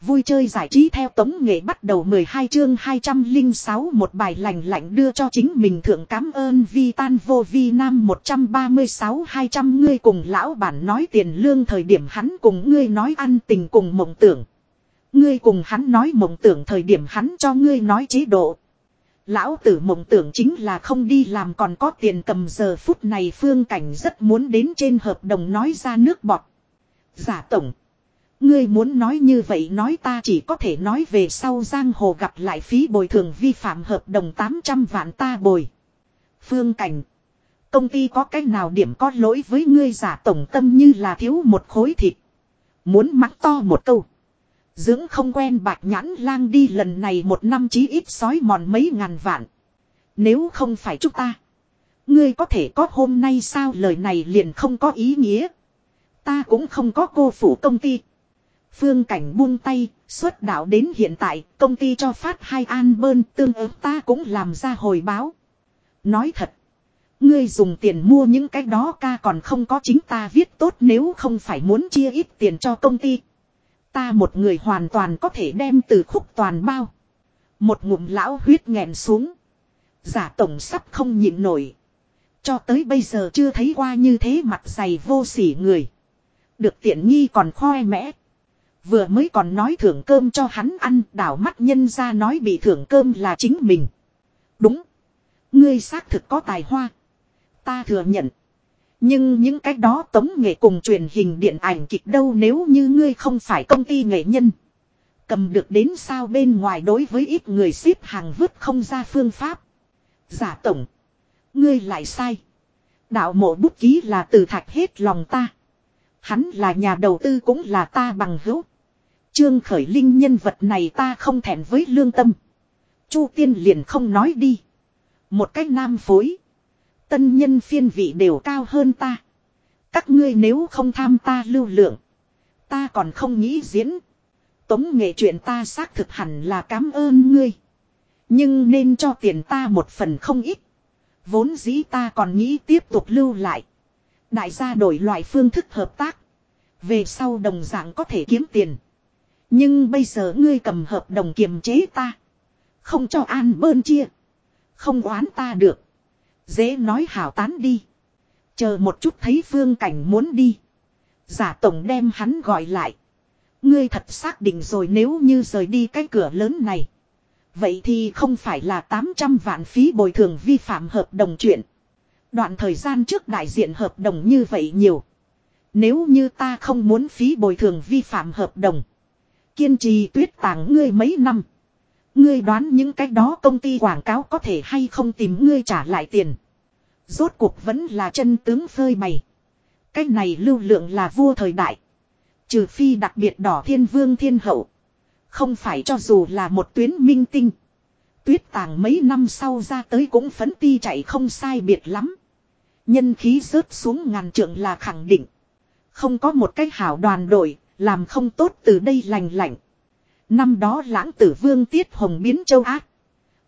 Vui chơi giải trí theo tống nghệ bắt đầu 12 chương 206 một bài lành lạnh đưa cho chính mình thượng cảm ơn vi tan vô vi nam 136 200 ngươi cùng lão bản nói tiền lương thời điểm hắn cùng ngươi nói ăn tình cùng mộng tưởng. Ngươi cùng hắn nói mộng tưởng thời điểm hắn cho ngươi nói chế độ. Lão tử mộng tưởng chính là không đi làm còn có tiền cầm giờ phút này phương cảnh rất muốn đến trên hợp đồng nói ra nước bọt. Giả tổng. Ngươi muốn nói như vậy nói ta chỉ có thể nói về sau giang hồ gặp lại phí bồi thường vi phạm hợp đồng 800 vạn ta bồi. Phương Cảnh. Công ty có cách nào điểm có lỗi với ngươi giả tổng tâm như là thiếu một khối thịt. Muốn mắng to một câu. Dưỡng không quen bạch nhãn lang đi lần này một năm chí ít sói mòn mấy ngàn vạn. Nếu không phải chúng ta. Ngươi có thể có hôm nay sao lời này liền không có ý nghĩa. Ta cũng không có cô phủ công ty. Phương cảnh buông tay, xuất đạo đến hiện tại, công ty cho phát hai an bơn tương ứng ta cũng làm ra hồi báo. Nói thật, ngươi dùng tiền mua những cái đó ca còn không có chính ta viết tốt nếu không phải muốn chia ít tiền cho công ty. Ta một người hoàn toàn có thể đem từ khúc toàn bao. Một ngụm lão huyết nghẹn xuống. Giả tổng sắp không nhịn nổi. Cho tới bây giờ chưa thấy qua như thế mặt dày vô sỉ người. Được tiện nghi còn khoe mẽ. Vừa mới còn nói thưởng cơm cho hắn ăn, đảo mắt nhân ra nói bị thưởng cơm là chính mình. Đúng. Ngươi xác thực có tài hoa. Ta thừa nhận. Nhưng những cái đó tống nghệ cùng truyền hình điện ảnh kịch đâu nếu như ngươi không phải công ty nghệ nhân. Cầm được đến sao bên ngoài đối với ít người xếp hàng vứt không ra phương pháp. Giả tổng. Ngươi lại sai. Đạo mộ bút ký là từ thạch hết lòng ta. Hắn là nhà đầu tư cũng là ta bằng hữu. Trương khởi linh nhân vật này ta không thèm với lương tâm. Chu tiên liền không nói đi. Một cách nam phối. Tân nhân phiên vị đều cao hơn ta. Các ngươi nếu không tham ta lưu lượng. Ta còn không nghĩ diễn. Tống nghệ chuyện ta xác thực hẳn là cảm ơn ngươi. Nhưng nên cho tiền ta một phần không ít. Vốn dĩ ta còn nghĩ tiếp tục lưu lại. Đại gia đổi loại phương thức hợp tác. Về sau đồng dạng có thể kiếm tiền. Nhưng bây giờ ngươi cầm hợp đồng kiềm chế ta. Không cho an bơn chia. Không oán ta được. Dễ nói hảo tán đi. Chờ một chút thấy phương cảnh muốn đi. Giả tổng đem hắn gọi lại. Ngươi thật xác định rồi nếu như rời đi cái cửa lớn này. Vậy thì không phải là 800 vạn phí bồi thường vi phạm hợp đồng chuyện. Đoạn thời gian trước đại diện hợp đồng như vậy nhiều. Nếu như ta không muốn phí bồi thường vi phạm hợp đồng. Kiên trì tuyết tàng ngươi mấy năm. Ngươi đoán những cái đó công ty quảng cáo có thể hay không tìm ngươi trả lại tiền. Rốt cuộc vẫn là chân tướng phơi bày. Cái này lưu lượng là vua thời đại. Trừ phi đặc biệt đỏ thiên vương thiên hậu. Không phải cho dù là một tuyến minh tinh. Tuyết tàng mấy năm sau ra tới cũng phấn ti chạy không sai biệt lắm. Nhân khí rớt xuống ngàn trượng là khẳng định. Không có một cái hảo đoàn đội, làm không tốt từ đây lành lạnh. Năm đó lãng tử vương tiết hồng biến châu Ác.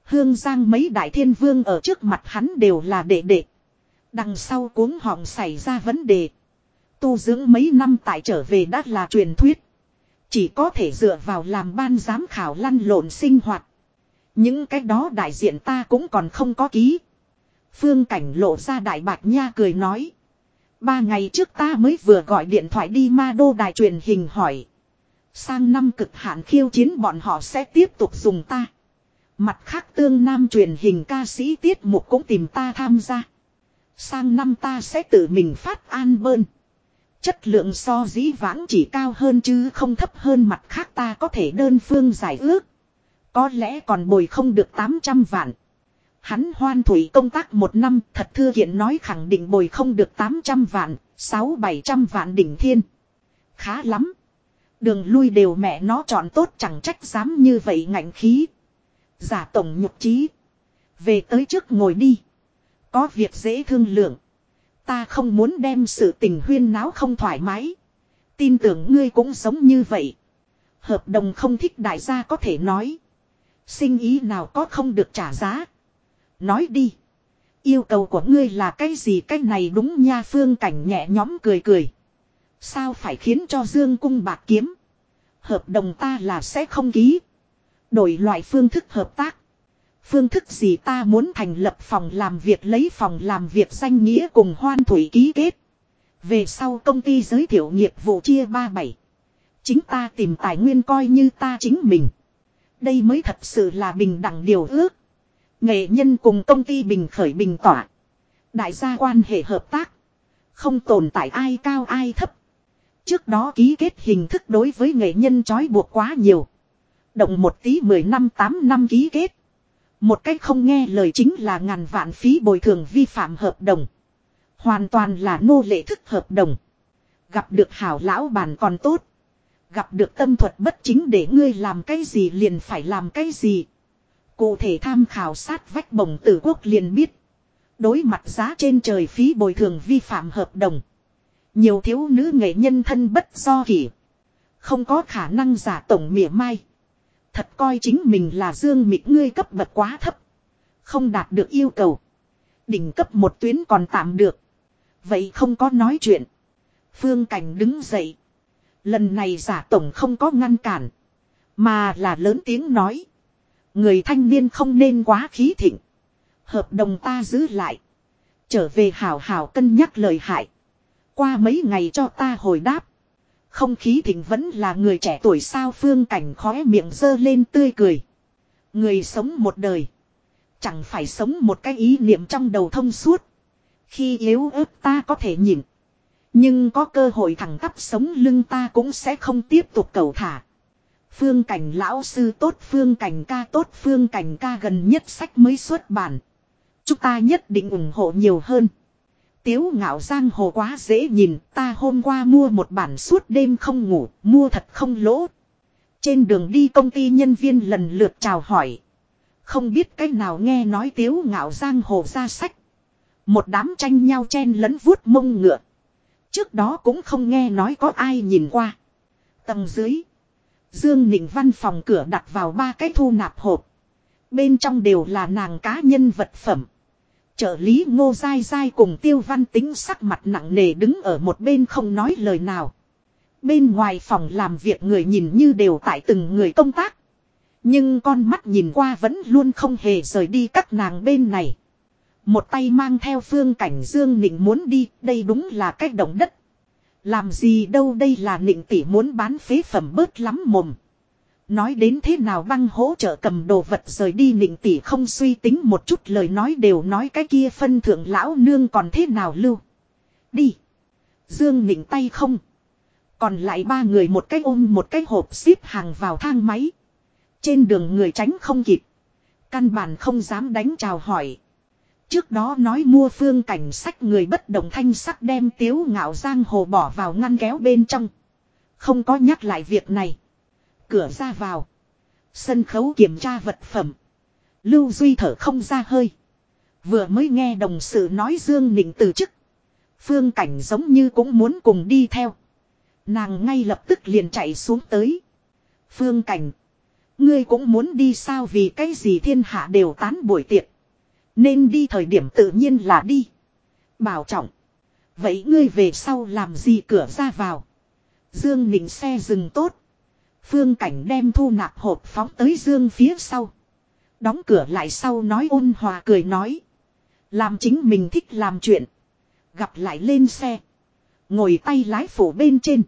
Hương Giang mấy đại thiên vương ở trước mặt hắn đều là đệ đệ. Đằng sau cuống họng xảy ra vấn đề. Tu dưỡng mấy năm tại trở về đã là truyền thuyết. Chỉ có thể dựa vào làm ban giám khảo lăn lộn sinh hoạt. Những cái đó đại diện ta cũng còn không có ký. Phương cảnh lộ ra đại bạc nha cười nói. Ba ngày trước ta mới vừa gọi điện thoại đi ma đô đài truyền hình hỏi. Sang năm cực hạn khiêu chiến bọn họ sẽ tiếp tục dùng ta. Mặt khác tương nam truyền hình ca sĩ tiết mục cũng tìm ta tham gia. Sang năm ta sẽ tự mình phát an bơn. Chất lượng so dĩ vãng chỉ cao hơn chứ không thấp hơn mặt khác ta có thể đơn phương giải ước. Có lẽ còn bồi không được 800 vạn. Hắn hoan thủy công tác một năm thật thư kiện nói khẳng định bồi không được 800 vạn, 6-700 vạn đỉnh thiên. Khá lắm. Đường lui đều mẹ nó chọn tốt chẳng trách dám như vậy ngạnh khí. Giả tổng nhục trí. Về tới trước ngồi đi. Có việc dễ thương lượng. Ta không muốn đem sự tình huyên náo không thoải mái. Tin tưởng ngươi cũng giống như vậy. Hợp đồng không thích đại gia có thể nói. Sinh ý nào có không được trả giá. Nói đi. Yêu cầu của ngươi là cái gì cái này đúng nha phương cảnh nhẹ nhóm cười cười. Sao phải khiến cho dương cung bạc kiếm. Hợp đồng ta là sẽ không ký. Đổi loại phương thức hợp tác. Phương thức gì ta muốn thành lập phòng làm việc lấy phòng làm việc danh nghĩa cùng hoan thủy ký kết. Về sau công ty giới thiệu nghiệp vụ chia ba bảy. Chính ta tìm tài nguyên coi như ta chính mình. Đây mới thật sự là bình đẳng điều ước. Nghệ nhân cùng công ty bình khởi bình tỏa. Đại gia quan hệ hợp tác. Không tồn tại ai cao ai thấp. Trước đó ký kết hình thức đối với nghệ nhân trói buộc quá nhiều. Động một tí 10 năm 8 năm ký kết. Một cách không nghe lời chính là ngàn vạn phí bồi thường vi phạm hợp đồng. Hoàn toàn là nô lệ thức hợp đồng. Gặp được hảo lão bàn còn tốt. Gặp được tâm thuật bất chính để ngươi làm cái gì liền phải làm cái gì. Cụ thể tham khảo sát vách bổng tử quốc liền biết. Đối mặt giá trên trời phí bồi thường vi phạm hợp đồng. Nhiều thiếu nữ nghệ nhân thân bất do kỷ. Không có khả năng giả tổng mỉa mai. Thật coi chính mình là dương mịt ngươi cấp bậc quá thấp. Không đạt được yêu cầu. Đỉnh cấp một tuyến còn tạm được. Vậy không có nói chuyện. Phương Cảnh đứng dậy. Lần này giả tổng không có ngăn cản. Mà là lớn tiếng nói. Người thanh niên không nên quá khí thịnh. Hợp đồng ta giữ lại. Trở về hảo hảo cân nhắc lời hại. Qua mấy ngày cho ta hồi đáp. Không khí thịnh vẫn là người trẻ tuổi sao phương cảnh khóe miệng dơ lên tươi cười. Người sống một đời. Chẳng phải sống một cái ý niệm trong đầu thông suốt. Khi yếu ớt ta có thể nhìn. Nhưng có cơ hội thẳng tắp sống lưng ta cũng sẽ không tiếp tục cầu thả. Phương cảnh lão sư tốt phương cảnh ca tốt phương cảnh ca gần nhất sách mới xuất bản. Chúng ta nhất định ủng hộ nhiều hơn. Tiếu ngạo giang hồ quá dễ nhìn, ta hôm qua mua một bản suốt đêm không ngủ, mua thật không lỗ. Trên đường đi công ty nhân viên lần lượt chào hỏi. Không biết cách nào nghe nói tiếu ngạo giang hồ ra sách. Một đám tranh nhau chen lẫn vuốt mông ngựa. Trước đó cũng không nghe nói có ai nhìn qua. Tầng dưới. Dương Nịnh văn phòng cửa đặt vào ba cái thu nạp hộp. Bên trong đều là nàng cá nhân vật phẩm. Trợ lý ngô dai dai cùng tiêu văn tính sắc mặt nặng nề đứng ở một bên không nói lời nào. Bên ngoài phòng làm việc người nhìn như đều tại từng người công tác. Nhưng con mắt nhìn qua vẫn luôn không hề rời đi các nàng bên này. Một tay mang theo phương cảnh Dương Nịnh muốn đi, đây đúng là cách động đất. Làm gì đâu đây là Nịnh tỷ muốn bán phế phẩm bớt lắm mồm. Nói đến thế nào băng hỗ trợ cầm đồ vật rời đi nịnh tỷ không suy tính một chút lời nói đều nói cái kia phân thượng lão nương còn thế nào lưu. Đi. Dương nịnh tay không. Còn lại ba người một cái ôm một cái hộp xếp hàng vào thang máy. Trên đường người tránh không kịp. Căn bản không dám đánh chào hỏi. Trước đó nói mua phương cảnh sách người bất động thanh sắc đem tiếu ngạo giang hồ bỏ vào ngăn kéo bên trong. Không có nhắc lại việc này. Cửa ra vào. Sân khấu kiểm tra vật phẩm. Lưu Duy thở không ra hơi. Vừa mới nghe đồng sự nói Dương Nịnh từ chức. Phương Cảnh giống như cũng muốn cùng đi theo. Nàng ngay lập tức liền chạy xuống tới. Phương Cảnh. Ngươi cũng muốn đi sao vì cái gì thiên hạ đều tán buổi tiệc. Nên đi thời điểm tự nhiên là đi. Bảo trọng. Vậy ngươi về sau làm gì cửa ra vào. Dương Nịnh xe dừng tốt. Phương Cảnh đem thu nạp hộp phóng tới Dương phía sau. Đóng cửa lại sau nói ôn hòa cười nói. Làm chính mình thích làm chuyện. Gặp lại lên xe. Ngồi tay lái phủ bên trên.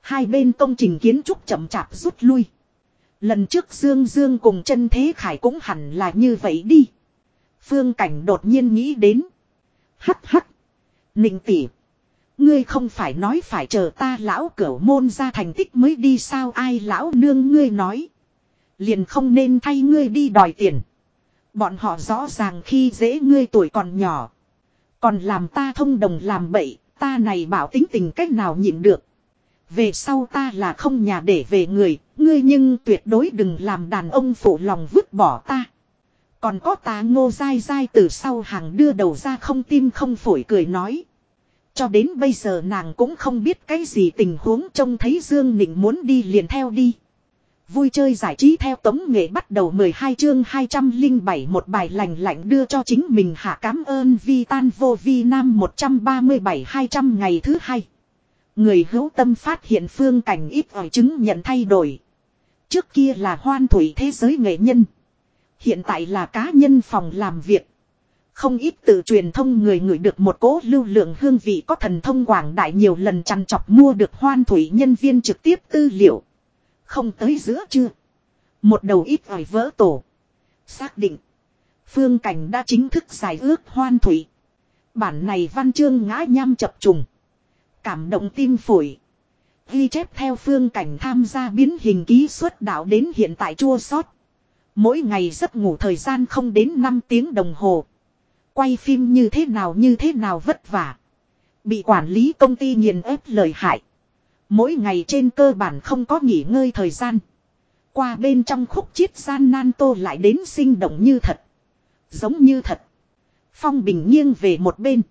Hai bên công trình kiến trúc chậm chạp rút lui. Lần trước Dương Dương cùng chân Thế Khải cũng hẳn là như vậy đi. Phương Cảnh đột nhiên nghĩ đến. Hắc hắc. Ninh tỉ. Ngươi không phải nói phải chờ ta lão cửu môn ra thành tích mới đi sao ai lão nương ngươi nói. Liền không nên thay ngươi đi đòi tiền. Bọn họ rõ ràng khi dễ ngươi tuổi còn nhỏ. Còn làm ta thông đồng làm bậy, ta này bảo tính tình cách nào nhịn được. Về sau ta là không nhà để về người, ngươi nhưng tuyệt đối đừng làm đàn ông phụ lòng vứt bỏ ta. Còn có tá ngô dai dai từ sau hàng đưa đầu ra không tim không phổi cười nói. Cho đến bây giờ nàng cũng không biết cái gì tình huống trông thấy Dương Nịnh muốn đi liền theo đi. Vui chơi giải trí theo tống nghệ bắt đầu 12 chương 207 một bài lành lạnh đưa cho chính mình hạ cám ơn vi tan vô vi nam 137 200 ngày thứ hai. Người hữu tâm phát hiện phương cảnh ít ỏi chứng nhận thay đổi. Trước kia là hoan thủy thế giới nghệ nhân. Hiện tại là cá nhân phòng làm việc. Không ít từ truyền thông người ngửi được một cố lưu lượng hương vị có thần thông quảng đại nhiều lần chăn chọc mua được hoan thủy nhân viên trực tiếp tư liệu. Không tới giữa chưa. Một đầu ít ỏi vỡ tổ. Xác định. Phương Cảnh đã chính thức giải ước hoan thủy. Bản này văn chương ngã nham chập trùng. Cảm động tim phổi. Ghi chép theo phương cảnh tham gia biến hình ký xuất đạo đến hiện tại chua sót. Mỗi ngày giấc ngủ thời gian không đến 5 tiếng đồng hồ. Quay phim như thế nào như thế nào vất vả. Bị quản lý công ty nghiền ép lời hại. Mỗi ngày trên cơ bản không có nghỉ ngơi thời gian. Qua bên trong khúc chiết gian nan tô lại đến sinh động như thật. Giống như thật. Phong bình nghiêng về một bên.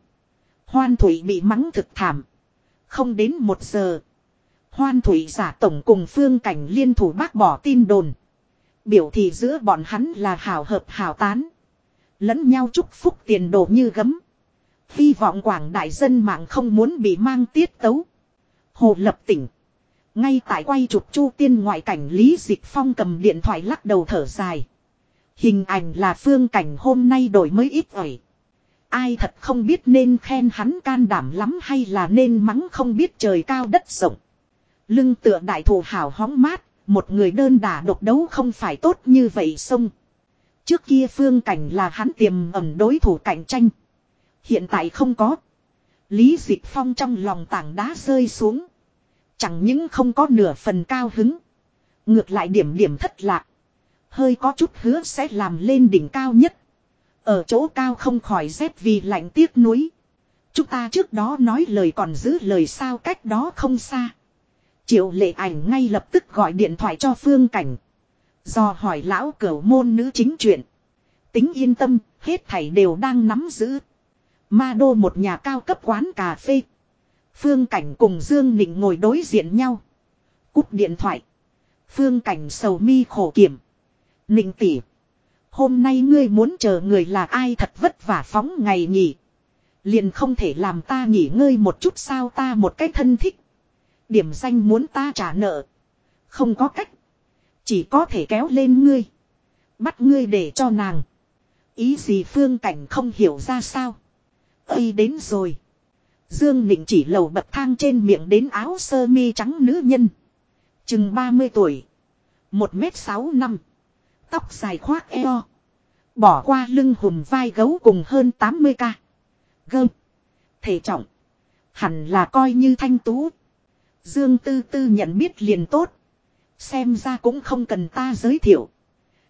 Hoan thủy bị mắng thực thảm. Không đến một giờ. Hoan thủy giả tổng cùng phương cảnh liên thủ bác bỏ tin đồn. Biểu thị giữa bọn hắn là hào hợp hào tán. Lẫn nhau chúc phúc tiền đồ như gấm. Hy vọng quảng đại dân mạng không muốn bị mang tiết tấu. Hồ lập tỉnh. Ngay tại quay chụp chu tiên ngoại cảnh Lý Dịch Phong cầm điện thoại lắc đầu thở dài. Hình ảnh là phương cảnh hôm nay đổi mới ít ỏi. Ai thật không biết nên khen hắn can đảm lắm hay là nên mắng không biết trời cao đất rộng. Lưng tựa đại thủ hào hóng mát, một người đơn đả độc đấu không phải tốt như vậy xong Trước kia phương cảnh là hắn tiềm ẩn đối thủ cạnh tranh. Hiện tại không có. Lý Dịch Phong trong lòng tảng đá rơi xuống. Chẳng những không có nửa phần cao hứng. Ngược lại điểm điểm thất lạc. Hơi có chút hứa sẽ làm lên đỉnh cao nhất. Ở chỗ cao không khỏi rét vì lạnh tiếc núi. Chúng ta trước đó nói lời còn giữ lời sao cách đó không xa. Triệu lệ ảnh ngay lập tức gọi điện thoại cho phương cảnh. Do hỏi lão cửu môn nữ chính chuyện. Tính yên tâm, hết thảy đều đang nắm giữ. Ma đô một nhà cao cấp quán cà phê. Phương cảnh cùng Dương Nịnh ngồi đối diện nhau. Cúp điện thoại. Phương cảnh sầu mi khổ kiểm. Nịnh tỉ. Hôm nay ngươi muốn chờ người là ai thật vất vả phóng ngày nghỉ. Liền không thể làm ta nghỉ ngơi một chút sao ta một cái thân thích. Điểm danh muốn ta trả nợ. Không có cách. Chỉ có thể kéo lên ngươi. Bắt ngươi để cho nàng. Ý gì phương cảnh không hiểu ra sao. Ây đến rồi. Dương Nịnh chỉ lầu bậc thang trên miệng đến áo sơ mi trắng nữ nhân. Chừng 30 tuổi. 1 mét 6 năm. Tóc dài khoác eo. Bỏ qua lưng hùm vai gấu cùng hơn 80 ca. Gơm. Thể trọng. Hẳn là coi như thanh tú. Dương Tư Tư nhận biết liền tốt. Xem ra cũng không cần ta giới thiệu.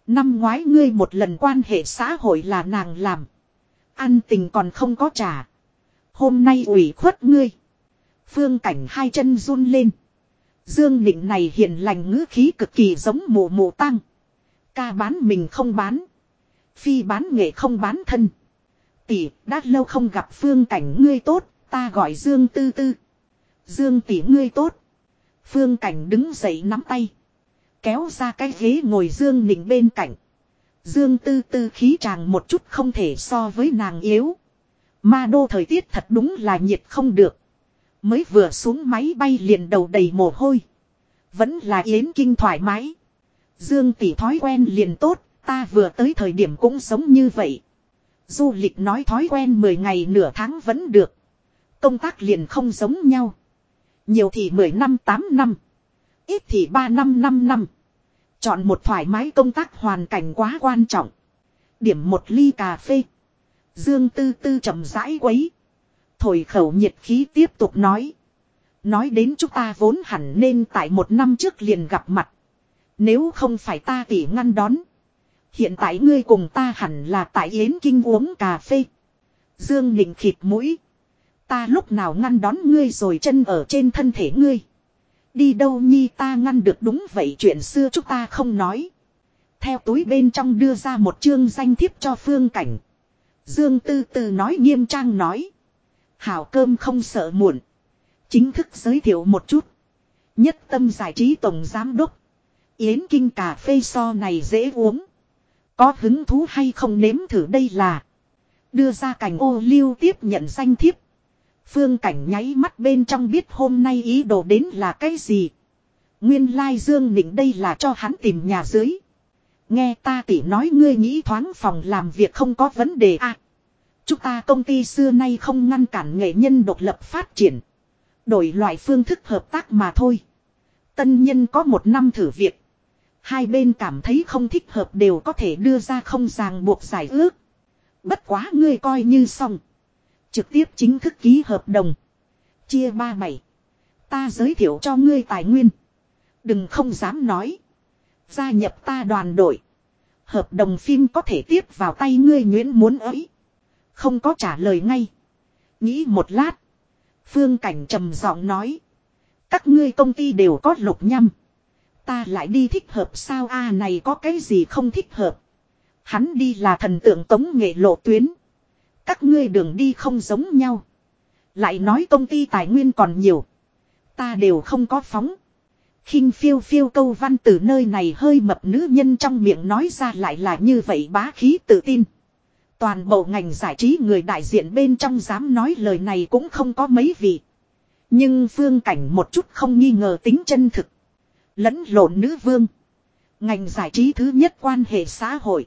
Năm ngoái ngươi một lần quan hệ xã hội là nàng làm. Ăn tình còn không có trả. Hôm nay ủy khuất ngươi. Phương cảnh hai chân run lên. Dương Nịnh này hiền lành ngữ khí cực kỳ giống mù mù tăng. Ca bán mình không bán. Phi bán nghệ không bán thân. Tỷ, đã lâu không gặp phương cảnh ngươi tốt, ta gọi Dương Tư Tư. Dương tỷ ngươi tốt. Phương cảnh đứng dậy nắm tay. Kéo ra cái ghế ngồi Dương Nịnh bên cạnh. Dương Tư Tư khí chàng một chút không thể so với nàng yếu. Ma đô thời tiết thật đúng là nhiệt không được. Mới vừa xuống máy bay liền đầu đầy mồ hôi. Vẫn là yến kinh thoải mái. Dương tỷ thói quen liền tốt, ta vừa tới thời điểm cũng sống như vậy. Du lịch nói thói quen 10 ngày nửa tháng vẫn được. Công tác liền không giống nhau. Nhiều thì 10 năm 8 năm. Ít thì 3 năm 5 năm. Chọn một thoải mái công tác hoàn cảnh quá quan trọng. Điểm một ly cà phê. Dương tư tư chậm rãi quấy. Thổi khẩu nhiệt khí tiếp tục nói. Nói đến chúng ta vốn hẳn nên tại một năm trước liền gặp mặt. Nếu không phải ta tỉ ngăn đón. Hiện tại ngươi cùng ta hẳn là tại Yến Kinh uống cà phê. Dương Nịnh khịt mũi. Ta lúc nào ngăn đón ngươi rồi chân ở trên thân thể ngươi. Đi đâu nhi ta ngăn được đúng vậy chuyện xưa chúng ta không nói. Theo túi bên trong đưa ra một chương danh thiếp cho phương cảnh. Dương Tư Tư nói nghiêm trang nói. Hảo cơm không sợ muộn. Chính thức giới thiệu một chút. Nhất tâm giải trí tổng giám đốc. Yến kinh cà phê so này dễ uống. Có hứng thú hay không nếm thử đây là. Đưa ra cảnh ô lưu tiếp nhận danh thiếp. Phương cảnh nháy mắt bên trong biết hôm nay ý đồ đến là cái gì. Nguyên lai Dương Nịnh đây là cho hắn tìm nhà dưới. Nghe ta tỉ nói ngươi nghĩ thoáng phòng làm việc không có vấn đề à. Chúng ta công ty xưa nay không ngăn cản nghệ nhân độc lập phát triển. Đổi loại phương thức hợp tác mà thôi. Tân nhân có một năm thử việc. Hai bên cảm thấy không thích hợp đều có thể đưa ra không ràng buộc giải ước. Bất quá ngươi coi như xong. Trực tiếp chính thức ký hợp đồng. Chia ba bảy. Ta giới thiệu cho ngươi tài nguyên. Đừng không dám nói. Gia nhập ta đoàn đội. Hợp đồng phim có thể tiếp vào tay ngươi Nguyễn muốn ấy. Không có trả lời ngay. Nghĩ một lát. Phương Cảnh trầm giọng nói. Các ngươi công ty đều có lục nhâm Ta lại đi thích hợp sao a, này có cái gì không thích hợp. Hắn đi là thần tượng tống nghệ lộ tuyến. Các ngươi đường đi không giống nhau. Lại nói công ty tài nguyên còn nhiều. Ta đều không có phóng khinh phiêu phiêu câu văn từ nơi này hơi mập nữ nhân trong miệng nói ra lại là như vậy bá khí tự tin. Toàn bộ ngành giải trí người đại diện bên trong dám nói lời này cũng không có mấy vị. Nhưng phương cảnh một chút không nghi ngờ tính chân thực. Lẫn lộn nữ vương. Ngành giải trí thứ nhất quan hệ xã hội.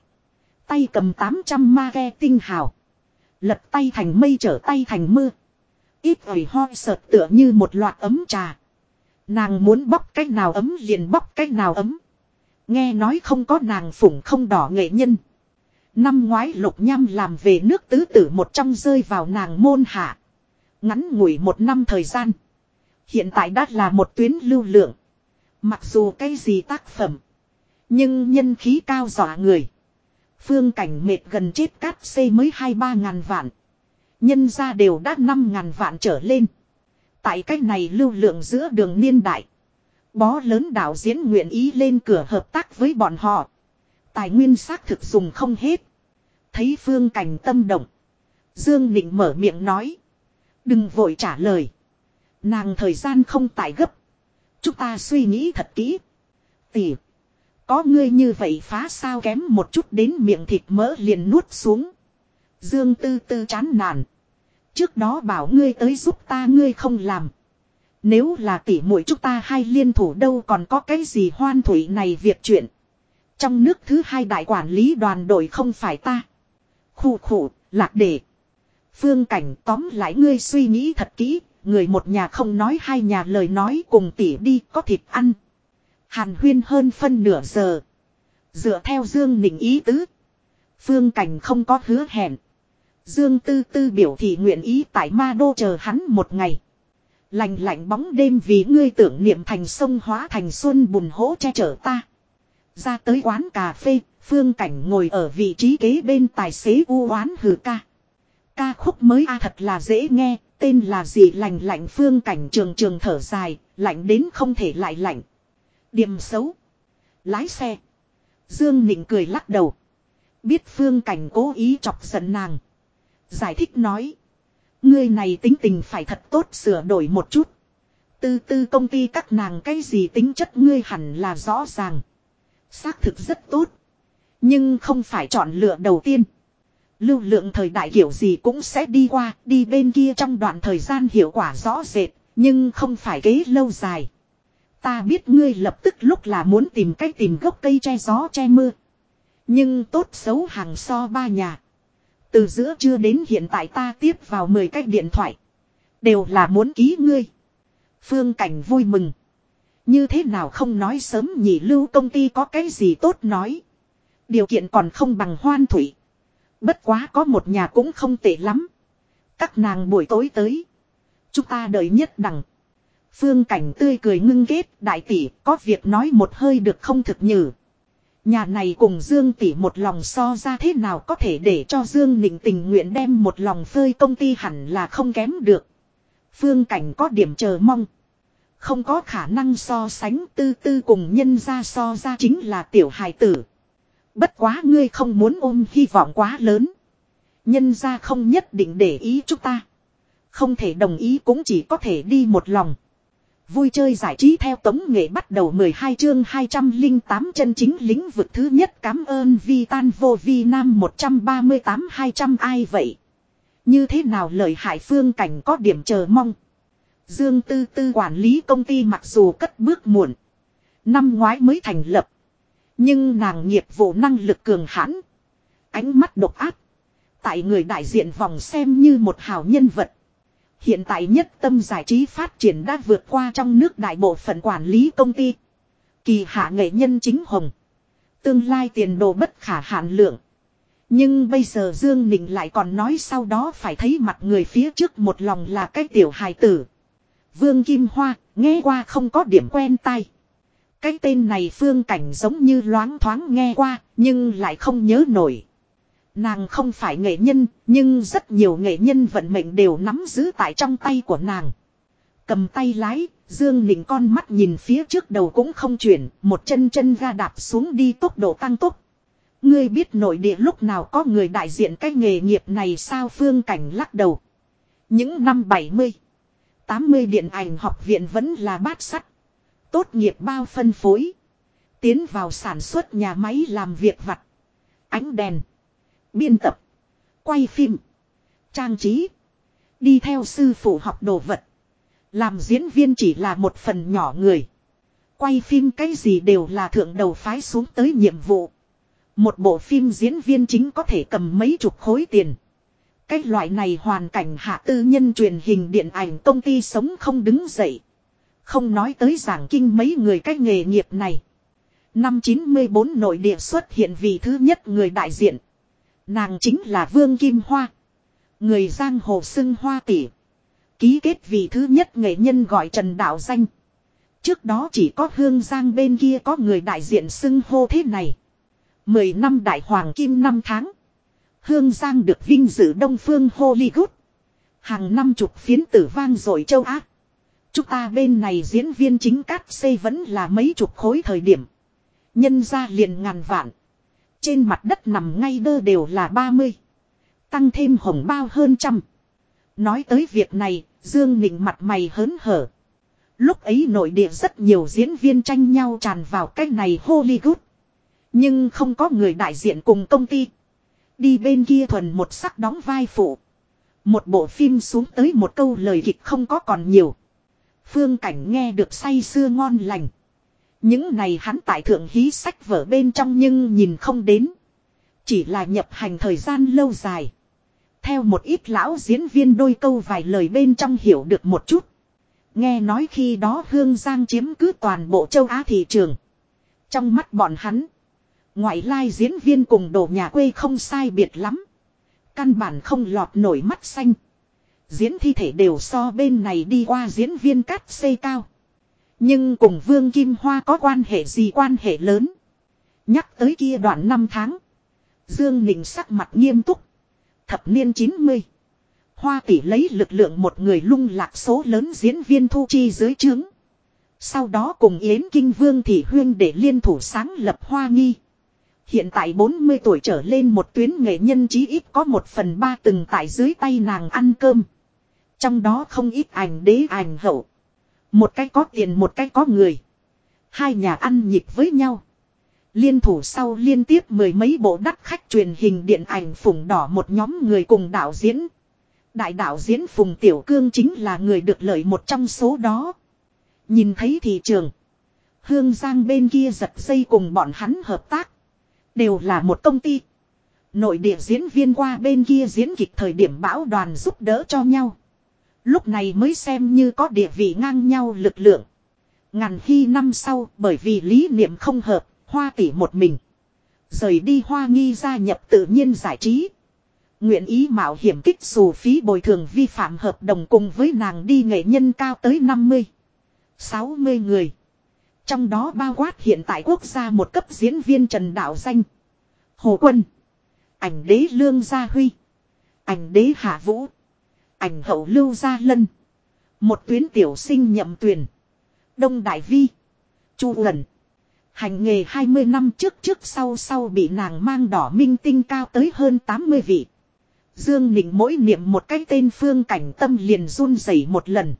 Tay cầm 800 ma ghe tinh hào. Lật tay thành mây trở tay thành mưa. Ít ỏi hoi sợt tựa như một loạt ấm trà. Nàng muốn bóc cách nào ấm liền bóc cách nào ấm. Nghe nói không có nàng phủng không đỏ nghệ nhân. Năm ngoái lục nham làm về nước tứ tử một trong rơi vào nàng môn hạ. Ngắn ngủi một năm thời gian. Hiện tại đã là một tuyến lưu lượng. Mặc dù cái gì tác phẩm. Nhưng nhân khí cao dọa người. Phương cảnh mệt gần chết cát xây mới hai ba ngàn vạn. Nhân ra đều đã năm ngàn vạn trở lên. Tại cách này lưu lượng giữa đường niên đại. Bó lớn đạo diễn nguyện ý lên cửa hợp tác với bọn họ. Tài nguyên xác thực dùng không hết. Thấy phương cảnh tâm động. Dương Nịnh mở miệng nói. Đừng vội trả lời. Nàng thời gian không tại gấp. Chúng ta suy nghĩ thật kỹ. Tỉ. Có ngươi như vậy phá sao kém một chút đến miệng thịt mỡ liền nuốt xuống. Dương tư tư chán nản. Trước đó bảo ngươi tới giúp ta ngươi không làm. Nếu là tỷ muội chúng ta hai liên thủ đâu còn có cái gì hoan thủy này việc chuyện. Trong nước thứ hai đại quản lý đoàn đội không phải ta. Khủ khủ, lạc đề. Phương cảnh tóm lại ngươi suy nghĩ thật kỹ, người một nhà không nói hai nhà lời nói cùng tỷ đi có thịt ăn. Hàn huyên hơn phân nửa giờ. Dựa theo Dương Nịnh ý tứ. Phương cảnh không có hứa hẹn. Dương Tư Tư biểu thị nguyện ý tại ma đô chờ hắn một ngày. Lành lạnh bóng đêm vì ngươi tưởng niệm thành sông hóa thành xuân bùn hỗ che chở ta. Ra tới quán cà phê, phương cảnh ngồi ở vị trí kế bên tài xế u oán hừ ca. Ca khúc mới a thật là dễ nghe, tên là gì lành lạnh phương cảnh trường trường thở dài, lạnh đến không thể lại lạnh. Điểm xấu. Lái xe. Dương Nịnh cười lắc đầu. Biết phương cảnh cố ý chọc giận nàng. Giải thích nói. Ngươi này tính tình phải thật tốt sửa đổi một chút. Tư tư công ty các nàng cái gì tính chất ngươi hẳn là rõ ràng. Xác thực rất tốt. Nhưng không phải chọn lựa đầu tiên. Lưu lượng thời đại kiểu gì cũng sẽ đi qua, đi bên kia trong đoạn thời gian hiệu quả rõ rệt, nhưng không phải kế lâu dài. Ta biết ngươi lập tức lúc là muốn tìm cách tìm gốc cây che gió che mưa. Nhưng tốt xấu hàng so ba nhà. Từ giữa trưa đến hiện tại ta tiếp vào 10 cách điện thoại. Đều là muốn ký ngươi. Phương Cảnh vui mừng. Như thế nào không nói sớm nhỉ lưu công ty có cái gì tốt nói. Điều kiện còn không bằng hoan thủy. Bất quá có một nhà cũng không tệ lắm. Các nàng buổi tối tới. Chúng ta đợi nhất đẳng. Phương cảnh tươi cười ngưng ghét, đại tỷ, có việc nói một hơi được không thực nhử. Nhà này cùng Dương tỷ một lòng so ra thế nào có thể để cho Dương Nịnh tình nguyện đem một lòng phơi công ty hẳn là không kém được. Phương cảnh có điểm chờ mong. Không có khả năng so sánh, tư tư cùng nhân ra so ra chính là tiểu hài tử. Bất quá ngươi không muốn ôm hy vọng quá lớn. Nhân ra không nhất định để ý chúng ta. Không thể đồng ý cũng chỉ có thể đi một lòng. Vui chơi giải trí theo tống nghệ bắt đầu 12 chương 208 chân chính lĩnh vực thứ nhất cảm ơn vi tan vô vi nam 138 200 ai vậy. Như thế nào lợi hải phương cảnh có điểm chờ mong. Dương Tư Tư quản lý công ty mặc dù cất bước muộn. Năm ngoái mới thành lập. Nhưng nàng nghiệp vụ năng lực cường hãn. Ánh mắt độc ác. Tại người đại diện vòng xem như một hào nhân vật. Hiện tại nhất tâm giải trí phát triển đã vượt qua trong nước đại bộ phận quản lý công ty. Kỳ hạ nghệ nhân chính hồng. Tương lai tiền đồ bất khả hạn lượng. Nhưng bây giờ Dương Nịnh lại còn nói sau đó phải thấy mặt người phía trước một lòng là cái tiểu hài tử. Vương Kim Hoa, nghe qua không có điểm quen tai. Cái tên này phương cảnh giống như loáng thoáng nghe qua, nhưng lại không nhớ nổi. Nàng không phải nghệ nhân, nhưng rất nhiều nghệ nhân vận mệnh đều nắm giữ tại trong tay của nàng. Cầm tay lái, Dương Nịnh con mắt nhìn phía trước đầu cũng không chuyển, một chân chân ga đạp xuống đi tốc độ tăng tốc. Ngươi biết nội địa lúc nào có người đại diện cái nghề nghiệp này sao phương cảnh lắc đầu. Những năm 70, 80 điện ảnh học viện vẫn là bát sắt. Tốt nghiệp bao phân phối. Tiến vào sản xuất nhà máy làm việc vặt. Ánh đèn. Biên tập. Quay phim. Trang trí. Đi theo sư phụ học đồ vật. Làm diễn viên chỉ là một phần nhỏ người. Quay phim cái gì đều là thượng đầu phái xuống tới nhiệm vụ. Một bộ phim diễn viên chính có thể cầm mấy chục khối tiền. Cái loại này hoàn cảnh hạ tư nhân truyền hình điện ảnh công ty sống không đứng dậy. Không nói tới giảng kinh mấy người cách nghề nghiệp này. Năm 94 nội địa xuất hiện vị thứ nhất người đại diện. Nàng chính là Vương Kim Hoa. Người giang hồ xưng Hoa tỷ. Ký kết vị thứ nhất nghệ nhân gọi Trần Đạo Danh. Trước đó chỉ có Hương Giang bên kia có người đại diện xưng hô thế này. Mười năm đại hoàng kim năm tháng. Hương Giang được vinh dự Đông Phương Hollywood. Hàng năm chục phiến tử vang rồi châu Á. Chúng ta bên này diễn viên chính cát xây vẫn là mấy chục khối thời điểm. Nhân ra liền ngàn vạn. Trên mặt đất nằm ngay đơ đều là 30. Tăng thêm hồng bao hơn trăm. Nói tới việc này, Dương Nịnh mặt mày hớn hở. Lúc ấy nội địa rất nhiều diễn viên tranh nhau tràn vào cái này Hollywood. Nhưng không có người đại diện cùng công ty. Đi bên kia thuần một sắc đóng vai phụ. Một bộ phim xuống tới một câu lời kịch không có còn nhiều. Phương cảnh nghe được say sưa ngon lành. Những này hắn tại thượng hí sách vở bên trong nhưng nhìn không đến. Chỉ là nhập hành thời gian lâu dài. Theo một ít lão diễn viên đôi câu vài lời bên trong hiểu được một chút. Nghe nói khi đó Hương Giang chiếm cứ toàn bộ châu Á thị trường. Trong mắt bọn hắn. Ngoại lai diễn viên cùng đồ nhà quê không sai biệt lắm. Căn bản không lọt nổi mắt xanh. Diễn thi thể đều so bên này đi qua diễn viên cắt xây cao. Nhưng cùng Vương Kim Hoa có quan hệ gì quan hệ lớn. Nhắc tới kia đoạn năm tháng. Dương Nịnh sắc mặt nghiêm túc. Thập niên 90. Hoa tỷ lấy lực lượng một người lung lạc số lớn diễn viên thu chi dưới trướng. Sau đó cùng Yến Kinh Vương Thị Huyên để liên thủ sáng lập Hoa Nghi. Hiện tại 40 tuổi trở lên một tuyến nghệ nhân chí ít có một phần ba từng tại dưới tay nàng ăn cơm. Trong đó không ít ảnh đế ảnh hậu. Một cái có tiền, một cái có người. Hai nhà ăn nhịp với nhau. Liên thủ sau liên tiếp mười mấy bộ đắt khách truyền hình điện ảnh phùng đỏ một nhóm người cùng đạo diễn. Đại đạo diễn Phùng Tiểu Cương chính là người được lợi một trong số đó. Nhìn thấy thị trường. Hương Giang bên kia giật dây cùng bọn hắn hợp tác. Đều là một công ty. Nội địa diễn viên qua bên kia diễn kịch thời điểm bão đoàn giúp đỡ cho nhau. Lúc này mới xem như có địa vị ngang nhau lực lượng. Ngàn khi năm sau bởi vì lý niệm không hợp, hoa tỷ một mình. Rời đi hoa nghi gia nhập tự nhiên giải trí. Nguyện ý mạo hiểm kích dù phí bồi thường vi phạm hợp đồng cùng với nàng đi nghệ nhân cao tới 50, 60 người. Trong đó bao quát hiện tại quốc gia một cấp diễn viên Trần Đạo Danh. Hồ Quân. Ảnh đế Lương Gia Huy. Ảnh đế Hạ Vũ. Ảnh hậu Lưu Gia Lân. Một tuyến tiểu sinh nhậm tuyển. Đông Đại Vi. Chu Lần. Hành nghề 20 năm trước trước sau sau bị nàng mang đỏ minh tinh cao tới hơn 80 vị. Dương Nịnh mỗi niệm một cái tên phương cảnh tâm liền run rẩy một lần.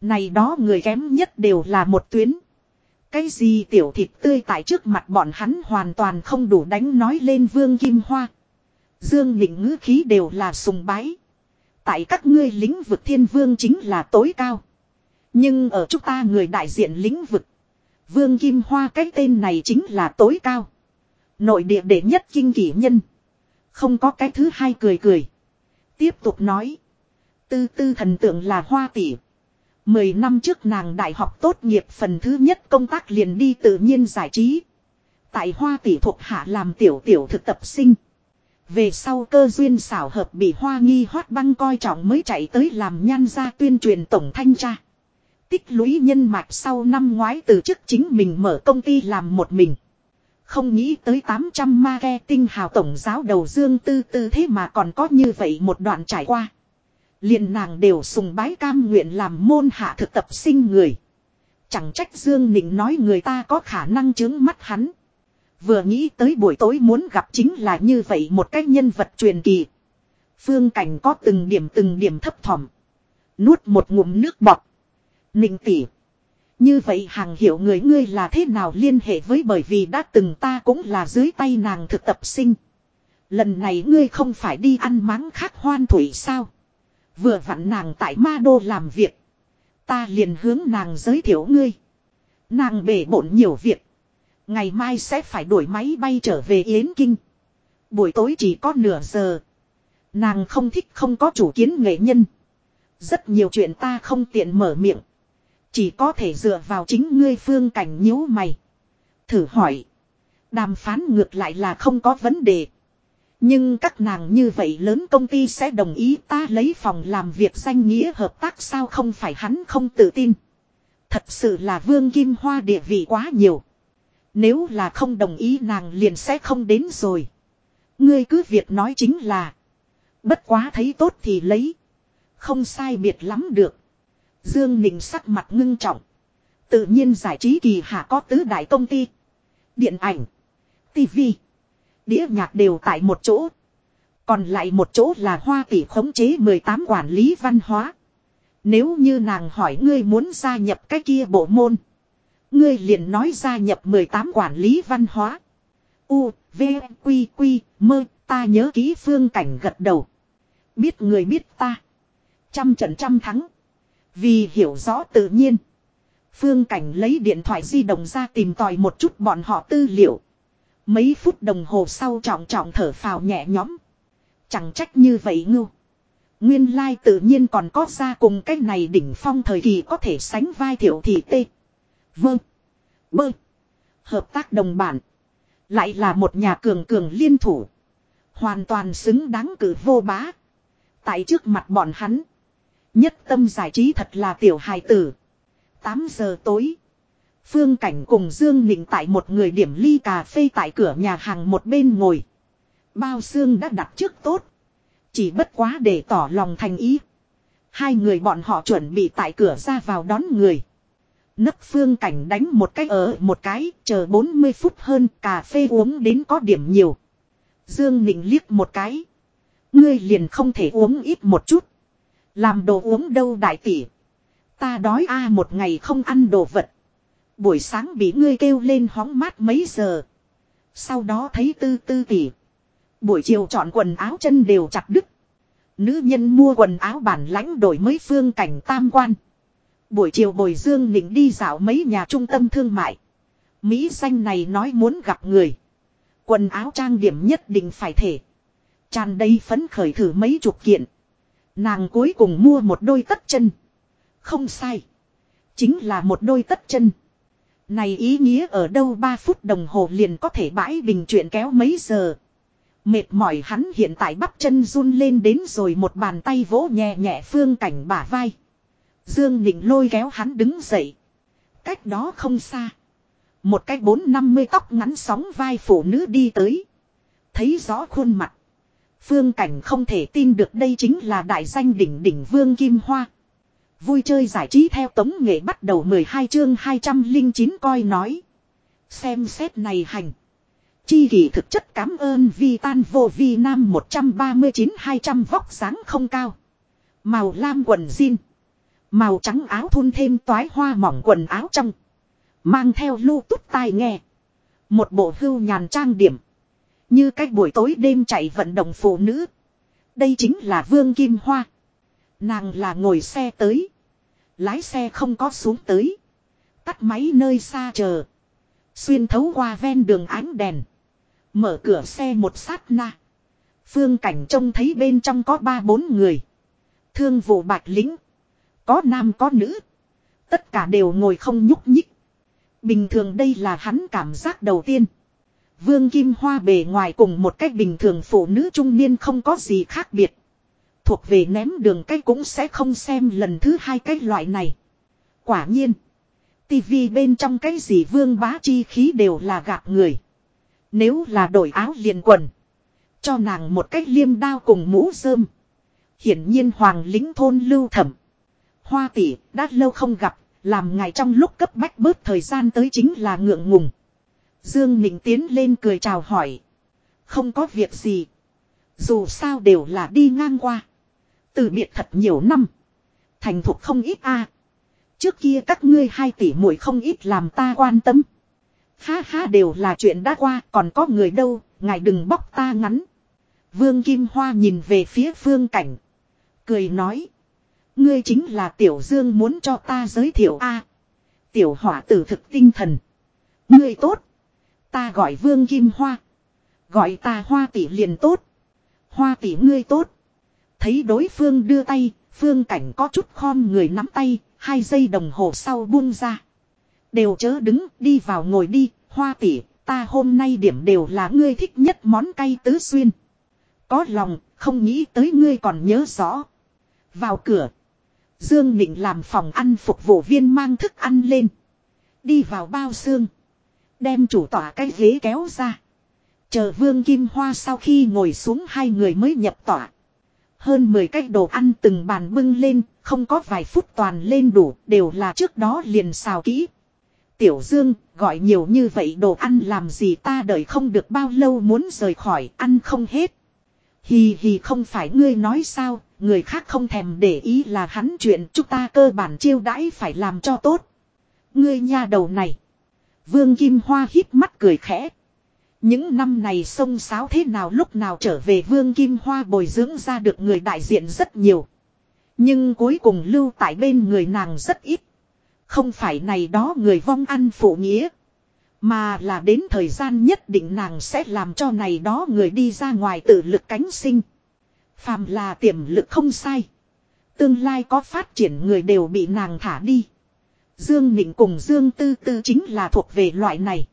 Này đó người kém nhất đều là một tuyến. Cái gì tiểu thịt tươi tại trước mặt bọn hắn hoàn toàn không đủ đánh nói lên vương kim hoa. Dương Nịnh ngữ khí đều là sùng bái. Tại các ngươi lĩnh vực thiên vương chính là tối cao. Nhưng ở chúng ta người đại diện lĩnh vực. Vương Kim Hoa cái tên này chính là tối cao. Nội địa đệ nhất kinh kỷ nhân. Không có cái thứ hai cười cười. Tiếp tục nói. Tư tư thần tượng là hoa tỷ. Mười năm trước nàng đại học tốt nghiệp phần thứ nhất công tác liền đi tự nhiên giải trí. Tại hoa tỷ thuộc hạ làm tiểu tiểu thực tập sinh. Về sau cơ duyên xảo hợp bị hoa nghi hoát băng coi trọng mới chạy tới làm nhan gia tuyên truyền tổng thanh tra. Tích lũy nhân mạch sau năm ngoái từ chức chính mình mở công ty làm một mình. Không nghĩ tới 800 marketing hào tổng giáo đầu dương tư tư thế mà còn có như vậy một đoạn trải qua. liền nàng đều sùng bái cam nguyện làm môn hạ thực tập sinh người. Chẳng trách Dương Nịnh nói người ta có khả năng chứng mắt hắn. Vừa nghĩ tới buổi tối muốn gặp chính là như vậy một cái nhân vật truyền kỳ. Phương cảnh có từng điểm từng điểm thấp thỏm. Nuốt một ngụm nước bọt. Ninh tỉ. Như vậy hàng hiểu người ngươi là thế nào liên hệ với bởi vì đã từng ta cũng là dưới tay nàng thực tập sinh. Lần này ngươi không phải đi ăn máng khác hoan thủy sao. Vừa vặn nàng tại ma đô làm việc. Ta liền hướng nàng giới thiệu ngươi. Nàng bể bộn nhiều việc. Ngày mai sẽ phải đuổi máy bay trở về Yến Kinh. Buổi tối chỉ có nửa giờ. Nàng không thích không có chủ kiến nghệ nhân. Rất nhiều chuyện ta không tiện mở miệng. Chỉ có thể dựa vào chính ngươi phương cảnh nhíu mày. Thử hỏi. Đàm phán ngược lại là không có vấn đề. Nhưng các nàng như vậy lớn công ty sẽ đồng ý ta lấy phòng làm việc danh nghĩa hợp tác sao không phải hắn không tự tin. Thật sự là vương kim hoa địa vị quá nhiều. Nếu là không đồng ý nàng liền sẽ không đến rồi. Ngươi cứ việc nói chính là. Bất quá thấy tốt thì lấy. Không sai biệt lắm được. Dương Ninh sắc mặt ngưng trọng. Tự nhiên giải trí kỳ hạ có tứ đại công ty. Điện ảnh. TV. Đĩa nhạc đều tại một chỗ. Còn lại một chỗ là hoa tỷ khống chế 18 quản lý văn hóa. Nếu như nàng hỏi ngươi muốn gia nhập cái kia bộ môn. Ngươi liền nói gia nhập 18 quản lý văn hóa. U, V, Quy, Quy, mơ, ta nhớ ký phương cảnh gật đầu. Biết người biết ta. Trăm trận trăm thắng. Vì hiểu rõ tự nhiên. Phương Cảnh lấy điện thoại di động ra tìm tòi một chút bọn họ tư liệu. Mấy phút đồng hồ sau trọng trọng thở phào nhẹ nhõm. Chẳng trách như vậy ngưu. Nguyên lai tự nhiên còn có ra cùng cái này đỉnh phong thời kỳ có thể sánh vai thiểu thị tê. Vâng. Bơ. Hợp tác đồng bản. Lại là một nhà cường cường liên thủ. Hoàn toàn xứng đáng cử vô bá. Tại trước mặt bọn hắn. Nhất tâm giải trí thật là tiểu hài tử. 8 giờ tối. Phương Cảnh cùng Dương Nịnh tại một người điểm ly cà phê tại cửa nhà hàng một bên ngồi. Bao xương đã đặt trước tốt. Chỉ bất quá để tỏ lòng thành ý. Hai người bọn họ chuẩn bị tại cửa ra vào đón người. Nấc phương cảnh đánh một cái ở một cái, chờ 40 phút hơn, cà phê uống đến có điểm nhiều. Dương Nịnh liếc một cái. Ngươi liền không thể uống ít một chút. Làm đồ uống đâu đại tỷ. Ta đói a một ngày không ăn đồ vật. Buổi sáng bị ngươi kêu lên hóng mát mấy giờ. Sau đó thấy tư tư tỷ. Buổi chiều chọn quần áo chân đều chặt đứt. Nữ nhân mua quần áo bản lãnh đổi mới phương cảnh tam quan. Buổi chiều bồi dương nịnh đi dạo mấy nhà trung tâm thương mại. Mỹ xanh này nói muốn gặp người. Quần áo trang điểm nhất định phải thể. Tràn đầy phấn khởi thử mấy chục kiện. Nàng cuối cùng mua một đôi tất chân. Không sai. Chính là một đôi tất chân. Này ý nghĩa ở đâu 3 phút đồng hồ liền có thể bãi bình chuyện kéo mấy giờ. Mệt mỏi hắn hiện tại bắp chân run lên đến rồi một bàn tay vỗ nhẹ nhẹ phương cảnh bả vai. Dương Nịnh lôi kéo hắn đứng dậy. Cách đó không xa. Một cái bốn năm mươi tóc ngắn sóng vai phụ nữ đi tới. Thấy rõ khuôn mặt. Phương Cảnh không thể tin được đây chính là đại danh đỉnh đỉnh Vương Kim Hoa. Vui chơi giải trí theo tống nghệ bắt đầu 12 chương 209 coi nói. Xem xét này hành. Chi kỳ thực chất cảm ơn vi tan vô vi nam 139-200 vóc sáng không cao. Màu lam quần jean. Màu trắng áo thun thêm toái hoa mỏng quần áo trong. Mang theo lưu tút tai nghe. Một bộ hưu nhàn trang điểm. Như cách buổi tối đêm chạy vận động phụ nữ. Đây chính là Vương Kim Hoa. Nàng là ngồi xe tới. Lái xe không có xuống tới. Tắt máy nơi xa chờ. Xuyên thấu qua ven đường ánh đèn. Mở cửa xe một sát na. Phương cảnh trông thấy bên trong có ba bốn người. Thương vụ bạch lính. Có nam có nữ. Tất cả đều ngồi không nhúc nhích. Bình thường đây là hắn cảm giác đầu tiên. Vương Kim Hoa bề ngoài cùng một cách bình thường phụ nữ trung niên không có gì khác biệt. Thuộc về ném đường cách cũng sẽ không xem lần thứ hai cái loại này. Quả nhiên. tivi bên trong cái gì vương bá chi khí đều là gạt người. Nếu là đổi áo liền quần. Cho nàng một cách liêm đao cùng mũ rơm. Hiển nhiên hoàng lính thôn lưu thẩm. Hoa tỷ đã lâu không gặp. Làm ngài trong lúc cấp bách bớt thời gian tới chính là ngượng ngùng. Dương Nịnh tiến lên cười chào hỏi. Không có việc gì. Dù sao đều là đi ngang qua. Từ biệt thật nhiều năm. Thành thục không ít a. Trước kia các ngươi hai tỷ muội không ít làm ta quan tâm. Ha ha đều là chuyện đã qua còn có người đâu, ngài đừng bóc ta ngắn. Vương Kim Hoa nhìn về phía phương cảnh. Cười nói. Ngươi chính là Tiểu Dương muốn cho ta giới thiệu a Tiểu hỏa tử thực tinh thần. Ngươi tốt. Ta gọi Vương Kim Hoa. Gọi ta Hoa tỷ liền tốt. Hoa tỷ ngươi tốt. Thấy đối phương đưa tay, phương cảnh có chút khom người nắm tay, hai giây đồng hồ sau buông ra. Đều chớ đứng, đi vào ngồi đi, hoa tỷ, ta hôm nay điểm đều là ngươi thích nhất món cay tứ xuyên. Có lòng, không nghĩ tới ngươi còn nhớ rõ. Vào cửa. Dương Nịnh làm phòng ăn phục vụ viên mang thức ăn lên. Đi vào bao xương. Đem chủ tỏa cái ghế kéo ra. Chờ Vương Kim Hoa sau khi ngồi xuống hai người mới nhập tỏa. Hơn 10 cái đồ ăn từng bàn bưng lên, không có vài phút toàn lên đủ, đều là trước đó liền xào kỹ. Tiểu Dương, gọi nhiều như vậy đồ ăn làm gì ta đợi không được bao lâu muốn rời khỏi, ăn không hết. Hì hì không phải ngươi nói sao, người khác không thèm để ý là hắn chuyện chúng ta cơ bản chiêu đãi phải làm cho tốt. Ngươi nha đầu này. Vương Kim Hoa hít mắt cười khẽ. Những năm này sông sáo thế nào lúc nào trở về Vương Kim Hoa bồi dưỡng ra được người đại diện rất nhiều. Nhưng cuối cùng lưu tại bên người nàng rất ít. Không phải này đó người vong ăn phụ nghĩa. Mà là đến thời gian nhất định nàng sẽ làm cho này đó người đi ra ngoài tự lực cánh sinh. Phàm là tiềm lực không sai. Tương lai có phát triển người đều bị nàng thả đi. Dương Nịnh cùng Dương Tư Tư chính là thuộc về loại này.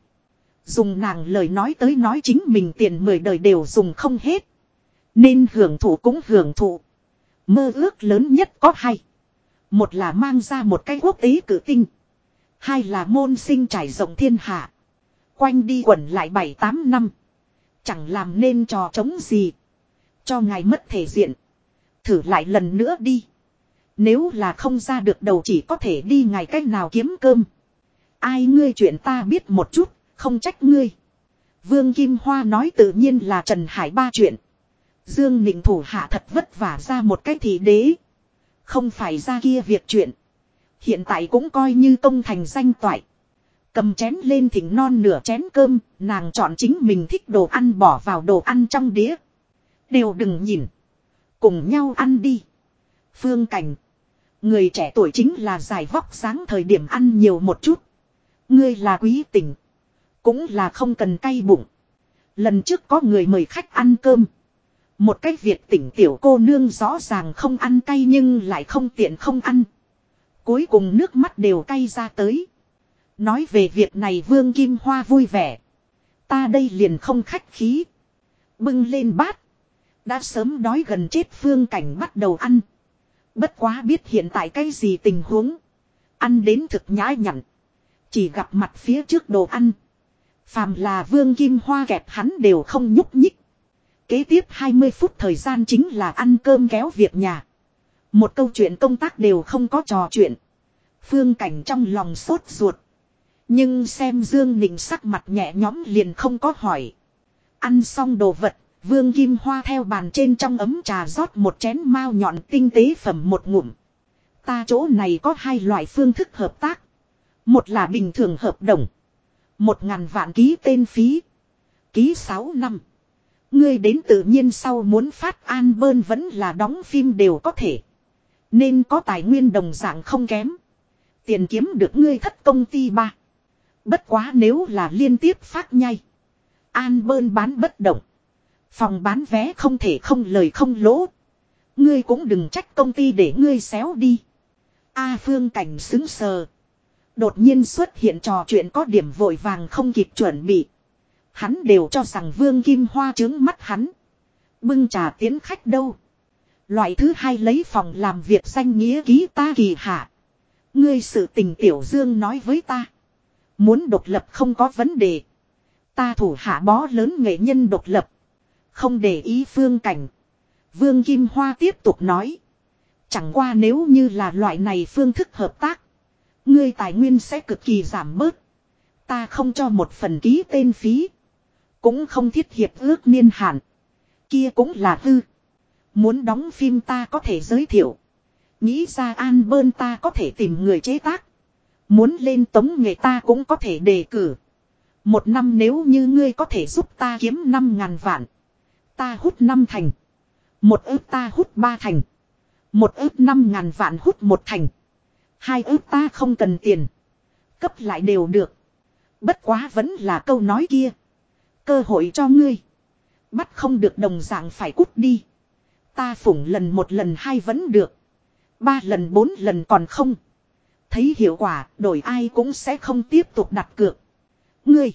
Dùng nàng lời nói tới nói chính mình tiền mười đời đều dùng không hết. Nên hưởng thụ cũng hưởng thụ. Mơ ước lớn nhất có hai. Một là mang ra một cái quốc tế cử tinh. Hai là môn sinh trải rộng thiên hạ. Quanh đi quẩn lại bảy tám năm. Chẳng làm nên trò chống gì. Cho ngài mất thể diện. Thử lại lần nữa đi. Nếu là không ra được đầu chỉ có thể đi ngày cách nào kiếm cơm. Ai ngươi chuyện ta biết một chút, không trách ngươi. Vương Kim Hoa nói tự nhiên là Trần Hải ba chuyện. Dương Nịnh thủ hạ thật vất vả ra một cái thị đế. Không phải ra kia việc chuyện. Hiện tại cũng coi như công thành danh toại. Cầm chén lên thỉnh non nửa chén cơm, nàng chọn chính mình thích đồ ăn bỏ vào đồ ăn trong đĩa. Đều đừng nhìn. Cùng nhau ăn đi. Phương Cảnh. Người trẻ tuổi chính là giải vóc sáng thời điểm ăn nhiều một chút. Ngươi là quý tình. Cũng là không cần cay bụng. Lần trước có người mời khách ăn cơm. Một cái việc tỉnh tiểu cô nương rõ ràng không ăn cay nhưng lại không tiện không ăn. Cuối cùng nước mắt đều cay ra tới. Nói về việc này Vương Kim Hoa vui vẻ. Ta đây liền không khách khí. Bưng lên bát. Đã sớm đói gần chết phương cảnh bắt đầu ăn. Bất quá biết hiện tại cái gì tình huống. Ăn đến thực nhã nhặn. Chỉ gặp mặt phía trước đồ ăn. Phàm là vương kim hoa kẹp hắn đều không nhúc nhích. Kế tiếp 20 phút thời gian chính là ăn cơm kéo việc nhà. Một câu chuyện công tác đều không có trò chuyện. Phương cảnh trong lòng sốt ruột. Nhưng xem Dương Nịnh sắc mặt nhẹ nhõm liền không có hỏi. Ăn xong đồ vật, Vương Kim Hoa theo bàn trên trong ấm trà rót một chén mao nhọn tinh tế phẩm một ngụm. Ta chỗ này có hai loại phương thức hợp tác. Một là bình thường hợp đồng. Một ngàn vạn ký tên phí. Ký 6 năm. Ngươi đến tự nhiên sau muốn phát an bơn vẫn là đóng phim đều có thể. Nên có tài nguyên đồng dạng không kém. Tiền kiếm được ngươi thất công ty ba. Bất quá nếu là liên tiếp phát nhay An bơn bán bất động. Phòng bán vé không thể không lời không lỗ. Ngươi cũng đừng trách công ty để ngươi xéo đi. A phương cảnh xứng sờ. Đột nhiên xuất hiện trò chuyện có điểm vội vàng không kịp chuẩn bị. Hắn đều cho rằng Vương Kim Hoa trướng mắt hắn. Bưng trà tiến khách đâu. Loại thứ hai lấy phòng làm việc danh nghĩa ký ta kỳ hạ. Ngươi sự tình tiểu dương nói với ta. Muốn độc lập không có vấn đề. Ta thủ hạ bó lớn nghệ nhân độc lập. Không để ý phương cảnh. Vương Kim Hoa tiếp tục nói. Chẳng qua nếu như là loại này phương thức hợp tác. Ngươi tài nguyên sẽ cực kỳ giảm bớt. Ta không cho một phần ký tên phí. Cũng không thiết hiệp ước niên hạn. Kia cũng là hư. Muốn đóng phim ta có thể giới thiệu. Nghĩ ra an bơn ta có thể tìm người chế tác. Muốn lên tống nghệ ta cũng có thể đề cử. Một năm nếu như ngươi có thể giúp ta kiếm năm ngàn vạn. Ta hút năm thành. Một ước ta hút ba thành. Một ước năm ngàn vạn hút một thành. Hai ước ta không cần tiền. Cấp lại đều được. Bất quá vẫn là câu nói kia. Cơ hội cho ngươi. Bắt không được đồng dạng phải cút đi. Ta phủng lần một lần hai vẫn được. Ba lần bốn lần còn không. Thấy hiệu quả, đổi ai cũng sẽ không tiếp tục đặt cược. Ngươi.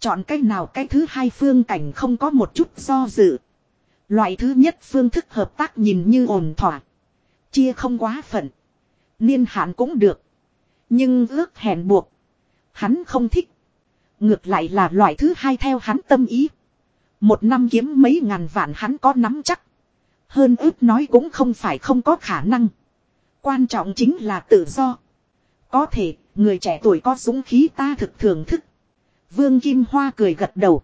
Chọn cách nào cái thứ hai phương cảnh không có một chút do dự. Loại thứ nhất phương thức hợp tác nhìn như ổn thỏa. Chia không quá phận. Niên hạn cũng được. Nhưng ước hẹn buộc. Hắn không thích. Ngược lại là loại thứ hai theo hắn tâm ý. Một năm kiếm mấy ngàn vạn hắn có nắm chắc. Hơn ước nói cũng không phải không có khả năng. Quan trọng chính là tự do. Có thể, người trẻ tuổi có dũng khí ta thực thưởng thức. Vương Kim Hoa cười gật đầu.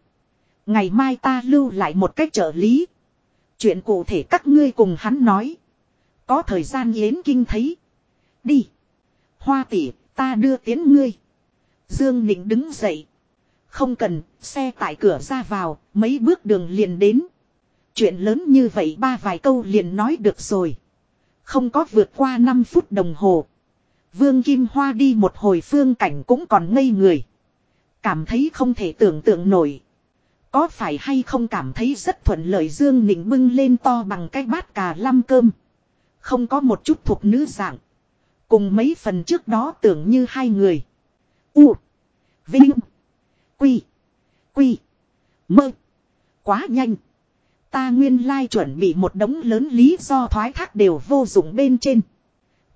Ngày mai ta lưu lại một cách trợ lý. Chuyện cụ thể các ngươi cùng hắn nói. Có thời gian yến kinh thấy. Đi. Hoa tỷ, ta đưa tiến ngươi. Dương Nịnh đứng dậy. Không cần, xe tại cửa ra vào, mấy bước đường liền đến. Chuyện lớn như vậy ba vài câu liền nói được rồi. Không có vượt qua 5 phút đồng hồ. Vương Kim Hoa đi một hồi phương cảnh cũng còn ngây người. Cảm thấy không thể tưởng tượng nổi. Có phải hay không cảm thấy rất thuận lợi Dương Nịnh bưng lên to bằng cái bát cà lăm cơm. Không có một chút thuộc nữ dạng. Cùng mấy phần trước đó tưởng như hai người. U. Vinh. Quy. Quy. Mơ. Quá nhanh. Ta nguyên lai chuẩn bị một đống lớn lý do thoái thác đều vô dụng bên trên.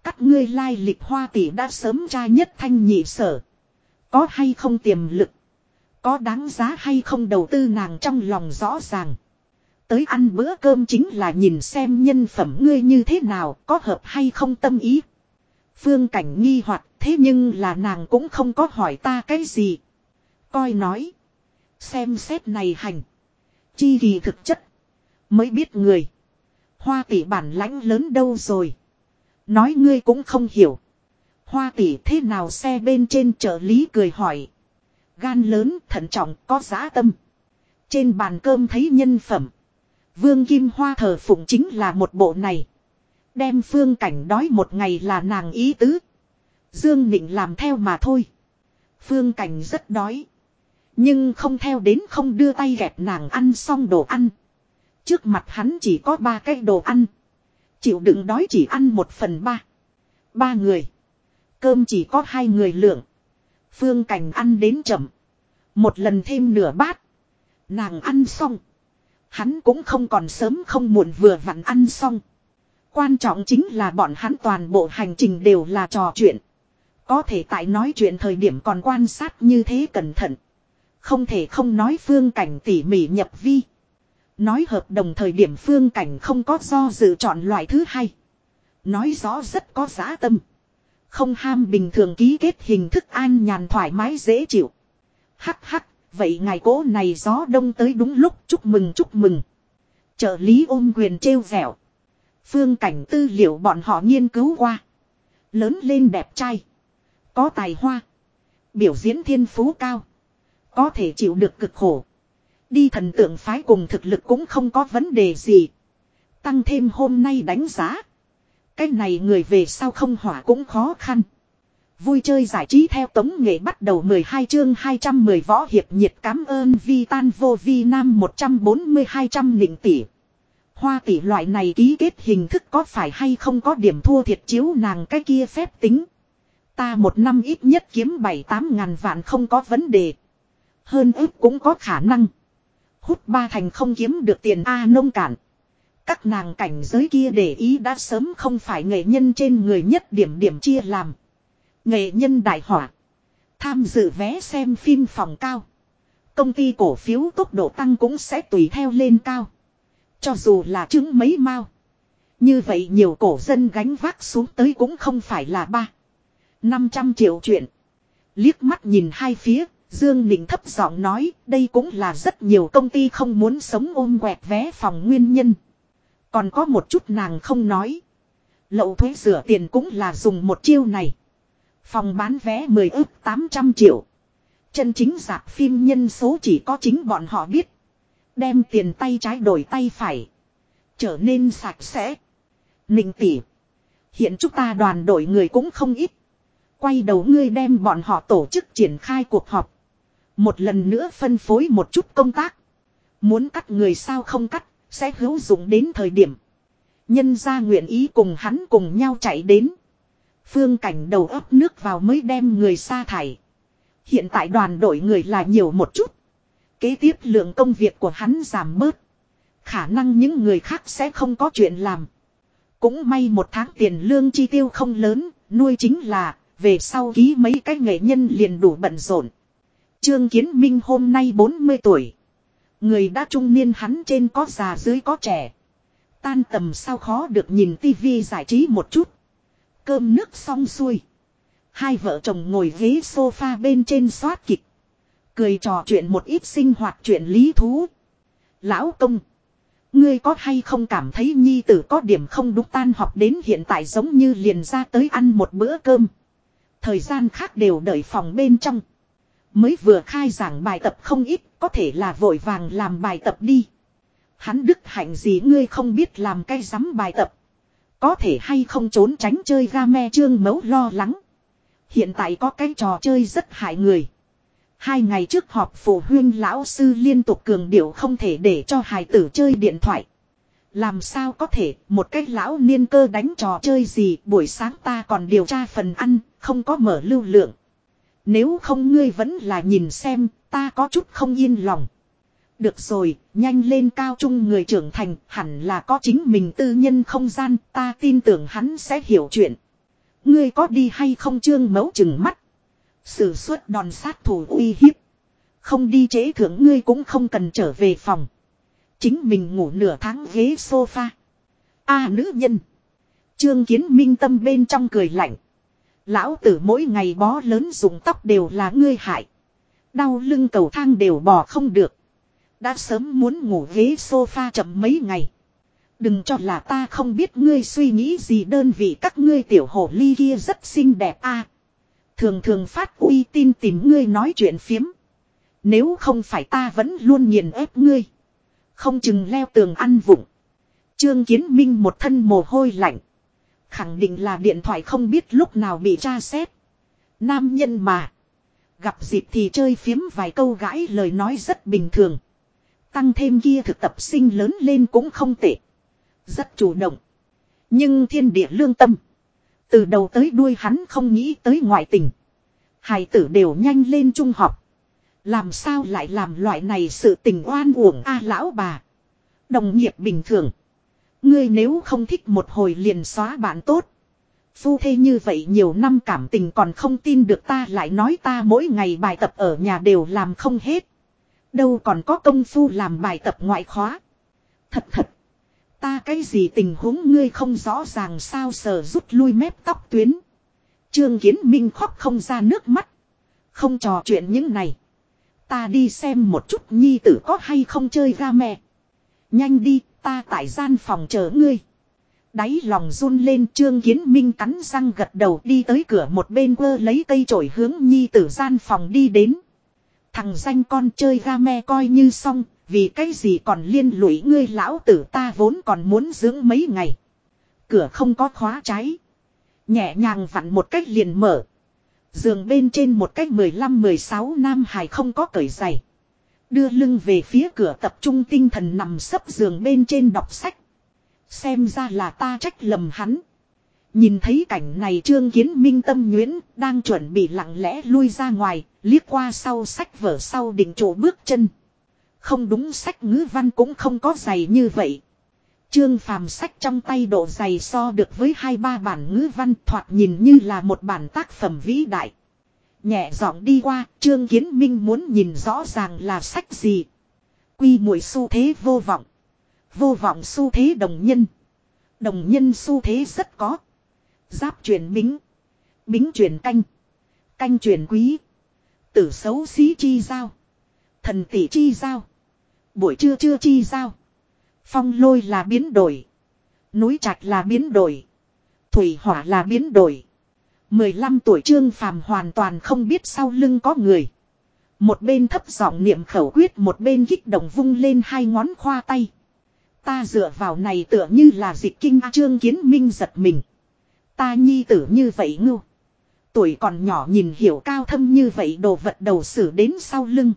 Các ngươi lai lịch hoa tỷ đã sớm tra nhất thanh nhị sở. Có hay không tiềm lực. Có đáng giá hay không đầu tư nàng trong lòng rõ ràng. Tới ăn bữa cơm chính là nhìn xem nhân phẩm ngươi như thế nào, có hợp hay không tâm ý. Phương cảnh nghi hoặc thế nhưng là nàng cũng không có hỏi ta cái gì. Coi nói. Xem xét này hành. Chi kỳ thực chất. Mới biết người. Hoa tỷ bản lãnh lớn đâu rồi. Nói ngươi cũng không hiểu. Hoa tỷ thế nào xe bên trên trợ lý cười hỏi. Gan lớn, thận trọng, có giá tâm. Trên bàn cơm thấy nhân phẩm. Vương Kim Hoa thờ phụng chính là một bộ này. Đem phương cảnh đói một ngày là nàng ý tứ. Dương Nịnh làm theo mà thôi. Phương cảnh rất đói. Nhưng không theo đến không đưa tay gẹp nàng ăn xong đồ ăn. Trước mặt hắn chỉ có ba cái đồ ăn. Chịu đựng đói chỉ ăn một phần ba. Ba người. Cơm chỉ có hai người lượng. Phương cảnh ăn đến chậm. Một lần thêm nửa bát. Nàng ăn xong. Hắn cũng không còn sớm không muộn vừa vặn ăn xong. Quan trọng chính là bọn hắn toàn bộ hành trình đều là trò chuyện. Có thể tại nói chuyện thời điểm còn quan sát như thế cẩn thận. Không thể không nói phương cảnh tỉ mỉ nhập vi. Nói hợp đồng thời điểm phương cảnh không có do dự chọn loại thứ hai. Nói rõ rất có giá tâm. Không ham bình thường ký kết hình thức an nhàn thoải mái dễ chịu. Hắc hắc, vậy ngày cố này gió đông tới đúng lúc chúc mừng chúc mừng. Trợ lý ôm quyền trêu vẻo. Phương cảnh tư liệu bọn họ nghiên cứu qua. Lớn lên đẹp trai. Có tài hoa. Biểu diễn thiên phú cao. Có thể chịu được cực khổ. Đi thần tượng phái cùng thực lực cũng không có vấn đề gì. Tăng thêm hôm nay đánh giá. Cái này người về sau không hỏa cũng khó khăn. Vui chơi giải trí theo tống nghệ bắt đầu 12 chương 210 võ hiệp nhiệt cảm ơn vi tan vô vi nam 140 trăm nịnh tỷ. Hoa tỷ loại này ký kết hình thức có phải hay không có điểm thua thiệt chiếu nàng cái kia phép tính. Ta một năm ít nhất kiếm 7-8 ngàn vạn không có vấn đề. Hơn ước cũng có khả năng. Hút ba thành không kiếm được tiền A nông cản. Các nàng cảnh giới kia để ý đã sớm không phải nghệ nhân trên người nhất điểm điểm chia làm. Nghệ nhân đại hỏa. Tham dự vé xem phim phòng cao. Công ty cổ phiếu tốc độ tăng cũng sẽ tùy theo lên cao. Cho dù là chứng mấy mau. Như vậy nhiều cổ dân gánh vác xuống tới cũng không phải là ba. 500 triệu chuyện. Liếc mắt nhìn hai phía, Dương Nịnh thấp giọng nói, đây cũng là rất nhiều công ty không muốn sống ôm quẹt vé phòng nguyên nhân. Còn có một chút nàng không nói. Lậu thuế rửa tiền cũng là dùng một chiêu này. Phòng bán vé 10 ức 800 triệu. Chân chính giạc phim nhân số chỉ có chính bọn họ biết. Đem tiền tay trái đổi tay phải. Trở nên sạch sẽ. Ninh tỉ. Hiện chúng ta đoàn đội người cũng không ít. Quay đầu ngươi đem bọn họ tổ chức triển khai cuộc họp. Một lần nữa phân phối một chút công tác. Muốn cắt người sao không cắt, sẽ hữu dụng đến thời điểm. Nhân ra nguyện ý cùng hắn cùng nhau chạy đến. Phương cảnh đầu ấp nước vào mới đem người sa thải. Hiện tại đoàn đội người là nhiều một chút. Kế tiếp lượng công việc của hắn giảm bớt. Khả năng những người khác sẽ không có chuyện làm. Cũng may một tháng tiền lương chi tiêu không lớn, nuôi chính là, về sau ký mấy cái nghệ nhân liền đủ bận rộn. Trương Kiến Minh hôm nay 40 tuổi. Người đã trung niên hắn trên có già dưới có trẻ. Tan tầm sao khó được nhìn tivi giải trí một chút. Cơm nước xong xuôi. Hai vợ chồng ngồi ghế sofa bên trên soát kịch. Cười trò chuyện một ít sinh hoạt chuyện lý thú. Lão công. Ngươi có hay không cảm thấy nhi tử có điểm không đúng tan học đến hiện tại giống như liền ra tới ăn một bữa cơm. Thời gian khác đều đợi phòng bên trong. Mới vừa khai giảng bài tập không ít, có thể là vội vàng làm bài tập đi. Hắn đức hạnh gì ngươi không biết làm cái rắm bài tập. Có thể hay không trốn tránh chơi game trương mấu lo lắng. Hiện tại có cái trò chơi rất hại người. Hai ngày trước họp phụ huynh lão sư liên tục cường điệu không thể để cho hài tử chơi điện thoại. Làm sao có thể một cái lão niên cơ đánh trò chơi gì buổi sáng ta còn điều tra phần ăn, không có mở lưu lượng. Nếu không ngươi vẫn là nhìn xem, ta có chút không yên lòng. Được rồi, nhanh lên cao trung người trưởng thành, hẳn là có chính mình tư nhân không gian, ta tin tưởng hắn sẽ hiểu chuyện. Ngươi có đi hay không trương mẫu chừng mắt. Sử suất đòn sát thủ uy hiếp. Không đi chế thưởng ngươi cũng không cần trở về phòng. Chính mình ngủ nửa tháng ghế sofa. A nữ nhân. Trương kiến minh tâm bên trong cười lạnh. Lão tử mỗi ngày bó lớn dùng tóc đều là ngươi hại. Đau lưng cầu thang đều bỏ không được. Đã sớm muốn ngủ ghế sofa chậm mấy ngày. Đừng cho là ta không biết ngươi suy nghĩ gì đơn vị các ngươi tiểu hồ ly kia rất xinh đẹp a. thường thường phát uy tin tìm ngươi nói chuyện phiếm. Nếu không phải ta vẫn luôn nghiền ép ngươi. Không chừng leo tường ăn vụng. Trương Kiến Minh một thân mồ hôi lạnh. Khẳng định là điện thoại không biết lúc nào bị tra xét. Nam nhân mà. Gặp dịp thì chơi phiếm vài câu gãi lời nói rất bình thường. Tăng thêm kia thực tập sinh lớn lên cũng không tệ. Rất chủ động. Nhưng thiên địa lương tâm. Từ đầu tới đuôi hắn không nghĩ tới ngoại tình. Hài tử đều nhanh lên trung học. Làm sao lại làm loại này sự tình oan uổng a lão bà. Đồng nghiệp bình thường. Ngươi nếu không thích một hồi liền xóa bạn tốt. Phu thê như vậy nhiều năm cảm tình còn không tin được ta lại nói ta mỗi ngày bài tập ở nhà đều làm không hết. Đâu còn có công phu làm bài tập ngoại khóa. Thật thật. Ta cái gì tình huống ngươi không rõ ràng sao sờ rút lui mép tóc tuyến. Trương Kiến Minh khóc không ra nước mắt. Không trò chuyện những này. Ta đi xem một chút nhi tử có hay không chơi ra mẹ. Nhanh đi, ta tại gian phòng chờ ngươi. Đáy lòng run lên trương kiến minh cắn răng gật đầu đi tới cửa một bên quơ lấy cây chổi hướng nhi tử gian phòng đi đến. Thằng danh con chơi ga me coi như xong, vì cái gì còn liên lụy ngươi lão tử ta vốn còn muốn dưỡng mấy ngày. Cửa không có khóa trái. Nhẹ nhàng vặn một cách liền mở. Giường bên trên một cách 15-16 nam hải không có cởi giày. Đưa lưng về phía cửa tập trung tinh thần nằm sấp giường bên trên đọc sách. Xem ra là ta trách lầm hắn. Nhìn thấy cảnh này Trương Kiến Minh tâm nguyễn đang chuẩn bị lặng lẽ lui ra ngoài, liếc qua sau sách vở sau định chỗ bước chân. Không đúng sách ngữ văn cũng không có giày như vậy. Trương Phàm sách trong tay độ dày so được với hai ba bản ngữ văn thoạt nhìn như là một bản tác phẩm vĩ đại. Nhẹ giọng đi qua, Trương Kiến Minh muốn nhìn rõ ràng là sách gì. Quy mùi xu thế vô vọng. Vô vọng xu thế đồng nhân. Đồng nhân xu thế rất có. Giáp truyền bính. Bính truyền canh. Canh truyền quý. Tử xấu xí chi giao. Thần tỷ chi giao. Buổi trưa trưa chi giao. Phong lôi là biến đổi. Núi trạch là biến đổi. Thủy hỏa là biến đổi. 15 tuổi trương phàm hoàn toàn không biết sau lưng có người. Một bên thấp giọng niệm khẩu quyết, một bên kích động vung lên hai ngón khoa tay. Ta dựa vào này tựa như là dịch kinh trương kiến minh giật mình. Ta nhi tử như vậy ngưu. Tuổi còn nhỏ nhìn hiểu cao thâm như vậy đồ vật đầu xử đến sau lưng.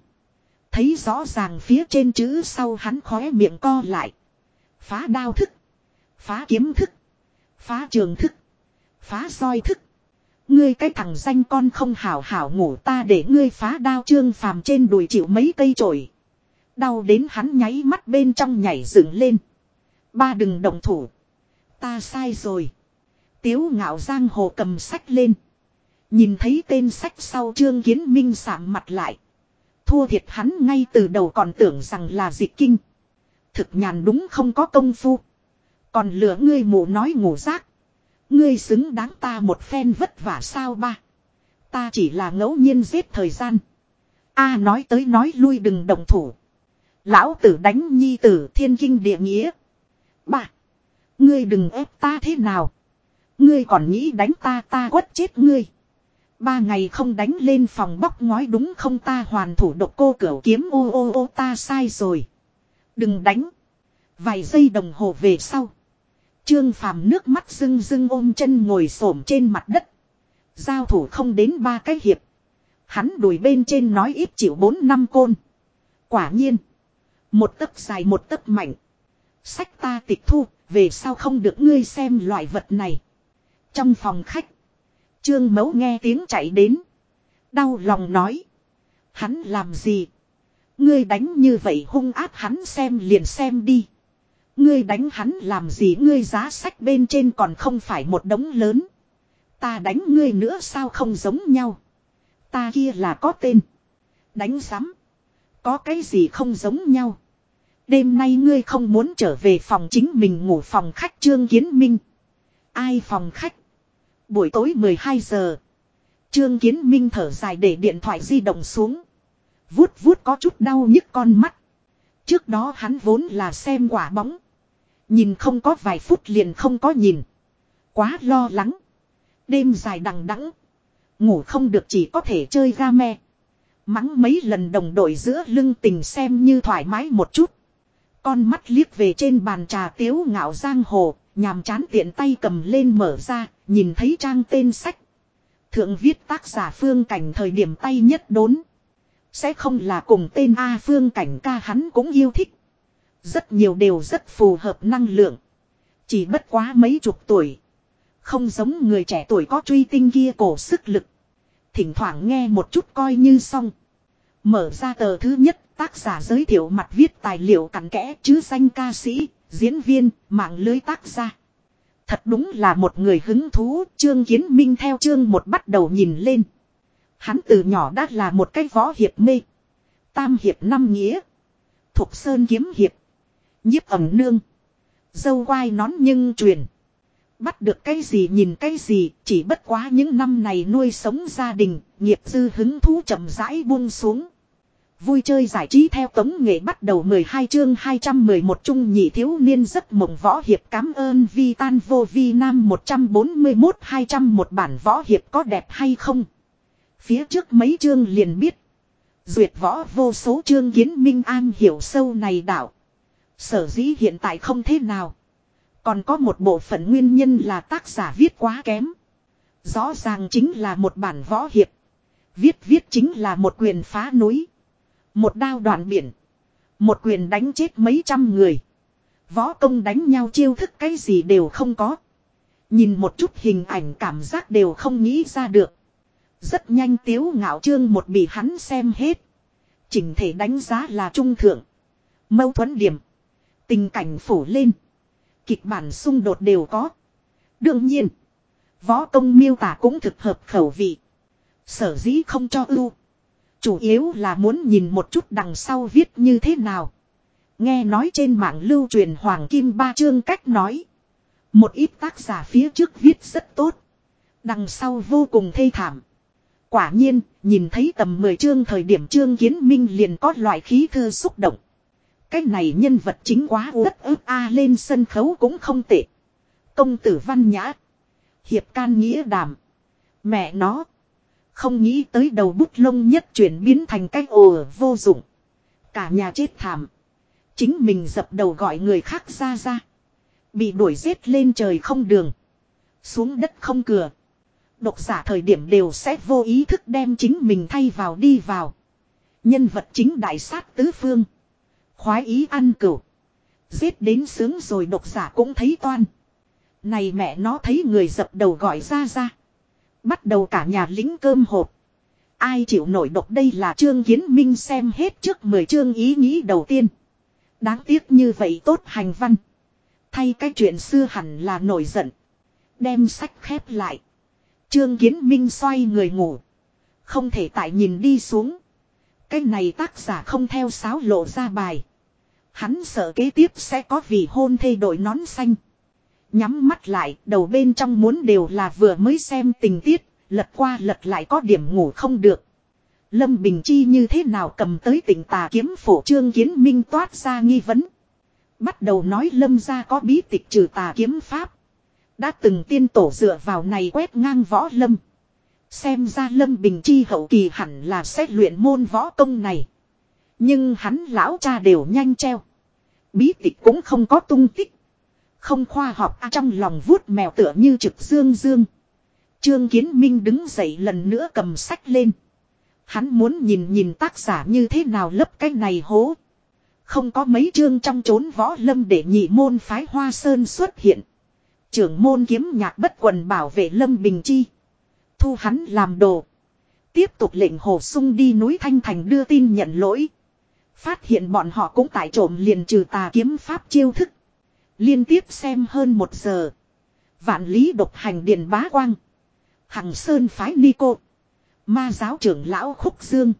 Thấy rõ ràng phía trên chữ sau hắn khóe miệng co lại. Phá đao thức. Phá kiếm thức. Phá trường thức. Phá soi thức. Ngươi cái thằng danh con không hảo hảo ngủ ta để ngươi phá đao trương phàm trên đùi chịu mấy cây trổi. Đau đến hắn nháy mắt bên trong nhảy dựng lên. Ba đừng động thủ. Ta sai rồi. Tiếu ngạo giang hồ cầm sách lên. Nhìn thấy tên sách sau trương kiến minh sạm mặt lại. Thua thiệt hắn ngay từ đầu còn tưởng rằng là dịch kinh. Thực nhàn đúng không có công phu. Còn lửa ngươi mù nói ngủ rác. Ngươi xứng đáng ta một phen vất vả sao ba. Ta chỉ là ngẫu nhiên giết thời gian. A nói tới nói lui đừng động thủ. Lão tử đánh nhi tử thiên kinh địa nghĩa. Ba. Ngươi đừng ép ta thế nào. Ngươi còn nghĩ đánh ta ta quất chết ngươi. Ba ngày không đánh lên phòng bóc ngói đúng không ta hoàn thủ độc cô cửu kiếm, ô ô ô, ta sai rồi. Đừng đánh. Vài giây đồng hồ về sau. Trương Phàm nước mắt rưng rưng ôm chân ngồi xổm trên mặt đất. Giao thủ không đến ba cái hiệp. Hắn đùi bên trên nói ít chịu bốn năm côn. Quả nhiên. Một tấc dài một tấc mạnh. Sách ta tịch thu, về sao không được ngươi xem loại vật này. Trong phòng khách. Trương mấu nghe tiếng chạy đến. Đau lòng nói. Hắn làm gì? Ngươi đánh như vậy hung áp hắn xem liền xem đi. Ngươi đánh hắn làm gì ngươi giá sách bên trên còn không phải một đống lớn. Ta đánh ngươi nữa sao không giống nhau. Ta kia là có tên. Đánh sắm. Có cái gì không giống nhau. Đêm nay ngươi không muốn trở về phòng chính mình ngủ phòng khách Trương Kiến Minh. Ai phòng khách. Buổi tối 12 giờ. Trương Kiến Minh thở dài để điện thoại di động xuống. Vuốt vuốt có chút đau nhức con mắt. Trước đó hắn vốn là xem quả bóng. Nhìn không có vài phút liền không có nhìn. Quá lo lắng. Đêm dài đằng đẵng Ngủ không được chỉ có thể chơi game. Mắng mấy lần đồng đội giữa lưng tình xem như thoải mái một chút. Con mắt liếc về trên bàn trà tiếu ngạo giang hồ, nhàm chán tiện tay cầm lên mở ra, nhìn thấy trang tên sách. Thượng viết tác giả phương cảnh thời điểm tay nhất đốn. Sẽ không là cùng tên A phương cảnh ca hắn cũng yêu thích. Rất nhiều đều rất phù hợp năng lượng. Chỉ bất quá mấy chục tuổi. Không giống người trẻ tuổi có truy tinh kia cổ sức lực. Thỉnh thoảng nghe một chút coi như xong. Mở ra tờ thứ nhất, tác giả giới thiệu mặt viết tài liệu cặn kẽ chứ danh ca sĩ, diễn viên, mạng lưới tác gia. Thật đúng là một người hứng thú, Trương Kiến Minh theo chương một bắt đầu nhìn lên. Hắn từ nhỏ đã là một cái võ hiệp mê. Tam hiệp năm nghĩa. Thục sơn kiếm hiệp. nhiếp ẩm nương. Dâu quai nón nhưng truyền. Bắt được cái gì nhìn cái gì, chỉ bất quá những năm này nuôi sống gia đình, nghiệp dư hứng thú chậm rãi buông xuống. Vui chơi giải trí theo tống nghệ bắt đầu 12 chương 211 trung nhị thiếu niên rất mộng võ hiệp cảm ơn vi tan vô vi nam 141 201 bản võ hiệp có đẹp hay không. Phía trước mấy chương liền biết. Duyệt võ vô số chương kiến minh an hiểu sâu này đạo. Sở dĩ hiện tại không thế nào. Còn có một bộ phận nguyên nhân là tác giả viết quá kém. Rõ ràng chính là một bản võ hiệp. Viết viết chính là một quyền phá núi. Một đao đoạn biển. Một quyền đánh chết mấy trăm người. Võ công đánh nhau chiêu thức cái gì đều không có. Nhìn một chút hình ảnh cảm giác đều không nghĩ ra được. Rất nhanh tiếu ngạo trương một bị hắn xem hết. Chỉnh thể đánh giá là trung thượng. Mâu thuẫn điểm. Tình cảnh phủ lên. Kịch bản xung đột đều có. Đương nhiên. Võ công miêu tả cũng thực hợp khẩu vị. Sở dĩ không cho ưu. Chủ yếu là muốn nhìn một chút đằng sau viết như thế nào. Nghe nói trên mạng lưu truyền Hoàng Kim Ba Chương cách nói. Một ít tác giả phía trước viết rất tốt. Đằng sau vô cùng thê thảm. Quả nhiên, nhìn thấy tầm 10 chương thời điểm chương kiến minh liền có loại khí thư xúc động. Cái này nhân vật chính quá uất ức a lên sân khấu cũng không tệ. Công tử văn nhã. Hiệp can nghĩa đảm. Mẹ nó. Không nghĩ tới đầu bút lông nhất chuyển biến thành cách ồ vô dụng. Cả nhà chết thảm. Chính mình dập đầu gọi người khác ra ra. Bị đuổi giết lên trời không đường. Xuống đất không cửa. Độc giả thời điểm đều sẽ vô ý thức đem chính mình thay vào đi vào. Nhân vật chính đại sát tứ phương. Khoái ý ăn cửu. Giết đến sướng rồi độc giả cũng thấy toan. Này mẹ nó thấy người dập đầu gọi ra ra. Bắt đầu cả nhà lính cơm hộp. Ai chịu nổi độc đây là Trương Kiến Minh xem hết trước 10 chương ý nghĩ đầu tiên. Đáng tiếc như vậy tốt hành văn. Thay cái chuyện xưa hẳn là nổi giận. Đem sách khép lại. Trương Kiến Minh xoay người ngủ. Không thể tại nhìn đi xuống. Cái này tác giả không theo sáo lộ ra bài. Hắn sợ kế tiếp sẽ có vị hôn thê đội nón xanh. Nhắm mắt lại, đầu bên trong muốn đều là vừa mới xem tình tiết, lật qua lật lại có điểm ngủ không được. Lâm Bình Chi như thế nào cầm tới tỉnh tà kiếm phổ trương kiến minh toát ra nghi vấn. Bắt đầu nói Lâm ra có bí tịch trừ tà kiếm pháp. Đã từng tiên tổ dựa vào này quét ngang võ Lâm. Xem ra Lâm Bình Chi hậu kỳ hẳn là xét luyện môn võ công này. Nhưng hắn lão cha đều nhanh treo. Bí tịch cũng không có tung tích. Không khoa học à, trong lòng vuốt mèo tựa như trực dương dương. Trương Kiến Minh đứng dậy lần nữa cầm sách lên. Hắn muốn nhìn nhìn tác giả như thế nào lấp cái này hố. Không có mấy chương trong trốn võ lâm để nhị môn phái hoa sơn xuất hiện. Trưởng môn kiếm nhạc bất quần bảo vệ lâm bình chi. Thu hắn làm đồ. Tiếp tục lệnh hồ sung đi núi Thanh Thành đưa tin nhận lỗi. Phát hiện bọn họ cũng tại trộm liền trừ tà kiếm pháp chiêu thức. Liên tiếp xem hơn một giờ. Vạn lý độc hành Điền bá quang. Hằng Sơn phái Nico. Ma giáo trưởng lão Khúc Dương.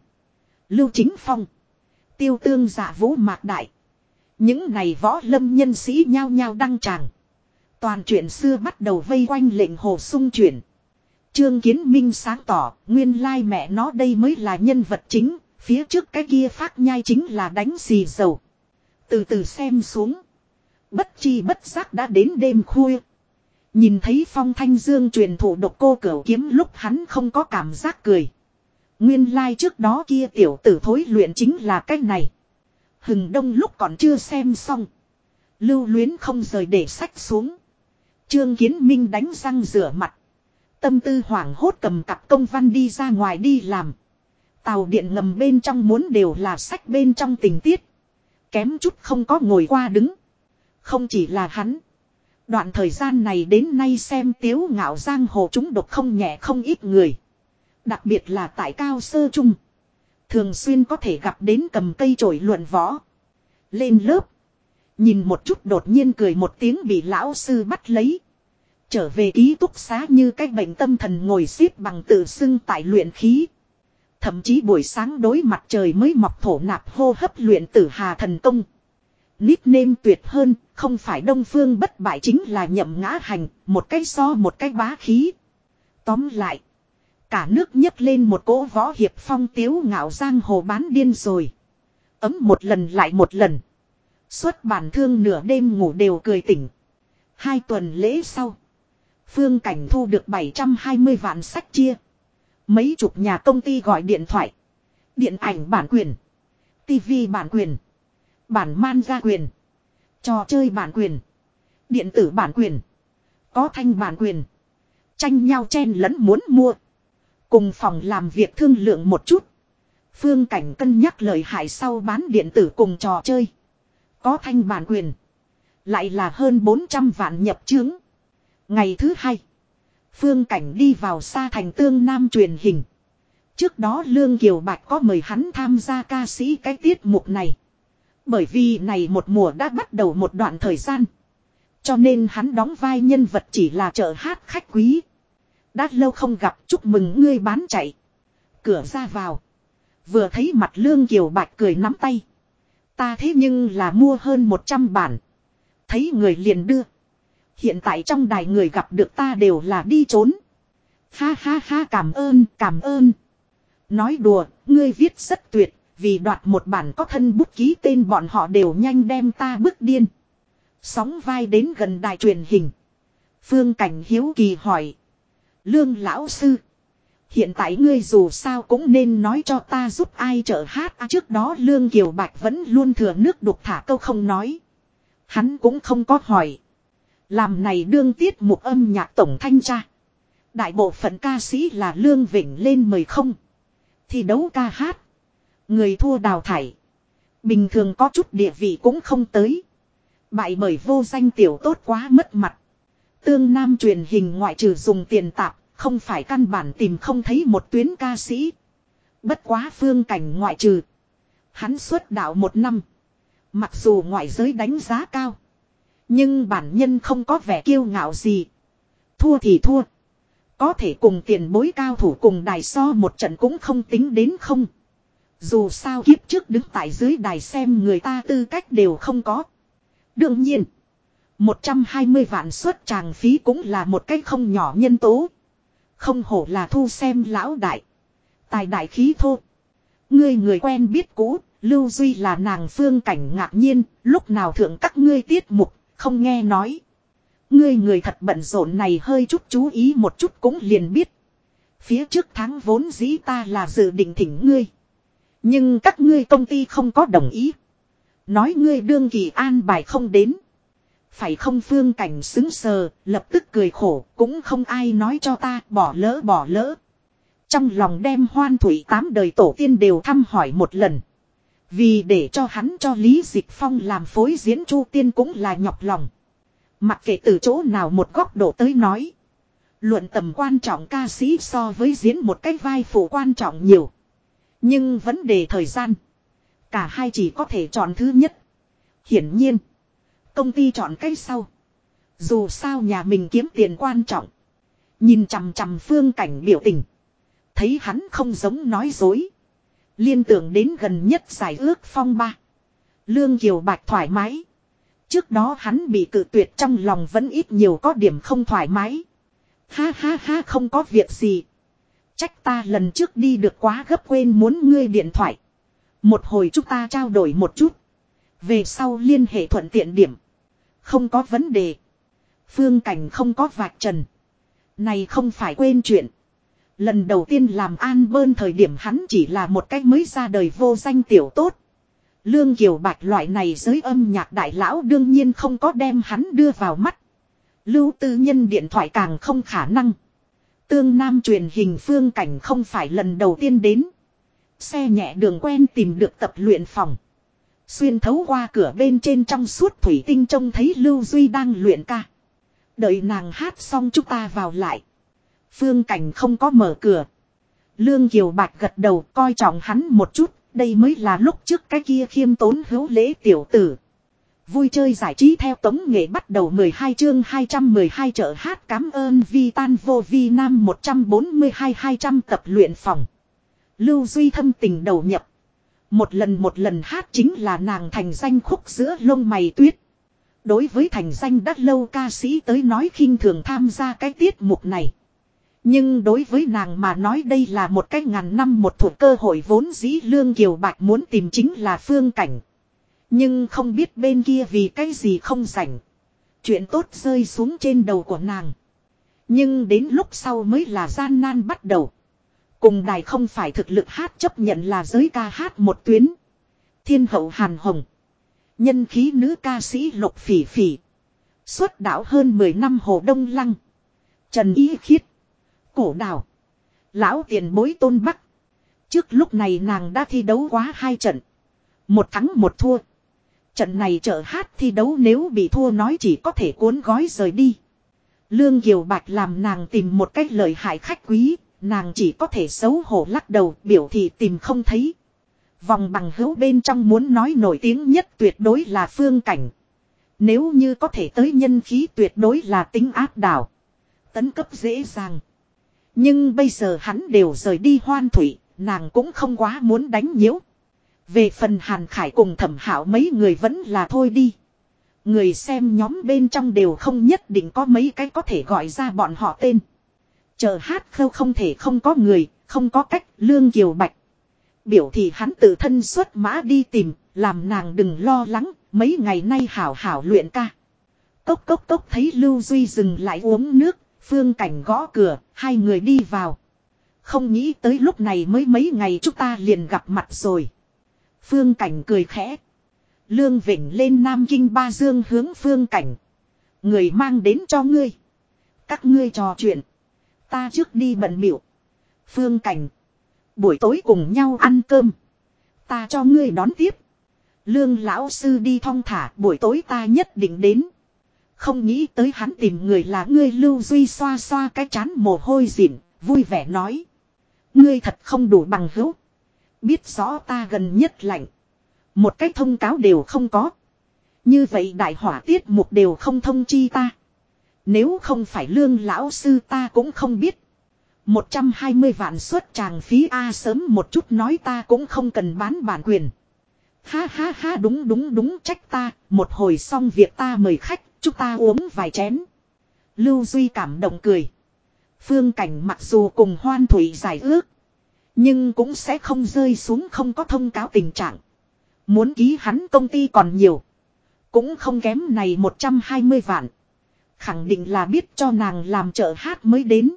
Lưu Chính Phong. Tiêu tương giả vũ mạc đại. Những này võ lâm nhân sĩ nhao nhao đăng tràng. Toàn chuyện xưa bắt đầu vây quanh lệnh hồ sung chuyển. Trương Kiến Minh sáng tỏ, nguyên lai mẹ nó đây mới là nhân vật chính, phía trước cái kia phát nhai chính là đánh xì dầu. Từ từ xem xuống. Bất chi bất giác đã đến đêm khuya. Nhìn thấy phong thanh dương truyền thủ độc cô cửu kiếm lúc hắn không có cảm giác cười. Nguyên lai like trước đó kia tiểu tử thối luyện chính là cách này. Hừng đông lúc còn chưa xem xong. Lưu luyến không rời để sách xuống. Trương Kiến Minh đánh răng rửa mặt. Tâm tư hoảng hốt cầm cặp công văn đi ra ngoài đi làm. Tàu điện ngầm bên trong muốn đều là sách bên trong tình tiết. Kém chút không có ngồi qua đứng. Không chỉ là hắn. Đoạn thời gian này đến nay xem tiếu ngạo giang hồ chúng độc không nhẹ không ít người. Đặc biệt là tại cao sơ trung. Thường xuyên có thể gặp đến cầm cây trổi luận võ. Lên lớp. Nhìn một chút đột nhiên cười một tiếng bị lão sư bắt lấy. Trở về ký túc xá như cái bệnh tâm thần ngồi xếp bằng tự xưng tại luyện khí. Thậm chí buổi sáng đối mặt trời mới mọc thổ nạp hô hấp luyện tử hà thần công. Nickname tuyệt hơn, không phải đông phương bất bại chính là nhậm ngã hành, một cái so một cái bá khí. Tóm lại, cả nước nhấc lên một cỗ võ hiệp phong tiếu ngạo giang hồ bán điên rồi. Ấm một lần lại một lần. Xuất bản thương nửa đêm ngủ đều cười tỉnh. Hai tuần lễ sau. Phương Cảnh thu được 720 vạn sách chia. Mấy chục nhà công ty gọi điện thoại. Điện ảnh bản quyền. TV bản quyền. Bản man gia quyền. Trò chơi bản quyền. Điện tử bản quyền. Có thanh bản quyền. Tranh nhau chen lẫn muốn mua. Cùng phòng làm việc thương lượng một chút. Phương cảnh cân nhắc lời hại sau bán điện tử cùng trò chơi. Có thanh bản quyền. Lại là hơn 400 vạn nhập chứng. Ngày thứ hai. Phương cảnh đi vào xa thành tương nam truyền hình. Trước đó Lương Kiều Bạch có mời hắn tham gia ca sĩ cái tiết mục này. Bởi vì này một mùa đã bắt đầu một đoạn thời gian. Cho nên hắn đóng vai nhân vật chỉ là chợ hát khách quý. Đã lâu không gặp chúc mừng ngươi bán chạy. Cửa ra vào. Vừa thấy mặt Lương Kiều Bạch cười nắm tay. Ta thế nhưng là mua hơn 100 bản. Thấy người liền đưa. Hiện tại trong đài người gặp được ta đều là đi trốn. Ha ha ha cảm ơn, cảm ơn. Nói đùa, ngươi viết rất tuyệt, vì đoạt một bản có thân bút ký tên bọn họ đều nhanh đem ta bước điên. Sóng vai đến gần đài truyền hình. Phương Cảnh Hiếu Kỳ hỏi. Lương lão sư. Hiện tại ngươi dù sao cũng nên nói cho ta giúp ai trợ hát à, trước đó Lương Kiều Bạch vẫn luôn thừa nước đục thả câu không nói. Hắn cũng không có hỏi. Làm này đương tiết mục âm nhạc tổng thanh tra. Đại bộ phận ca sĩ là Lương Vĩnh lên mời không. thì đấu ca hát. Người thua đào thải. Bình thường có chút địa vị cũng không tới. Bại bởi vô danh tiểu tốt quá mất mặt. Tương Nam truyền hình ngoại trừ dùng tiền tạp, không phải căn bản tìm không thấy một tuyến ca sĩ. Bất quá phương cảnh ngoại trừ. Hắn xuất đạo một năm. Mặc dù ngoại giới đánh giá cao. Nhưng bản nhân không có vẻ kiêu ngạo gì. Thua thì thua. Có thể cùng tiền bối cao thủ cùng đài so một trận cũng không tính đến không. Dù sao kiếp trước đứng tại dưới đài xem người ta tư cách đều không có. Đương nhiên. 120 vạn suất tràng phí cũng là một cách không nhỏ nhân tố. Không hổ là thu xem lão đại. Tài đại khí thô. Ngươi người quen biết cũ, Lưu Duy là nàng phương cảnh ngạc nhiên, lúc nào thượng các ngươi tiết mục, không nghe nói. Ngươi người thật bận rộn này hơi chút chú ý một chút cũng liền biết. Phía trước tháng vốn dĩ ta là dự định thỉnh ngươi. Nhưng các ngươi công ty không có đồng ý. Nói ngươi đương kỳ an bài không đến. Phải không phương cảnh xứng sờ, lập tức cười khổ, cũng không ai nói cho ta, bỏ lỡ bỏ lỡ. Trong lòng đem hoan thủy tám đời tổ tiên đều thăm hỏi một lần. Vì để cho hắn cho Lý Dịch Phong làm phối diễn chu tiên cũng là nhọc lòng. Mặc kệ từ chỗ nào một góc độ tới nói. Luận tầm quan trọng ca sĩ so với diễn một cái vai phụ quan trọng nhiều. Nhưng vấn đề thời gian. Cả hai chỉ có thể chọn thứ nhất. Hiển nhiên. Công ty chọn cái sau. Dù sao nhà mình kiếm tiền quan trọng. Nhìn chằm chằm phương cảnh biểu tình. Thấy hắn không giống nói dối. Liên tưởng đến gần nhất giải ước phong ba. Lương Kiều Bạch thoải mái. Trước đó hắn bị cự tuyệt trong lòng vẫn ít nhiều có điểm không thoải mái. Ha ha ha không có việc gì. Trách ta lần trước đi được quá gấp quên muốn ngươi điện thoại. Một hồi chúng ta trao đổi một chút. Về sau liên hệ thuận tiện điểm. Không có vấn đề. Phương cảnh không có vạch trần. Này không phải quên chuyện. Lần đầu tiên làm an bơn thời điểm hắn chỉ là một cách mới ra đời vô danh tiểu tốt. Lương Kiều Bạch loại này giới âm nhạc đại lão đương nhiên không có đem hắn đưa vào mắt. Lưu tư nhân điện thoại càng không khả năng. Tương Nam truyền hình phương cảnh không phải lần đầu tiên đến. Xe nhẹ đường quen tìm được tập luyện phòng. Xuyên thấu qua cửa bên trên trong suốt thủy tinh trông thấy Lưu Duy đang luyện ca. Đợi nàng hát xong chúng ta vào lại. Phương Cảnh không có mở cửa. Lương Kiều Bạch gật đầu coi trọng hắn một chút. Đây mới là lúc trước cái kia khiêm tốn hữu lễ tiểu tử. Vui chơi giải trí theo tống nghệ bắt đầu 12 chương 212 trợ hát cảm ơn vi tan vô vi nam 142 200 tập luyện phòng. Lưu Duy thâm tình đầu nhập. Một lần một lần hát chính là nàng thành danh khúc giữa lông mày tuyết. Đối với thành danh đắt lâu ca sĩ tới nói khinh thường tham gia cái tiết mục này. Nhưng đối với nàng mà nói đây là một cái ngàn năm một thuộc cơ hội vốn dĩ Lương Kiều Bạch muốn tìm chính là phương cảnh. Nhưng không biết bên kia vì cái gì không rảnh. Chuyện tốt rơi xuống trên đầu của nàng. Nhưng đến lúc sau mới là gian nan bắt đầu. Cùng đài không phải thực lực hát chấp nhận là giới ca hát một tuyến. Thiên hậu Hàn Hồng. Nhân khí nữ ca sĩ Lục Phỉ Phỉ. Xuất đạo hơn 10 năm Hồ Đông Lăng. Trần Ý Khiết. Cổ đào. Lão tiền bối tôn bắc. Trước lúc này nàng đã thi đấu quá hai trận. Một thắng một thua. Trận này trợ hát thi đấu nếu bị thua nói chỉ có thể cuốn gói rời đi. Lương Kiều Bạch làm nàng tìm một cách lợi hại khách quý, nàng chỉ có thể xấu hổ lắc đầu biểu thị tìm không thấy. Vòng bằng hữu bên trong muốn nói nổi tiếng nhất tuyệt đối là phương cảnh. Nếu như có thể tới nhân khí tuyệt đối là tính áp đảo. Tấn cấp dễ dàng. Nhưng bây giờ hắn đều rời đi hoan thủy, nàng cũng không quá muốn đánh nhiễu. Về phần Hàn Khải cùng thẩm hảo mấy người vẫn là thôi đi. Người xem nhóm bên trong đều không nhất định có mấy cái có thể gọi ra bọn họ tên. Chờ hát khâu không thể không có người, không có cách, lương kiều bạch. Biểu thì hắn tự thân xuất mã đi tìm, làm nàng đừng lo lắng, mấy ngày nay hảo hảo luyện ca. Cốc cốc cốc thấy Lưu Duy dừng lại uống nước, phương cảnh gõ cửa, hai người đi vào. Không nghĩ tới lúc này mới mấy ngày chúng ta liền gặp mặt rồi. Phương cảnh cười khẽ. Lương Vịnh lên Nam Kinh Ba Dương hướng phương cảnh. Người mang đến cho ngươi. Các ngươi trò chuyện. Ta trước đi bận miệu. Phương cảnh. Buổi tối cùng nhau ăn cơm. Ta cho ngươi đón tiếp. Lương lão sư đi thong thả buổi tối ta nhất định đến. Không nghĩ tới hắn tìm người là ngươi lưu duy xoa xoa cái chán mồ hôi dịn, vui vẻ nói. Ngươi thật không đủ bằng hữu. Biết rõ ta gần nhất lạnh. Một cái thông cáo đều không có. Như vậy đại hỏa tiết mục đều không thông chi ta. Nếu không phải lương lão sư ta cũng không biết. 120 vạn suất tràng phí A sớm một chút nói ta cũng không cần bán bản quyền. Ha ha ha đúng đúng đúng trách ta, một hồi xong việc ta mời khách, chúng ta uống vài chén. Lưu Duy cảm động cười. Phương cảnh mặc dù cùng hoan thủy giải ước. Nhưng cũng sẽ không rơi xuống không có thông cáo tình trạng. Muốn ký hắn công ty còn nhiều. Cũng không kém này 120 vạn. Khẳng định là biết cho nàng làm trợ hát mới đến.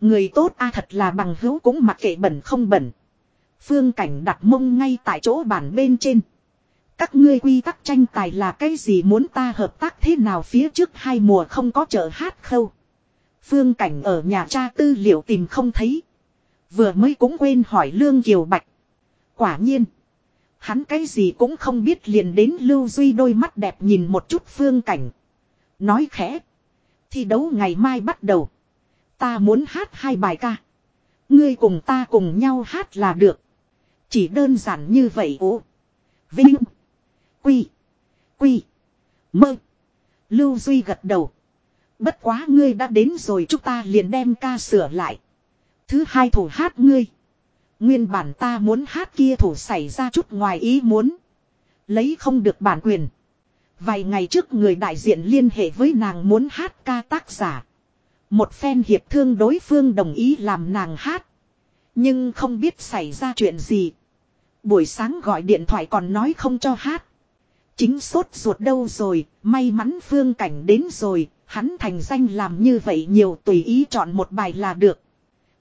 Người tốt a thật là bằng hữu cũng mặc kệ bẩn không bẩn. Phương cảnh đặt mông ngay tại chỗ bản bên trên. Các ngươi quy tắc tranh tài là cái gì muốn ta hợp tác thế nào phía trước hai mùa không có trợ hát khâu. Phương cảnh ở nhà cha tư liệu tìm không thấy. Vừa mới cũng quên hỏi Lương Kiều Bạch. Quả nhiên. Hắn cái gì cũng không biết liền đến Lưu Duy đôi mắt đẹp nhìn một chút phương cảnh. Nói khẽ. Thi đấu ngày mai bắt đầu. Ta muốn hát hai bài ca. Ngươi cùng ta cùng nhau hát là được. Chỉ đơn giản như vậy ố. Vinh. Quy. Quy. Mơ. Lưu Duy gật đầu. Bất quá ngươi đã đến rồi, chúng ta liền đem ca sửa lại. Thứ hai thủ hát ngươi. Nguyên bản ta muốn hát kia thủ xảy ra chút ngoài ý muốn. Lấy không được bản quyền. Vài ngày trước người đại diện liên hệ với nàng muốn hát ca tác giả. Một phen hiệp thương đối phương đồng ý làm nàng hát. Nhưng không biết xảy ra chuyện gì. Buổi sáng gọi điện thoại còn nói không cho hát. Chính sốt ruột đâu rồi, may mắn phương cảnh đến rồi, hắn thành danh làm như vậy nhiều tùy ý chọn một bài là được.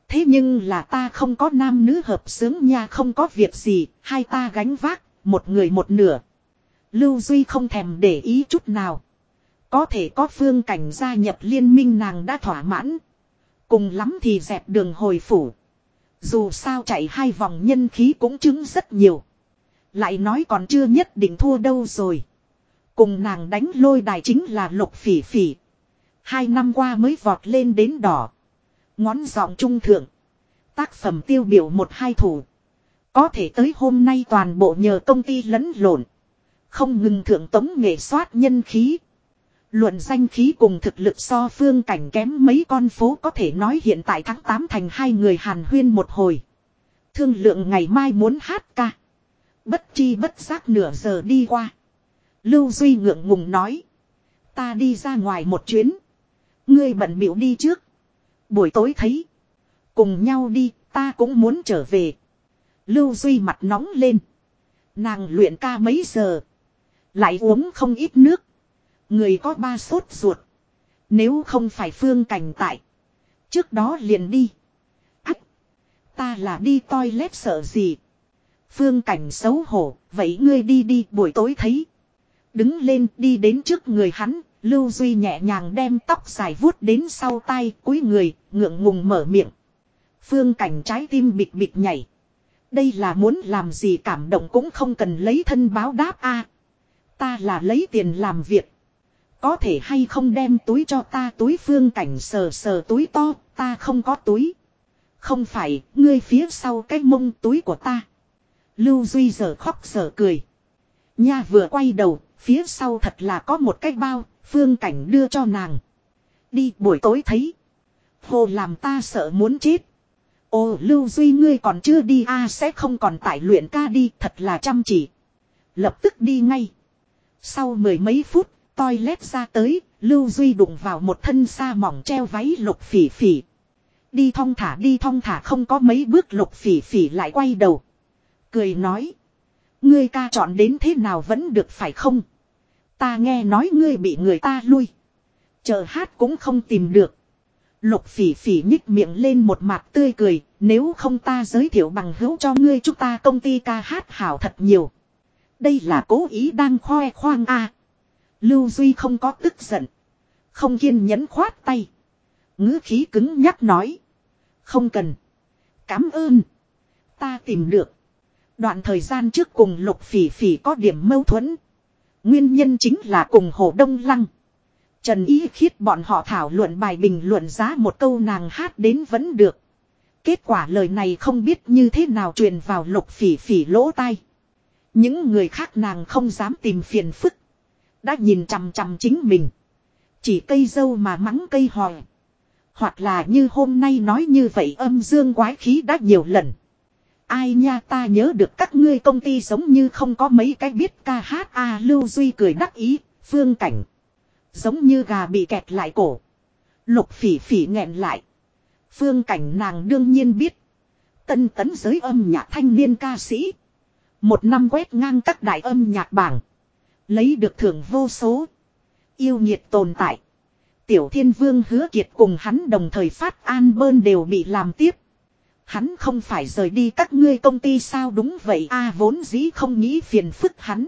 Thế nhưng là ta không có nam nữ hợp sướng nha không có việc gì, hai ta gánh vác, một người một nửa. Lưu Duy không thèm để ý chút nào. Có thể có phương cảnh gia nhập liên minh nàng đã thỏa mãn. Cùng lắm thì dẹp đường hồi phủ. Dù sao chạy hai vòng nhân khí cũng chứng rất nhiều. Lại nói còn chưa nhất định thua đâu rồi. Cùng nàng đánh lôi đài chính là lục phỉ phỉ. Hai năm qua mới vọt lên đến đỏ. Ngón giọng trung thượng. Tác phẩm tiêu biểu một hai thủ. Có thể tới hôm nay toàn bộ nhờ công ty lẫn lộn. Không ngừng thượng tống nghệ soát nhân khí. Luận danh khí cùng thực lực so phương cảnh kém mấy con phố có thể nói hiện tại tháng 8 thành hai người hàn huyên một hồi. Thương lượng ngày mai muốn hát ca. Bất chi bất giác nửa giờ đi qua. Lưu Duy ngượng ngùng nói. Ta đi ra ngoài một chuyến. Ngươi bận biểu đi trước. Buổi tối thấy. Cùng nhau đi, ta cũng muốn trở về. Lưu Duy mặt nóng lên. Nàng luyện ca mấy giờ. Lại uống không ít nước. Người có ba sốt ruột. Nếu không phải phương cảnh tại. Trước đó liền đi. Ách. Ta là đi toilet sợ gì. Phương cảnh xấu hổ. Vậy ngươi đi đi buổi tối thấy. Đứng lên đi đến trước người hắn. Lưu Duy nhẹ nhàng đem tóc dài vuốt đến sau tay, cúi người, ngượng ngùng mở miệng. Phương cảnh trái tim bịch bịch nhảy. Đây là muốn làm gì cảm động cũng không cần lấy thân báo đáp a Ta là lấy tiền làm việc. Có thể hay không đem túi cho ta túi phương cảnh sờ sờ túi to, ta không có túi. Không phải, ngươi phía sau cái mông túi của ta. Lưu Duy giờ khóc giờ cười. Nha vừa quay đầu, phía sau thật là có một cái bao, phương cảnh đưa cho nàng. Đi buổi tối thấy. Hồ làm ta sợ muốn chết. Ồ Lưu Duy ngươi còn chưa đi a à, sẽ không còn tại luyện ca đi thật là chăm chỉ. Lập tức đi ngay. Sau mười mấy phút, toilet ra tới, Lưu Duy đụng vào một thân xa mỏng treo váy lục phỉ phỉ. Đi thong thả đi thong thả không có mấy bước lục phỉ phỉ lại quay đầu. Cười nói. Ngươi ca chọn đến thế nào vẫn được phải không? Ta nghe nói ngươi bị người ta lui. Chờ hát cũng không tìm được. Lục phỉ phỉ nhích miệng lên một mặt tươi cười. Nếu không ta giới thiệu bằng hữu cho ngươi chúng ta công ty ca hát hảo thật nhiều. Đây là cố ý đang khoe khoang a. Lưu Duy không có tức giận. Không kiên nhẫn khoát tay. ngữ khí cứng nhắc nói. Không cần. Cám ơn. Ta tìm được. Đoạn thời gian trước cùng lục phỉ phỉ có điểm mâu thuẫn. Nguyên nhân chính là cùng Hồ Đông Lăng. Trần Ý khiết bọn họ thảo luận bài bình luận giá một câu nàng hát đến vẫn được. Kết quả lời này không biết như thế nào truyền vào lục phỉ phỉ lỗ tai. Những người khác nàng không dám tìm phiền phức. Đã nhìn chằm chằm chính mình. Chỉ cây dâu mà mắng cây hòi. Hoặc là như hôm nay nói như vậy âm dương quái khí đã nhiều lần. Ai nha ta nhớ được các ngươi công ty giống như không có mấy cái biết ca hát a à, Lưu Duy cười đắc ý, phương cảnh. Giống như gà bị kẹt lại cổ. Lục phỉ phỉ nghẹn lại. Phương cảnh nàng đương nhiên biết. Tân tấn giới âm nhạc thanh niên ca sĩ. Một năm quét ngang các đại âm nhạc bảng. Lấy được thưởng vô số. Yêu nhiệt tồn tại. Tiểu Thiên Vương hứa kiệt cùng hắn đồng thời phát an bơn đều bị làm tiếp. Hắn không phải rời đi các ngươi công ty sao đúng vậy a vốn dĩ không nghĩ phiền phức hắn.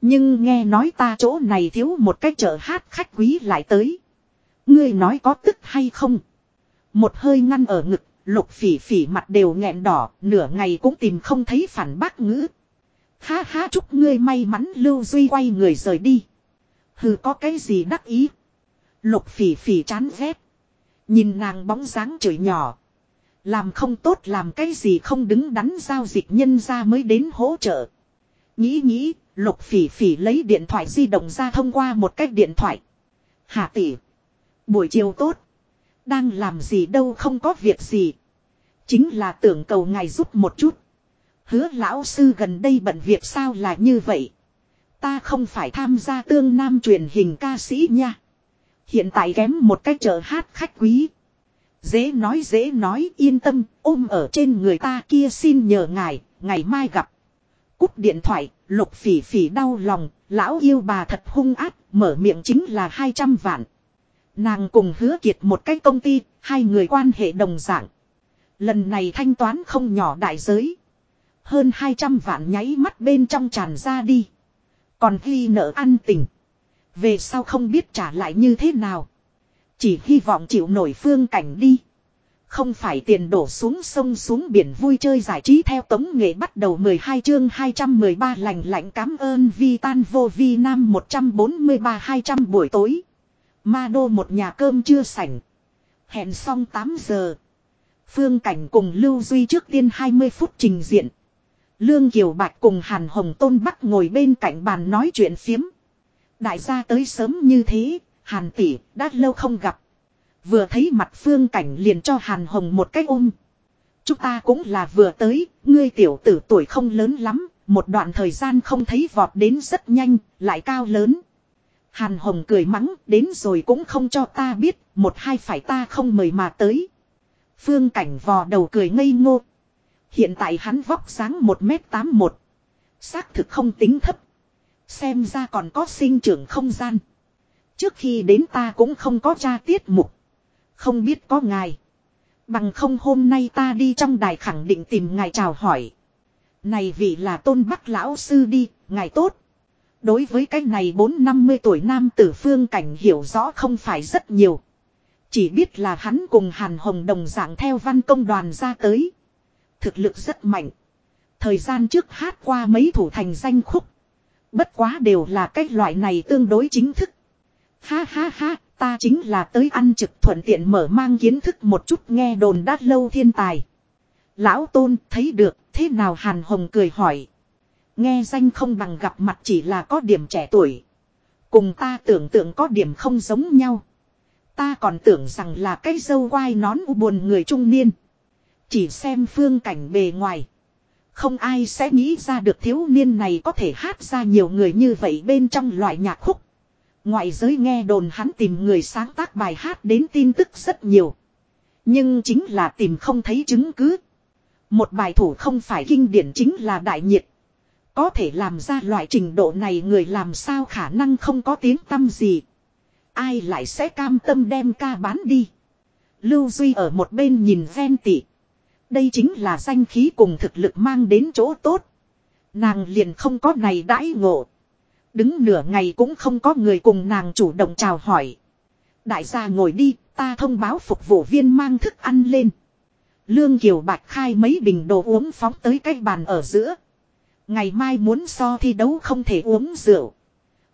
Nhưng nghe nói ta chỗ này thiếu một cái chợ hát khách quý lại tới. Ngươi nói có tức hay không? Một hơi ngăn ở ngực, lục phỉ phỉ mặt đều nghẹn đỏ, nửa ngày cũng tìm không thấy phản bác ngữ. Ha ha chúc ngươi may mắn Lưu Duy quay người rời đi. Hừ có cái gì đắc ý. Lục phỉ phỉ chán ghét. Nhìn nàng bóng dáng chửi nhỏ. Làm không tốt làm cái gì không đứng đắn giao dịch nhân ra mới đến hỗ trợ. Nghĩ nghĩ, lục phỉ phỉ lấy điện thoại di động ra thông qua một cách điện thoại. Hạ tỷ. Buổi chiều tốt. Đang làm gì đâu không có việc gì. Chính là tưởng cầu ngài giúp một chút. Hứa lão sư gần đây bận việc sao là như vậy. Ta không phải tham gia tương nam truyền hình ca sĩ nha. Hiện tại kém một cách chợ hát khách quý. Dễ nói dễ nói yên tâm ôm ở trên người ta kia xin nhờ ngài, ngày mai gặp. Cúp điện thoại, lục phỉ phỉ đau lòng, lão yêu bà thật hung ác, mở miệng chính là 200 vạn. Nàng cùng hứa kiệt một cái công ty, hai người quan hệ đồng dạng. Lần này thanh toán không nhỏ đại giới. Hơn 200 vạn nháy mắt bên trong tràn ra đi. Còn ghi nợ ăn tình. Về sau không biết trả lại như thế nào. Chỉ hy vọng chịu nổi phương cảnh đi. Không phải tiền đổ xuống sông xuống biển vui chơi giải trí theo tống nghệ bắt đầu 12 chương 213 lành lạnh cảm ơn vi tan vô vi nam 143-200 buổi tối. Ma đô một nhà cơm chưa sảnh. Hẹn xong 8 giờ. Phương Cảnh cùng Lưu Duy trước tiên 20 phút trình diện. Lương Kiều Bạch cùng Hàn Hồng Tôn Bắc ngồi bên cạnh bàn nói chuyện phiếm. Đại gia tới sớm như thế, Hàn tỷ đã lâu không gặp. Vừa thấy mặt Phương Cảnh liền cho Hàn Hồng một cái ôm. Chúng ta cũng là vừa tới, ngươi tiểu tử tuổi không lớn lắm, một đoạn thời gian không thấy vọt đến rất nhanh, lại cao lớn. Hàn Hồng cười mắng, đến rồi cũng không cho ta biết, một hai phải ta không mời mà tới. Phương Cảnh vò đầu cười ngây ngô. Hiện tại hắn vóc dáng 1m81. Xác thực không tính thấp. Xem ra còn có sinh trưởng không gian. Trước khi đến ta cũng không có tra tiết mục. Không biết có ngài. Bằng không hôm nay ta đi trong đài khẳng định tìm ngài chào hỏi. Này vị là tôn bắc lão sư đi, ngài tốt. Đối với cái này 4-50 tuổi nam tử phương cảnh hiểu rõ không phải rất nhiều. Chỉ biết là hắn cùng Hàn Hồng đồng dạng theo văn công đoàn ra tới. Thực lực rất mạnh. Thời gian trước hát qua mấy thủ thành danh khúc. Bất quá đều là cái loại này tương đối chính thức. Ha ha ha, ta chính là tới ăn trực thuận tiện mở mang kiến thức một chút nghe đồn đát lâu thiên tài. Lão Tôn thấy được, thế nào Hàn Hồng cười hỏi. Nghe danh không bằng gặp mặt chỉ là có điểm trẻ tuổi. Cùng ta tưởng tượng có điểm không giống nhau. Ta còn tưởng rằng là cái dâu quai nón u buồn người trung niên. Chỉ xem phương cảnh bề ngoài. Không ai sẽ nghĩ ra được thiếu niên này có thể hát ra nhiều người như vậy bên trong loại nhạc khúc. Ngoại giới nghe đồn hắn tìm người sáng tác bài hát đến tin tức rất nhiều. Nhưng chính là tìm không thấy chứng cứ. Một bài thủ không phải kinh điển chính là đại nhiệt. Có thể làm ra loại trình độ này người làm sao khả năng không có tiếng tâm gì. Ai lại sẽ cam tâm đem ca bán đi. Lưu Duy ở một bên nhìn ven tỉ. Đây chính là danh khí cùng thực lực mang đến chỗ tốt. Nàng liền không có này đãi ngộ. Đứng nửa ngày cũng không có người cùng nàng chủ động chào hỏi. Đại gia ngồi đi, ta thông báo phục vụ viên mang thức ăn lên. Lương Kiều Bạch khai mấy bình đồ uống phóng tới cái bàn ở giữa. Ngày mai muốn so thi đấu không thể uống rượu.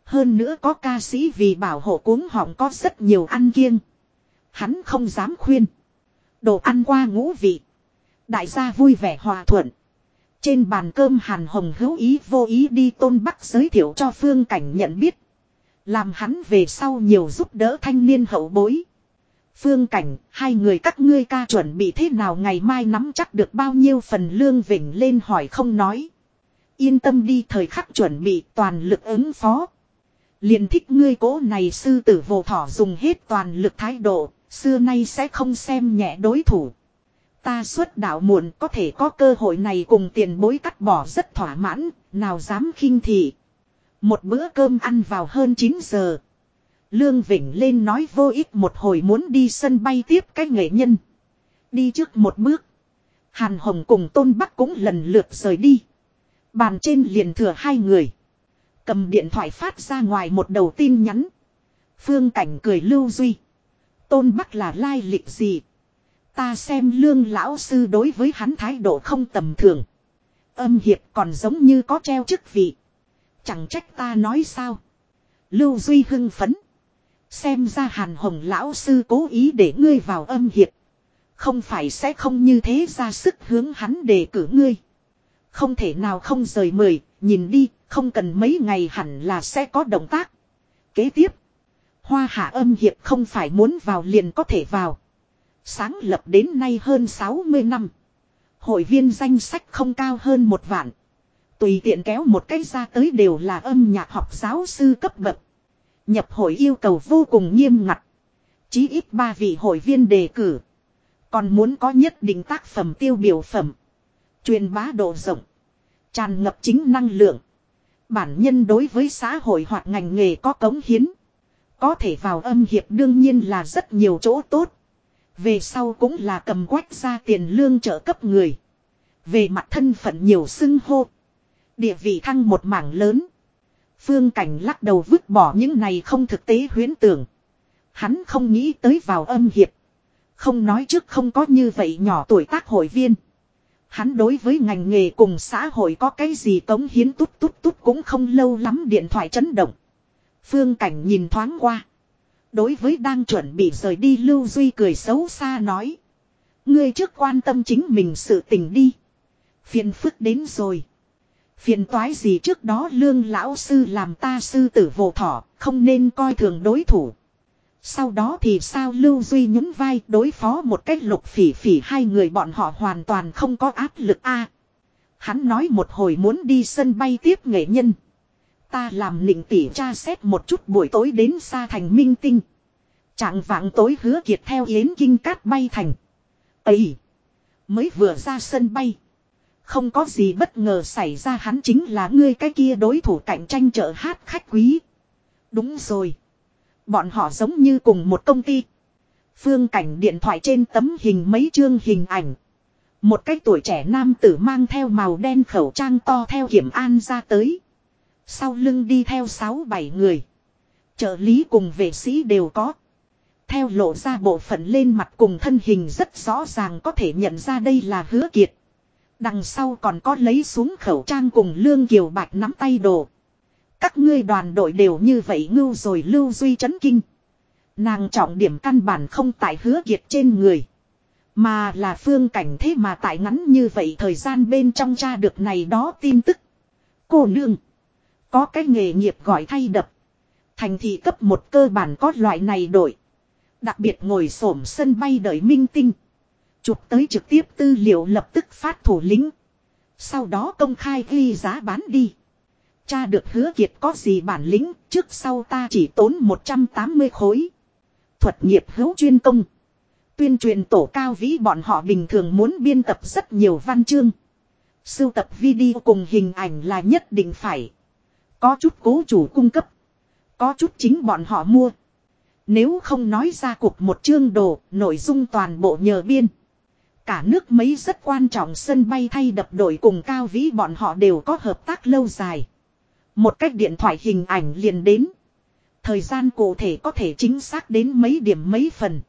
Hơn nữa có ca sĩ vì bảo hộ cuống họng có rất nhiều ăn kiêng. Hắn không dám khuyên. Đồ ăn qua ngũ vị. Đại gia vui vẻ hòa thuận. Trên bàn cơm Hàn Hồng hữu ý vô ý đi Tôn Bắc giới thiệu cho Phương Cảnh nhận biết. Làm hắn về sau nhiều giúp đỡ thanh niên hậu bối. Phương Cảnh, hai người các ngươi ca chuẩn bị thế nào ngày mai nắm chắc được bao nhiêu phần lương vỉnh lên hỏi không nói. Yên tâm đi thời khắc chuẩn bị toàn lực ứng phó. Liền thích ngươi cố này sư tử vô thỏ dùng hết toàn lực thái độ, xưa nay sẽ không xem nhẹ đối thủ. Ta xuất đạo muộn có thể có cơ hội này cùng tiền bối cắt bỏ rất thỏa mãn, nào dám khinh thị. Một bữa cơm ăn vào hơn 9 giờ. Lương Vĩnh lên nói vô ích một hồi muốn đi sân bay tiếp cái nghệ nhân. Đi trước một bước. Hàn Hồng cùng Tôn Bắc cũng lần lượt rời đi. Bàn trên liền thừa hai người. Cầm điện thoại phát ra ngoài một đầu tin nhắn. Phương Cảnh cười lưu duy. Tôn Bắc là lai lịch gì? Ta xem lương lão sư đối với hắn thái độ không tầm thường. Âm hiệp còn giống như có treo chức vị. Chẳng trách ta nói sao. Lưu Duy hưng phấn. Xem ra hàn hồng lão sư cố ý để ngươi vào âm hiệp. Không phải sẽ không như thế ra sức hướng hắn đề cử ngươi. Không thể nào không rời mời, nhìn đi, không cần mấy ngày hẳn là sẽ có động tác. Kế tiếp, hoa hạ âm hiệp không phải muốn vào liền có thể vào. Sáng lập đến nay hơn 60 năm. Hội viên danh sách không cao hơn một vạn. Tùy tiện kéo một cái ra tới đều là âm nhạc học giáo sư cấp bậc. Nhập hội yêu cầu vô cùng nghiêm ngặt. Chí ít ba vị hội viên đề cử. Còn muốn có nhất định tác phẩm tiêu biểu phẩm. Truyền bá độ rộng. Tràn ngập chính năng lượng. Bản nhân đối với xã hội hoặc ngành nghề có cống hiến. Có thể vào âm hiệp đương nhiên là rất nhiều chỗ tốt. Về sau cũng là cầm quách ra tiền lương trợ cấp người. Về mặt thân phận nhiều xưng hô. Địa vị thăng một mảng lớn. Phương Cảnh lắc đầu vứt bỏ những này không thực tế huyến tưởng. Hắn không nghĩ tới vào âm hiệp. Không nói trước không có như vậy nhỏ tuổi tác hội viên. Hắn đối với ngành nghề cùng xã hội có cái gì cống hiến tút tút tút cũng không lâu lắm điện thoại chấn động. Phương Cảnh nhìn thoáng qua. Đối với đang chuẩn bị rời đi Lưu Duy cười xấu xa nói. Ngươi trước quan tâm chính mình sự tình đi. Phiền phức đến rồi. Phiền toái gì trước đó lương lão sư làm ta sư tử vô thỏ, không nên coi thường đối thủ. Sau đó thì sao Lưu Duy nhún vai đối phó một cách lục phỉ phỉ hai người bọn họ hoàn toàn không có áp lực a. hắn nói một hồi muốn đi sân bay tiếp nghệ nhân. Ta làm lịnh tỉ tra xét một chút buổi tối đến xa thành minh tinh. Trạng vạng tối hứa kiệt theo yến kinh cát bay thành. ấy Mới vừa ra sân bay. Không có gì bất ngờ xảy ra, hắn chính là ngươi cái kia đối thủ cạnh tranh chợ hát khách quý. Đúng rồi. Bọn họ giống như cùng một công ty. Phương cảnh điện thoại trên tấm hình mấy chương hình ảnh. Một cái tuổi trẻ nam tử mang theo màu đen khẩu trang to theo kiểm an ra tới. Sau lưng đi theo 6-7 người. Trợ lý cùng vệ sĩ đều có. Theo lộ ra bộ phận lên mặt cùng thân hình rất rõ ràng có thể nhận ra đây là hứa kiệt. Đằng sau còn có lấy xuống khẩu trang cùng Lương Kiều Bạch nắm tay đồ. Các ngươi đoàn đội đều như vậy ngưu rồi lưu duy chấn kinh. Nàng trọng điểm căn bản không tại hứa kiệt trên người. Mà là phương cảnh thế mà tại ngắn như vậy thời gian bên trong cha được này đó tin tức. Cô nương. Có cái nghề nghiệp gọi thay đập. Thành thị cấp một cơ bản có loại này đổi. Đặc biệt ngồi xổm sân bay đợi minh tinh. Chụp tới trực tiếp tư liệu lập tức phát thủ lĩnh. Sau đó công khai ghi giá bán đi. Cha được hứa kiệt có gì bản lĩnh, trước sau ta chỉ tốn 180 khối. Thuật nghiệp hữu chuyên công. Tuyên truyền tổ cao vĩ bọn họ bình thường muốn biên tập rất nhiều văn chương. Sưu tập video cùng hình ảnh là nhất định phải. Có chút cố chủ cung cấp. Có chút chính bọn họ mua. Nếu không nói ra cục một chương đồ, nội dung toàn bộ nhờ biên. Cả nước mấy rất quan trọng sân bay thay đập đội cùng cao vĩ bọn họ đều có hợp tác lâu dài. Một cách điện thoại hình ảnh liền đến. Thời gian cụ thể có thể chính xác đến mấy điểm mấy phần.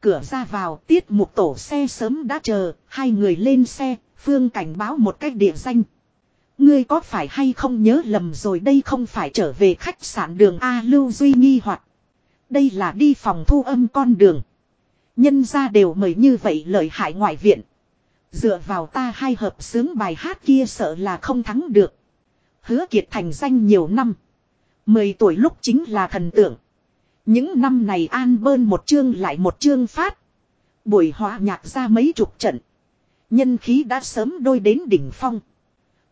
Cửa ra vào tiết mục tổ xe sớm đã chờ, hai người lên xe, phương cảnh báo một cách địa danh. Ngươi có phải hay không nhớ lầm rồi đây không phải trở về khách sạn đường A Lưu Duy nghi hoặc Đây là đi phòng thu âm con đường. Nhân ra đều mời như vậy lợi hại ngoại viện. Dựa vào ta hai hợp sướng bài hát kia sợ là không thắng được. Hứa kiệt thành danh nhiều năm. Mười tuổi lúc chính là thần tượng. Những năm này an bơn một chương lại một chương phát. Buổi hòa nhạc ra mấy chục trận. Nhân khí đã sớm đôi đến đỉnh phong.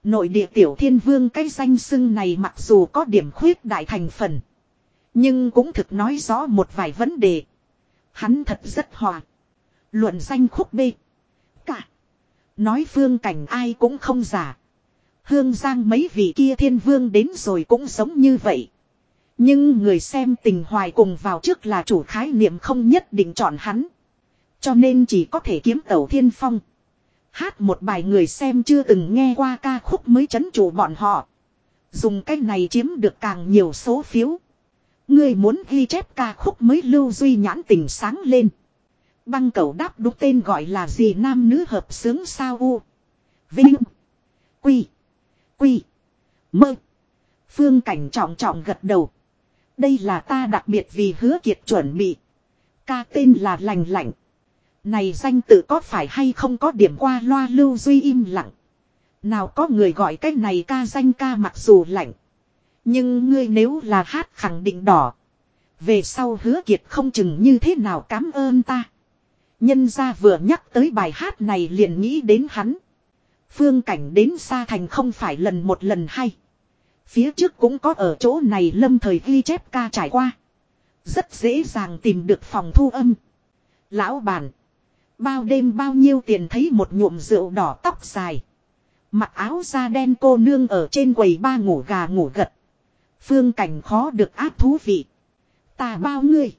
Nội địa tiểu thiên vương cái danh xưng này mặc dù có điểm khuyết đại thành phần. Nhưng cũng thực nói rõ một vài vấn đề. Hắn thật rất hòa. Luận danh khúc bê. Cả. Nói phương cảnh ai cũng không giả. Hương Giang mấy vị kia thiên vương đến rồi cũng giống như vậy. Nhưng người xem tình hoài cùng vào trước là chủ khái niệm không nhất định chọn hắn. Cho nên chỉ có thể kiếm tẩu thiên phong. Hát một bài người xem chưa từng nghe qua ca khúc mới chấn chủ bọn họ. Dùng cách này chiếm được càng nhiều số phiếu. Người muốn ghi chép ca khúc mới lưu duy nhãn tình sáng lên. Băng cầu đáp đúng tên gọi là gì nam nữ hợp sướng sao u. Vinh. Quy. Quy. Mơ. Phương cảnh trọng trọng gật đầu. Đây là ta đặc biệt vì hứa kiệt chuẩn bị. Ca tên là lành lạnh. Này danh tự có phải hay không có điểm qua loa lưu duy im lặng. Nào có người gọi cái này ca danh ca mặc dù lạnh. Nhưng ngươi nếu là hát khẳng định đỏ. Về sau hứa kiệt không chừng như thế nào cảm ơn ta. Nhân ra vừa nhắc tới bài hát này liền nghĩ đến hắn. Phương cảnh đến xa thành không phải lần một lần hay. Phía trước cũng có ở chỗ này lâm thời ghi chép ca trải qua. Rất dễ dàng tìm được phòng thu âm. Lão bản. Bao đêm bao nhiêu tiền thấy một nhuộm rượu đỏ tóc dài. Mặc áo da đen cô nương ở trên quầy ba ngủ gà ngủ gật. Phương cảnh khó được áp thú vị. Ta bao ngươi.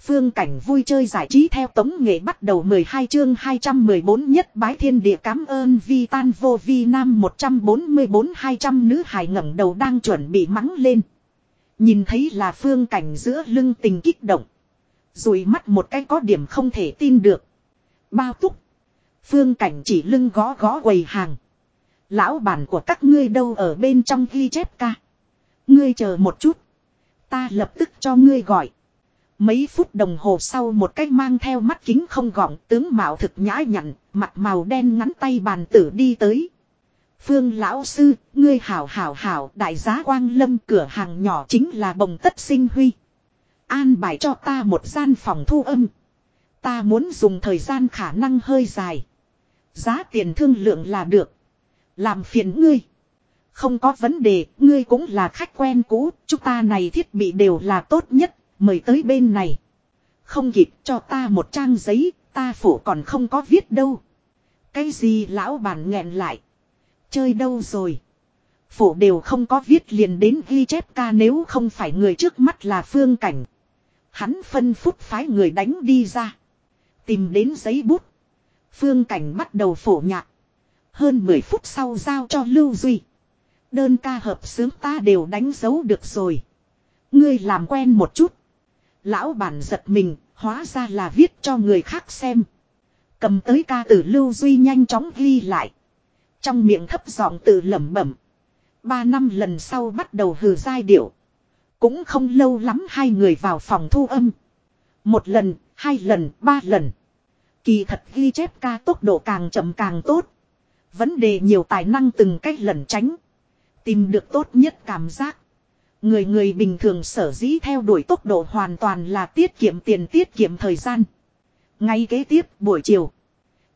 Phương cảnh vui chơi giải trí theo tống nghệ bắt đầu 12 chương 214 nhất bái thiên địa cảm ơn vi tan vô vi nam 144-200 nữ hài ngẩng đầu đang chuẩn bị mắng lên. Nhìn thấy là phương cảnh giữa lưng tình kích động. Rồi mắt một cái có điểm không thể tin được. Bao túc. Phương cảnh chỉ lưng gõ gõ quầy hàng. Lão bản của các ngươi đâu ở bên trong ghi chép ca. Ngươi chờ một chút. Ta lập tức cho ngươi gọi. Mấy phút đồng hồ sau một cách mang theo mắt kính không gọn, tướng mạo thực nhã nhặn, mặt màu đen ngắn tay bàn tử đi tới. Phương lão sư, ngươi hảo hảo hảo, đại giá quang lâm cửa hàng nhỏ chính là bồng tất sinh huy. An bài cho ta một gian phòng thu âm. Ta muốn dùng thời gian khả năng hơi dài. Giá tiền thương lượng là được. Làm phiền ngươi. Không có vấn đề, ngươi cũng là khách quen cũ, chúng ta này thiết bị đều là tốt nhất, mời tới bên này. Không kịp cho ta một trang giấy, ta phủ còn không có viết đâu. Cái gì lão bản nghẹn lại. Chơi đâu rồi. Phủ đều không có viết liền đến ghi chép ca nếu không phải người trước mắt là phương cảnh. Hắn phân phút phái người đánh đi ra. Tìm đến giấy bút. Phương cảnh bắt đầu phổ nhạc. Hơn 10 phút sau giao cho Lưu Duy. Đơn ca hợp sướng ta đều đánh dấu được rồi. Ngươi làm quen một chút. Lão bản giật mình, hóa ra là viết cho người khác xem. Cầm tới ca từ Lưu Duy nhanh chóng ghi lại. Trong miệng thấp giọng tự lẩm bẩm. Ba năm lần sau bắt đầu hừ giai điệu. Cũng không lâu lắm hai người vào phòng thu âm. Một lần, hai lần, ba lần. Kỳ thật ghi chép ca tốc độ càng chậm càng tốt. Vấn đề nhiều tài năng từng cách lẩn tránh. Tìm được tốt nhất cảm giác. Người người bình thường sở dĩ theo đuổi tốc độ hoàn toàn là tiết kiệm tiền tiết kiệm thời gian. Ngay kế tiếp buổi chiều.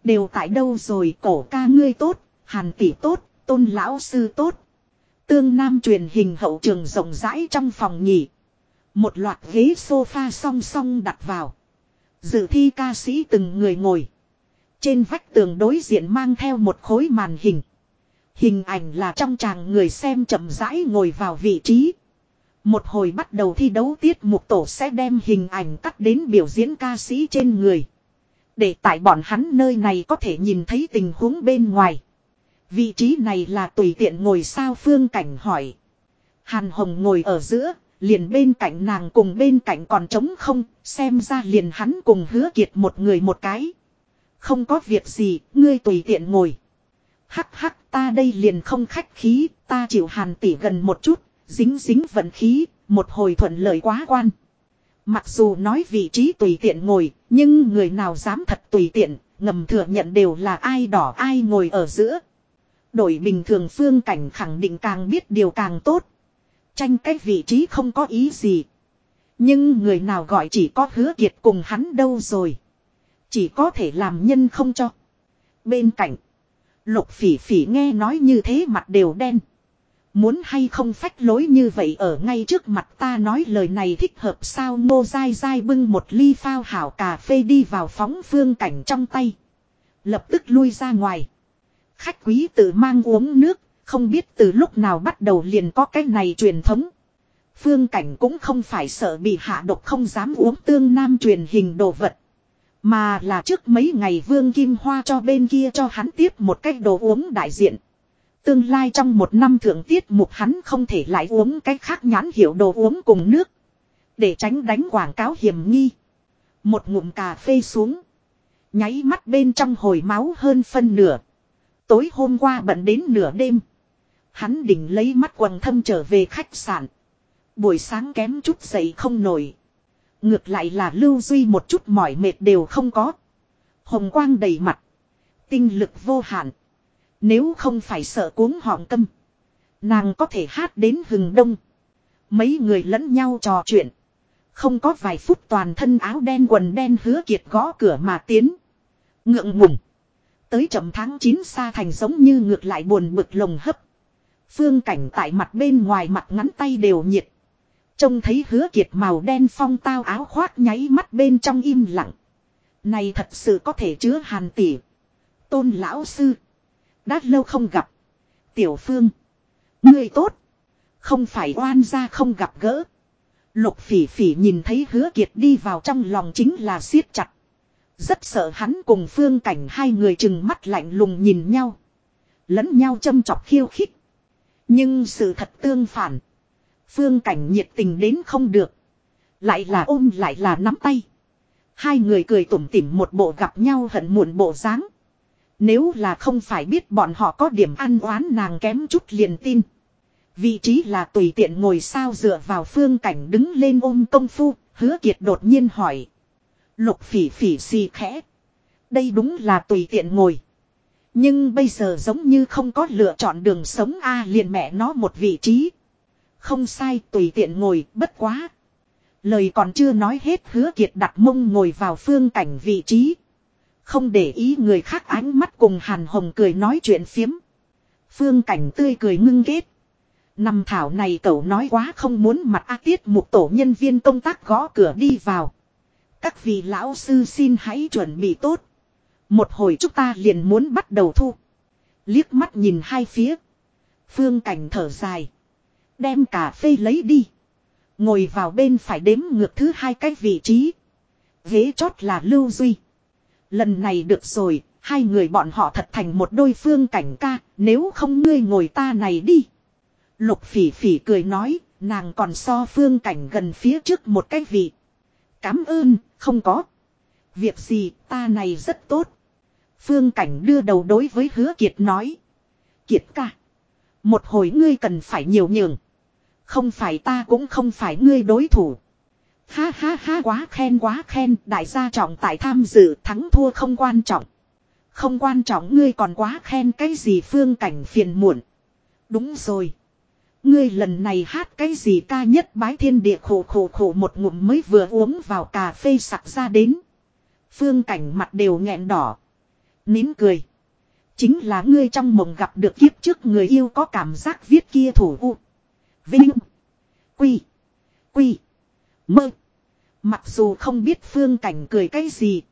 Đều tại đâu rồi cổ ca ngươi tốt, hàn tỷ tốt, tôn lão sư tốt. Tương Nam truyền hình hậu trường rộng rãi trong phòng nghỉ. Một loạt ghế sofa song song đặt vào. Dự thi ca sĩ từng người ngồi. Trên vách tường đối diện mang theo một khối màn hình. Hình ảnh là trong tràng người xem chậm rãi ngồi vào vị trí. Một hồi bắt đầu thi đấu tiết mục tổ sẽ đem hình ảnh cắt đến biểu diễn ca sĩ trên người. Để tại bọn hắn nơi này có thể nhìn thấy tình huống bên ngoài. Vị trí này là tùy tiện ngồi sao phương cảnh hỏi. Hàn Hồng ngồi ở giữa, liền bên cạnh nàng cùng bên cạnh còn trống không, xem ra liền hắn cùng hứa kiệt một người một cái. Không có việc gì, ngươi tùy tiện ngồi. Hắc hắc ta đây liền không khách khí, ta chịu hàn tỷ gần một chút, dính dính vận khí, một hồi thuận lợi quá quan. Mặc dù nói vị trí tùy tiện ngồi, nhưng người nào dám thật tùy tiện, ngầm thừa nhận đều là ai đỏ ai ngồi ở giữa. Đổi bình thường phương cảnh khẳng định càng biết điều càng tốt. Tranh cái vị trí không có ý gì. Nhưng người nào gọi chỉ có hứa kiệt cùng hắn đâu rồi. Chỉ có thể làm nhân không cho. Bên cạnh. Lục phỉ phỉ nghe nói như thế mặt đều đen. Muốn hay không phách lối như vậy ở ngay trước mặt ta nói lời này thích hợp sao ngô dai dai bưng một ly phao hảo cà phê đi vào phóng phương cảnh trong tay. Lập tức lui ra ngoài. Khách quý tự mang uống nước, không biết từ lúc nào bắt đầu liền có cái này truyền thống. Phương cảnh cũng không phải sợ bị hạ độc không dám uống tương nam truyền hình đồ vật. Mà là trước mấy ngày Vương Kim Hoa cho bên kia cho hắn tiếp một cách đồ uống đại diện. Tương lai trong một năm thượng tiết mục hắn không thể lại uống cách khác nhãn hiệu đồ uống cùng nước. Để tránh đánh quảng cáo hiểm nghi. Một ngụm cà phê xuống. Nháy mắt bên trong hồi máu hơn phân nửa. Tối hôm qua bận đến nửa đêm. Hắn đỉnh lấy mắt quần thâm trở về khách sạn. Buổi sáng kém chút dậy không nổi. Ngược lại là lưu duy một chút mỏi mệt đều không có. Hồng quang đầy mặt. Tinh lực vô hạn. Nếu không phải sợ cuống họng câm. Nàng có thể hát đến hừng đông. Mấy người lẫn nhau trò chuyện. Không có vài phút toàn thân áo đen quần đen hứa kiệt gõ cửa mà tiến. Ngượng ngùng. Tới chậm tháng 9 xa thành giống như ngược lại buồn bực lồng hấp. Phương cảnh tại mặt bên ngoài mặt ngắn tay đều nhiệt. Trông thấy hứa kiệt màu đen phong tao áo khoác nháy mắt bên trong im lặng. Này thật sự có thể chứa hàn tỉ. Tôn lão sư. Đã lâu không gặp. Tiểu phương. Ngươi tốt. Không phải oan ra không gặp gỡ. Lục phỉ phỉ nhìn thấy hứa kiệt đi vào trong lòng chính là siết chặt. Rất sợ hắn cùng phương cảnh hai người chừng mắt lạnh lùng nhìn nhau. Lẫn nhau châm chọc khiêu khích. Nhưng sự thật tương phản. Phương cảnh nhiệt tình đến không được. Lại là ôm lại là nắm tay. Hai người cười tủm tỉm một bộ gặp nhau hận muộn bộ dáng. Nếu là không phải biết bọn họ có điểm ăn oán nàng kém chút liền tin. Vị trí là tùy tiện ngồi sao dựa vào phương cảnh đứng lên ôm công phu, hứa kiệt đột nhiên hỏi. Lục phỉ phỉ xì khẽ. Đây đúng là tùy tiện ngồi. Nhưng bây giờ giống như không có lựa chọn đường sống A liền mẹ nó một vị trí. Không sai, tùy tiện ngồi, bất quá. Lời còn chưa nói hết, hứa kiệt đặt mông ngồi vào phương cảnh vị trí. Không để ý người khác, ánh mắt cùng Hàn Hồng cười nói chuyện phiếm. Phương cảnh tươi cười ngưng kết. Nằm thảo này cậu nói quá không muốn mặt A tiết một tổ nhân viên công tác gõ cửa đi vào. Các vị lão sư xin hãy chuẩn bị tốt. Một hồi chúng ta liền muốn bắt đầu thu. Liếc mắt nhìn hai phía. Phương cảnh thở dài. Đem cà phê lấy đi. Ngồi vào bên phải đếm ngược thứ hai cái vị trí. Ghế chót là Lưu Duy. Lần này được rồi, hai người bọn họ thật thành một đôi phương cảnh ca, nếu không ngươi ngồi ta này đi. Lục phỉ phỉ cười nói, nàng còn so phương cảnh gần phía trước một cái vị. Cám ơn, không có. Việc gì, ta này rất tốt. Phương cảnh đưa đầu đối với hứa kiệt nói. Kiệt ca. Một hồi ngươi cần phải nhiều nhường. Không phải ta cũng không phải ngươi đối thủ. Ha ha ha quá khen quá khen, đại gia trọng tại tham dự, thắng thua không quan trọng. Không quan trọng ngươi còn quá khen cái gì phương cảnh phiền muộn. Đúng rồi. Ngươi lần này hát cái gì ca nhất bái thiên địa khổ khổ khổ một ngụm mới vừa uống vào cà phê sặc ra đến. Phương cảnh mặt đều nghẹn đỏ. Nín cười. Chính là ngươi trong mộng gặp được kiếp trước người yêu có cảm giác viết kia thủ u. Vinh. Quy. Quy. Mơ. Mặc dù không biết phương cảnh cười cái gì.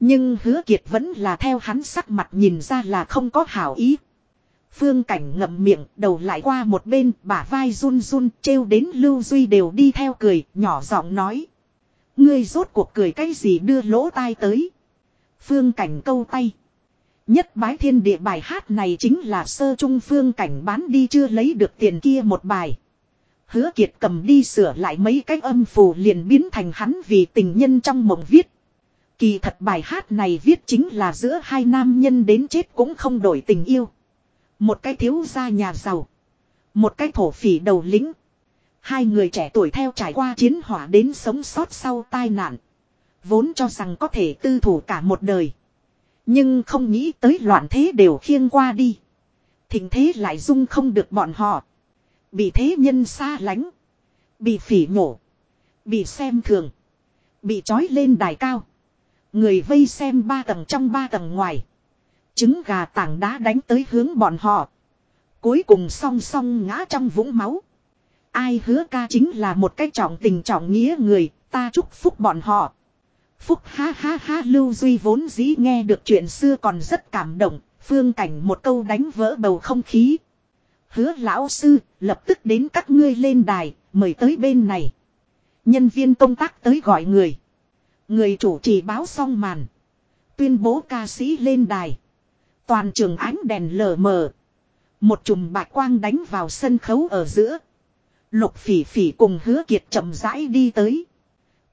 Nhưng hứa kiệt vẫn là theo hắn sắc mặt nhìn ra là không có hảo ý. Phương cảnh ngậm miệng, đầu lại qua một bên, bả vai run run, trêu đến Lưu Duy đều đi theo cười, nhỏ giọng nói. Ngươi rốt cuộc cười cái gì đưa lỗ tai tới. Phương cảnh câu tay. Nhất bái thiên địa bài hát này chính là sơ trung phương cảnh bán đi chưa lấy được tiền kia một bài. Hứa Kiệt cầm đi sửa lại mấy cái âm phù liền biến thành hắn vì tình nhân trong mộng viết. Kỳ thật bài hát này viết chính là giữa hai nam nhân đến chết cũng không đổi tình yêu. Một cái thiếu gia nhà giàu. Một cái thổ phỉ đầu lĩnh. Hai người trẻ tuổi theo trải qua chiến hỏa đến sống sót sau tai nạn. Vốn cho rằng có thể tư thủ cả một đời. Nhưng không nghĩ tới loạn thế đều khiêng qua đi. thình thế lại dung không được bọn họ. Bị thế nhân xa lánh. Bị phỉ nhổ. Bị xem thường. Bị trói lên đài cao. Người vây xem ba tầng trong ba tầng ngoài. Trứng gà tảng đá đánh tới hướng bọn họ. Cuối cùng song song ngã trong vũng máu. Ai hứa ca chính là một cái trọng tình trọng nghĩa người, ta chúc phúc bọn họ. Phúc ha ha ha Lưu Duy vốn dĩ nghe được chuyện xưa còn rất cảm động, phương cảnh một câu đánh vỡ bầu không khí. Hứa lão sư, lập tức đến các ngươi lên đài, mời tới bên này. Nhân viên công tác tới gọi người. Người chủ trì báo xong màn. Tuyên bố ca sĩ lên đài. Toàn trường ánh đèn lờ mờ. Một chùm bạc quang đánh vào sân khấu ở giữa. Lục phỉ phỉ cùng hứa kiệt chậm rãi đi tới.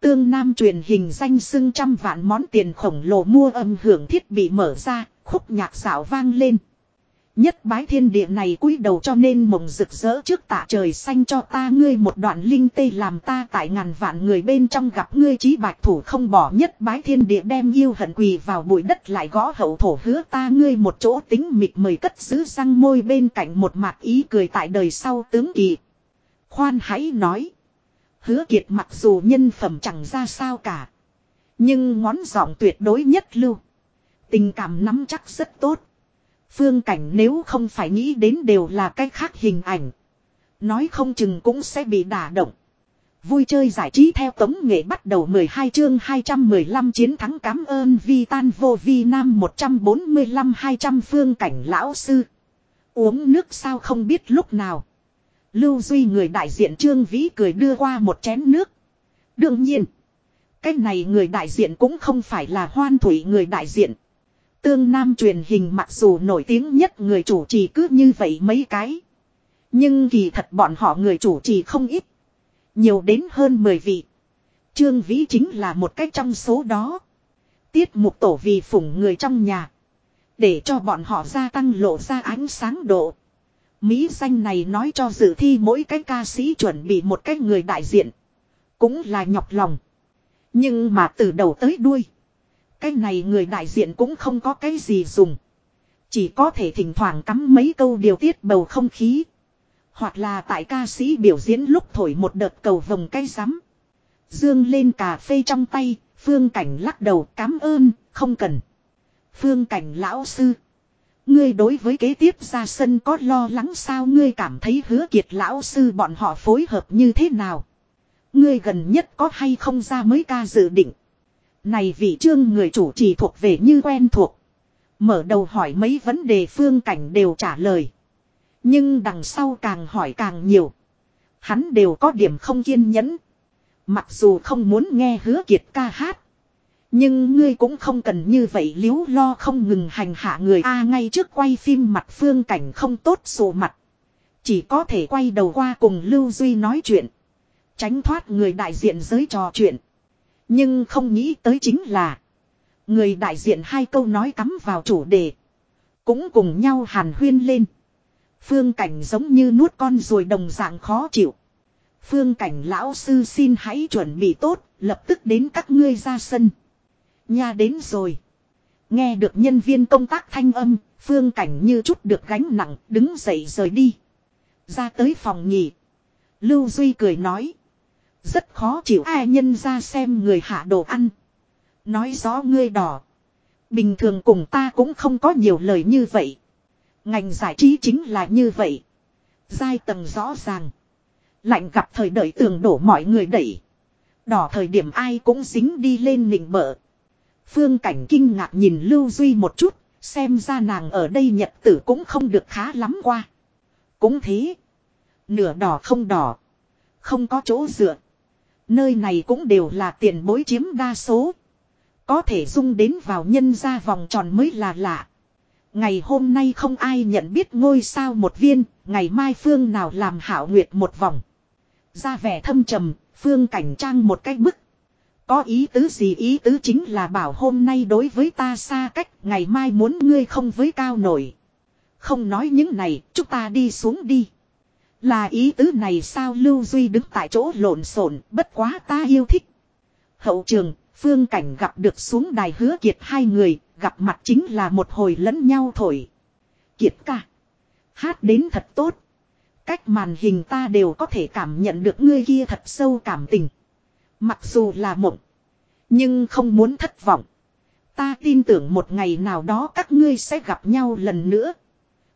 Tương Nam truyền hình danh sưng trăm vạn món tiền khổng lồ mua âm hưởng thiết bị mở ra, khúc nhạc xảo vang lên. Nhất bái thiên địa này cúi đầu cho nên mộng rực rỡ trước tạ trời xanh cho ta ngươi một đoạn linh tê làm ta tại ngàn vạn người bên trong gặp ngươi trí bạch thủ không bỏ nhất bái thiên địa đem yêu hận quỳ vào bụi đất lại gõ hậu thổ hứa ta ngươi một chỗ tính mịt mời cất giữ răng môi bên cạnh một mặt ý cười tại đời sau tướng kỳ. Khoan hãy nói. Hứa kiệt mặc dù nhân phẩm chẳng ra sao cả. Nhưng ngón giọng tuyệt đối nhất lưu. Tình cảm nắm chắc rất tốt. Phương cảnh nếu không phải nghĩ đến đều là cái khác hình ảnh. Nói không chừng cũng sẽ bị đả động. Vui chơi giải trí theo tống nghệ bắt đầu 12 chương 215 chiến thắng cảm ơn vi tan vô vi nam 145-200 phương cảnh lão sư. Uống nước sao không biết lúc nào. Lưu Duy người đại diện Trương Vĩ cười đưa qua một chén nước. Đương nhiên. Cái này người đại diện cũng không phải là hoan thủy người đại diện. Tương Nam truyền hình mặc dù nổi tiếng nhất người chủ trì cứ như vậy mấy cái. Nhưng kỳ thật bọn họ người chủ trì không ít. Nhiều đến hơn 10 vị. Trương Vĩ chính là một cách trong số đó. Tiết mục tổ vì phủng người trong nhà. Để cho bọn họ gia tăng lộ ra ánh sáng độ. Mỹ danh này nói cho dự thi mỗi cái ca sĩ chuẩn bị một cái người đại diện. Cũng là nhọc lòng. Nhưng mà từ đầu tới đuôi. Cái này người đại diện cũng không có cái gì dùng. Chỉ có thể thỉnh thoảng cắm mấy câu điều tiết bầu không khí. Hoặc là tại ca sĩ biểu diễn lúc thổi một đợt cầu vồng cây rắm. Dương lên cà phê trong tay, phương cảnh lắc đầu cảm ơn, không cần. Phương cảnh lão sư. Ngươi đối với kế tiếp ra sân có lo lắng sao ngươi cảm thấy hứa kiệt lão sư bọn họ phối hợp như thế nào? Ngươi gần nhất có hay không ra mới ca dự định? Này vị trương người chủ trì thuộc về như quen thuộc. Mở đầu hỏi mấy vấn đề phương cảnh đều trả lời. Nhưng đằng sau càng hỏi càng nhiều. Hắn đều có điểm không kiên nhẫn. Mặc dù không muốn nghe hứa kiệt ca hát. Nhưng ngươi cũng không cần như vậy liếu lo không ngừng hành hạ người A ngay trước quay phim mặt phương cảnh không tốt sổ mặt. Chỉ có thể quay đầu qua cùng Lưu Duy nói chuyện. Tránh thoát người đại diện giới trò chuyện. Nhưng không nghĩ tới chính là. Người đại diện hai câu nói cắm vào chủ đề. Cũng cùng nhau hàn huyên lên. Phương cảnh giống như nuốt con ruồi đồng dạng khó chịu. Phương cảnh lão sư xin hãy chuẩn bị tốt, lập tức đến các ngươi ra sân. Nha đến rồi. Nghe được nhân viên công tác thanh âm, phương cảnh như chút được gánh nặng, đứng dậy rời đi. Ra tới phòng nghỉ. Lưu Duy cười nói. Rất khó chịu ai nhân ra xem người hạ đồ ăn. Nói rõ ngươi đỏ. Bình thường cùng ta cũng không có nhiều lời như vậy. Ngành giải trí chính là như vậy. Giai tầng rõ ràng. Lạnh gặp thời đợi tường đổ mọi người đẩy. Đỏ thời điểm ai cũng dính đi lên nịnh bợ. Phương cảnh kinh ngạc nhìn Lưu Duy một chút. Xem ra nàng ở đây nhật tử cũng không được khá lắm qua. Cũng thế. Nửa đỏ không đỏ. Không có chỗ dựa. Nơi này cũng đều là tiền bối chiếm đa số. Có thể dung đến vào nhân ra vòng tròn mới là lạ. Ngày hôm nay không ai nhận biết ngôi sao một viên, ngày mai phương nào làm hảo nguyệt một vòng. Ra vẻ thâm trầm, phương cảnh trang một cái bức. Có ý tứ gì ý tứ chính là bảo hôm nay đối với ta xa cách, ngày mai muốn ngươi không với cao nổi. Không nói những này, chúng ta đi xuống đi. Là ý tứ này sao Lưu Duy đứng tại chỗ lộn xộn, bất quá ta yêu thích. Hậu trường, phương cảnh gặp được xuống đài hứa kiệt hai người, gặp mặt chính là một hồi lẫn nhau thổi. Kiệt ca. Hát đến thật tốt. Cách màn hình ta đều có thể cảm nhận được ngươi kia thật sâu cảm tình. Mặc dù là mộng. Nhưng không muốn thất vọng. Ta tin tưởng một ngày nào đó các ngươi sẽ gặp nhau lần nữa.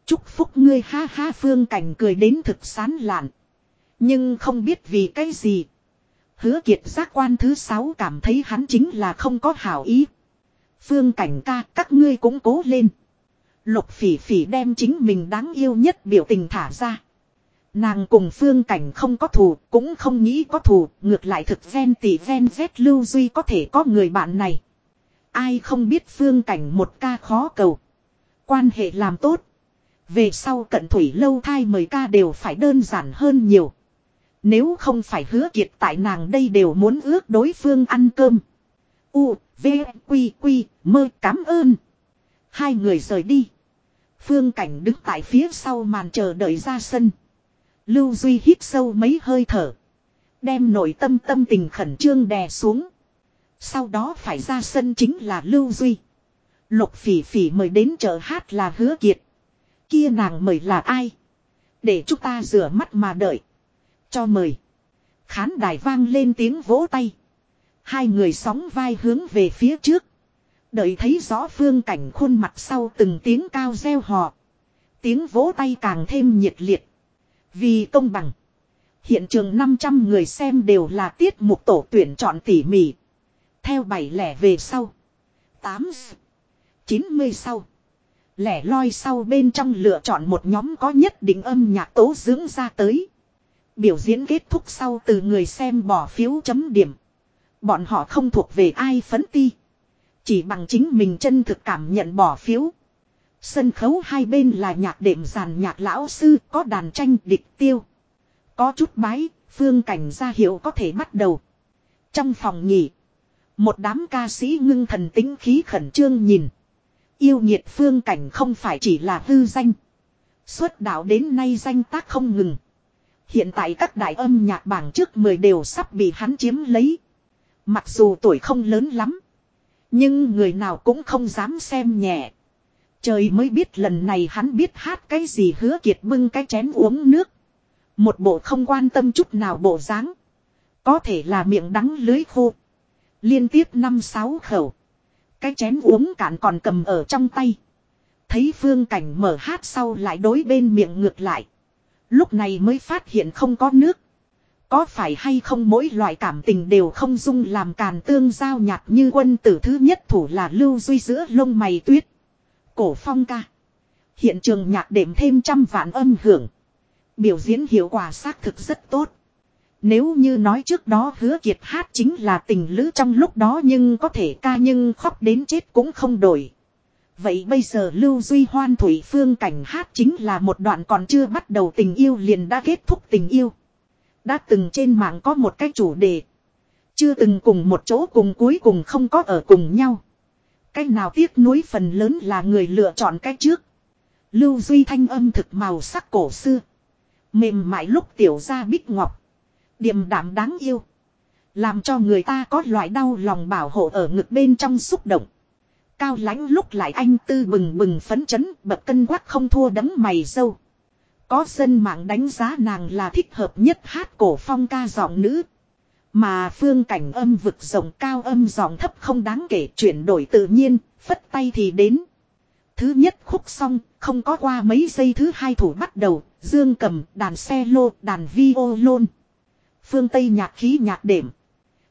Chúc phúc ngươi, ha ha, phương cảnh cười đến thực sán lạn. Nhưng không biết vì cái gì. Hứa kiệt giác quan thứ sáu cảm thấy hắn chính là không có hảo ý. Phương cảnh ca, các ngươi cũng cố lên. Lục phỉ phỉ đem chính mình đáng yêu nhất biểu tình thả ra. Nàng cùng phương cảnh không có thù, cũng không nghĩ có thù, ngược lại thực ven tỷ ven vét lưu duy có thể có người bạn này. Ai không biết phương cảnh một ca khó cầu. Quan hệ làm tốt. Về sau cận thủy lâu thai mời ca đều phải đơn giản hơn nhiều. Nếu không phải hứa kiệt tại nàng đây đều muốn ước đối phương ăn cơm. U, V, Quy, Quy, mơ cảm ơn. Hai người rời đi. Phương cảnh đứng tại phía sau màn chờ đợi ra sân. Lưu Duy hít sâu mấy hơi thở. Đem nội tâm tâm tình khẩn trương đè xuống. Sau đó phải ra sân chính là Lưu Duy. Lục phỉ phỉ mời đến chợ hát là hứa kiệt. Kia nàng mời là ai? Để chúng ta rửa mắt mà đợi. Cho mời. Khán đài vang lên tiếng vỗ tay. Hai người sóng vai hướng về phía trước. Đợi thấy rõ phương cảnh khuôn mặt sau từng tiếng cao reo hò. Tiếng vỗ tay càng thêm nhiệt liệt. Vì công bằng. Hiện trường 500 người xem đều là tiết mục tổ tuyển chọn tỉ mỉ. Theo bảy lẻ về sau. 8 90 sau. Lẻ loi sau bên trong lựa chọn một nhóm có nhất định âm nhạc tố dưỡng ra tới. Biểu diễn kết thúc sau từ người xem bỏ phiếu chấm điểm. Bọn họ không thuộc về ai phấn ti. Chỉ bằng chính mình chân thực cảm nhận bỏ phiếu. Sân khấu hai bên là nhạc đệm giàn nhạc lão sư có đàn tranh địch tiêu. Có chút bái, phương cảnh ra hiệu có thể bắt đầu. Trong phòng nghỉ, một đám ca sĩ ngưng thần tính khí khẩn trương nhìn. Yêu nhiệt phương cảnh không phải chỉ là hư danh. Xuất đạo đến nay danh tác không ngừng. Hiện tại các đại âm nhạc bảng trước 10 đều sắp bị hắn chiếm lấy. Mặc dù tuổi không lớn lắm. Nhưng người nào cũng không dám xem nhẹ. Trời mới biết lần này hắn biết hát cái gì hứa kiệt bưng cái chén uống nước. Một bộ không quan tâm chút nào bộ dáng. Có thể là miệng đắng lưới khô. Liên tiếp năm sáu khẩu. Cái chén uống cạn còn cầm ở trong tay. Thấy phương cảnh mở hát sau lại đối bên miệng ngược lại. Lúc này mới phát hiện không có nước. Có phải hay không mỗi loại cảm tình đều không dung làm càn tương giao nhạt như quân tử thứ nhất thủ là lưu duy giữa lông mày tuyết. Cổ phong ca. Hiện trường nhạc đệm thêm trăm vạn âm hưởng. Biểu diễn hiệu quả xác thực rất tốt. Nếu như nói trước đó hứa kiệt hát chính là tình lữ trong lúc đó nhưng có thể ca nhưng khóc đến chết cũng không đổi. Vậy bây giờ Lưu Duy Hoan Thủy Phương cảnh hát chính là một đoạn còn chưa bắt đầu tình yêu liền đã kết thúc tình yêu. Đã từng trên mạng có một cái chủ đề. Chưa từng cùng một chỗ cùng cuối cùng không có ở cùng nhau. Cái nào tiếc nuối phần lớn là người lựa chọn cái trước. Lưu Duy thanh âm thực màu sắc cổ xưa. Mềm mại lúc tiểu ra bích ngọc. Điềm đạm đáng yêu. Làm cho người ta có loại đau lòng bảo hộ ở ngực bên trong xúc động. Cao lãnh lúc lại anh tư bừng bừng phấn chấn, bật cân quắc không thua đấm mày dâu. Có dân mạng đánh giá nàng là thích hợp nhất hát cổ phong ca giọng nữ. Mà phương cảnh âm vực rộng cao âm giọng thấp không đáng kể chuyển đổi tự nhiên, phất tay thì đến. Thứ nhất khúc xong, không có qua mấy giây thứ hai thủ bắt đầu, dương cầm, đàn xe lô, đàn vi ô lôn. Phương Tây nhạc khí nhạc đệm.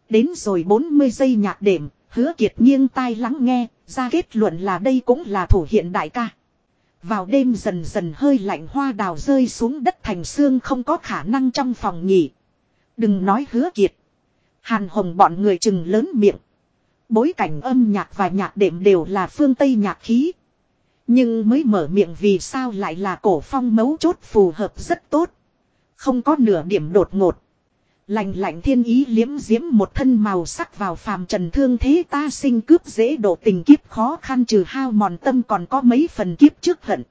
Đến rồi 40 giây nhạc đệm, hứa kiệt nghiêng tai lắng nghe, ra kết luận là đây cũng là thủ hiện đại ca. Vào đêm dần dần hơi lạnh hoa đào rơi xuống đất thành xương không có khả năng trong phòng nghỉ. Đừng nói hứa kiệt. Hàn hồng bọn người chừng lớn miệng. Bối cảnh âm nhạc và nhạc đệm đều là phương Tây nhạc khí. Nhưng mới mở miệng vì sao lại là cổ phong mấu chốt phù hợp rất tốt. Không có nửa điểm đột ngột. Lành lạnh thiên ý liếm diễm một thân màu sắc vào phàm trần thương thế ta sinh cướp dễ độ tình kiếp khó khăn trừ hao mòn tâm còn có mấy phần kiếp trước hận.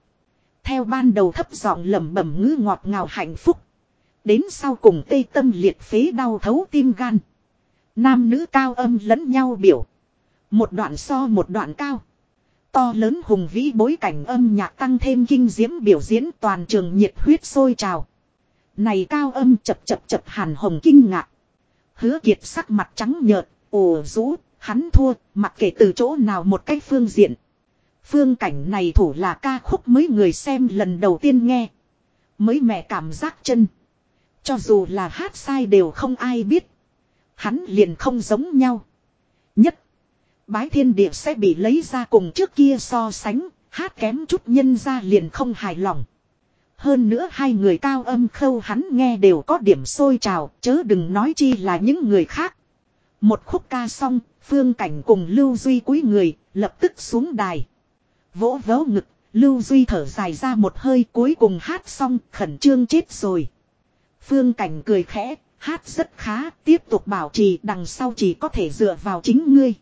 Theo ban đầu thấp giọng lẩm bẩm ngữ ngọt ngào hạnh phúc. Đến sau cùng tê tâm liệt phế đau thấu tim gan. Nam nữ cao âm lẫn nhau biểu. Một đoạn so một đoạn cao. To lớn hùng vĩ bối cảnh âm nhạc tăng thêm kinh diễm biểu diễn toàn trường nhiệt huyết sôi trào. Này cao âm chập chập chập hàn hồng kinh ngạc. Hứa kiệt sắc mặt trắng nhợt, ồ rũ, hắn thua, mặc kệ từ chỗ nào một cách phương diện. Phương cảnh này thủ là ca khúc mới người xem lần đầu tiên nghe. Mới mẹ cảm giác chân. Cho dù là hát sai đều không ai biết. Hắn liền không giống nhau. Nhất. Bái thiên địa sẽ bị lấy ra cùng trước kia so sánh. Hát kém chút nhân ra liền không hài lòng. Hơn nữa hai người cao âm khâu hắn nghe đều có điểm sôi trào, chớ đừng nói chi là những người khác. Một khúc ca xong, phương cảnh cùng Lưu Duy cúi người, lập tức xuống đài. Vỗ vỗ ngực, Lưu Duy thở dài ra một hơi cuối cùng hát xong, khẩn trương chết rồi. Phương cảnh cười khẽ, hát rất khá, tiếp tục bảo trì đằng sau chỉ có thể dựa vào chính ngươi.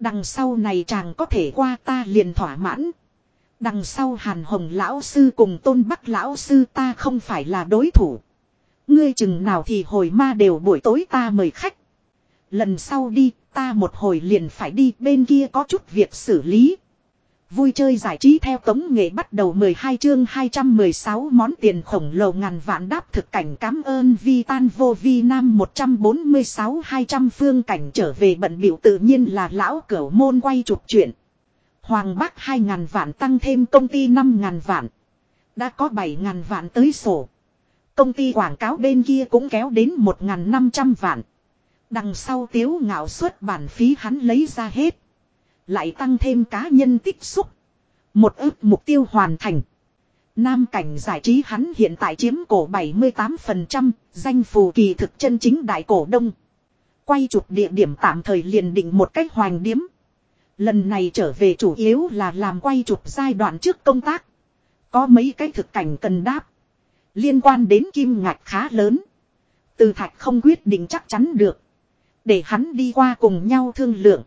Đằng sau này chàng có thể qua ta liền thỏa mãn. Đằng sau hàn hồng lão sư cùng tôn bắc lão sư ta không phải là đối thủ. Ngươi chừng nào thì hồi ma đều buổi tối ta mời khách. Lần sau đi, ta một hồi liền phải đi bên kia có chút việc xử lý. Vui chơi giải trí theo tống nghệ bắt đầu 12 chương 216 món tiền khổng lồ ngàn vạn đáp thực cảnh cảm ơn vi tan vô vi nam 146 200 phương cảnh trở về bận biểu tự nhiên là lão cửu môn quay chụp chuyện. Hoàng Bắc 2.000 vạn tăng thêm công ty 5.000 vạn. Đã có 7.000 vạn tới sổ. Công ty quảng cáo bên kia cũng kéo đến 1.500 vạn. Đằng sau tiếu ngạo xuất bản phí hắn lấy ra hết. Lại tăng thêm cá nhân tích xúc. Một ước mục tiêu hoàn thành. Nam cảnh giải trí hắn hiện tại chiếm cổ 78%, danh phù kỳ thực chân chính đại cổ đông. Quay chụp địa điểm tạm thời liền định một cách hoành điếm. Lần này trở về chủ yếu là làm quay chụp giai đoạn trước công tác. Có mấy cái thực cảnh cần đáp. Liên quan đến kim ngạch khá lớn. Từ thạch không quyết định chắc chắn được. Để hắn đi qua cùng nhau thương lượng.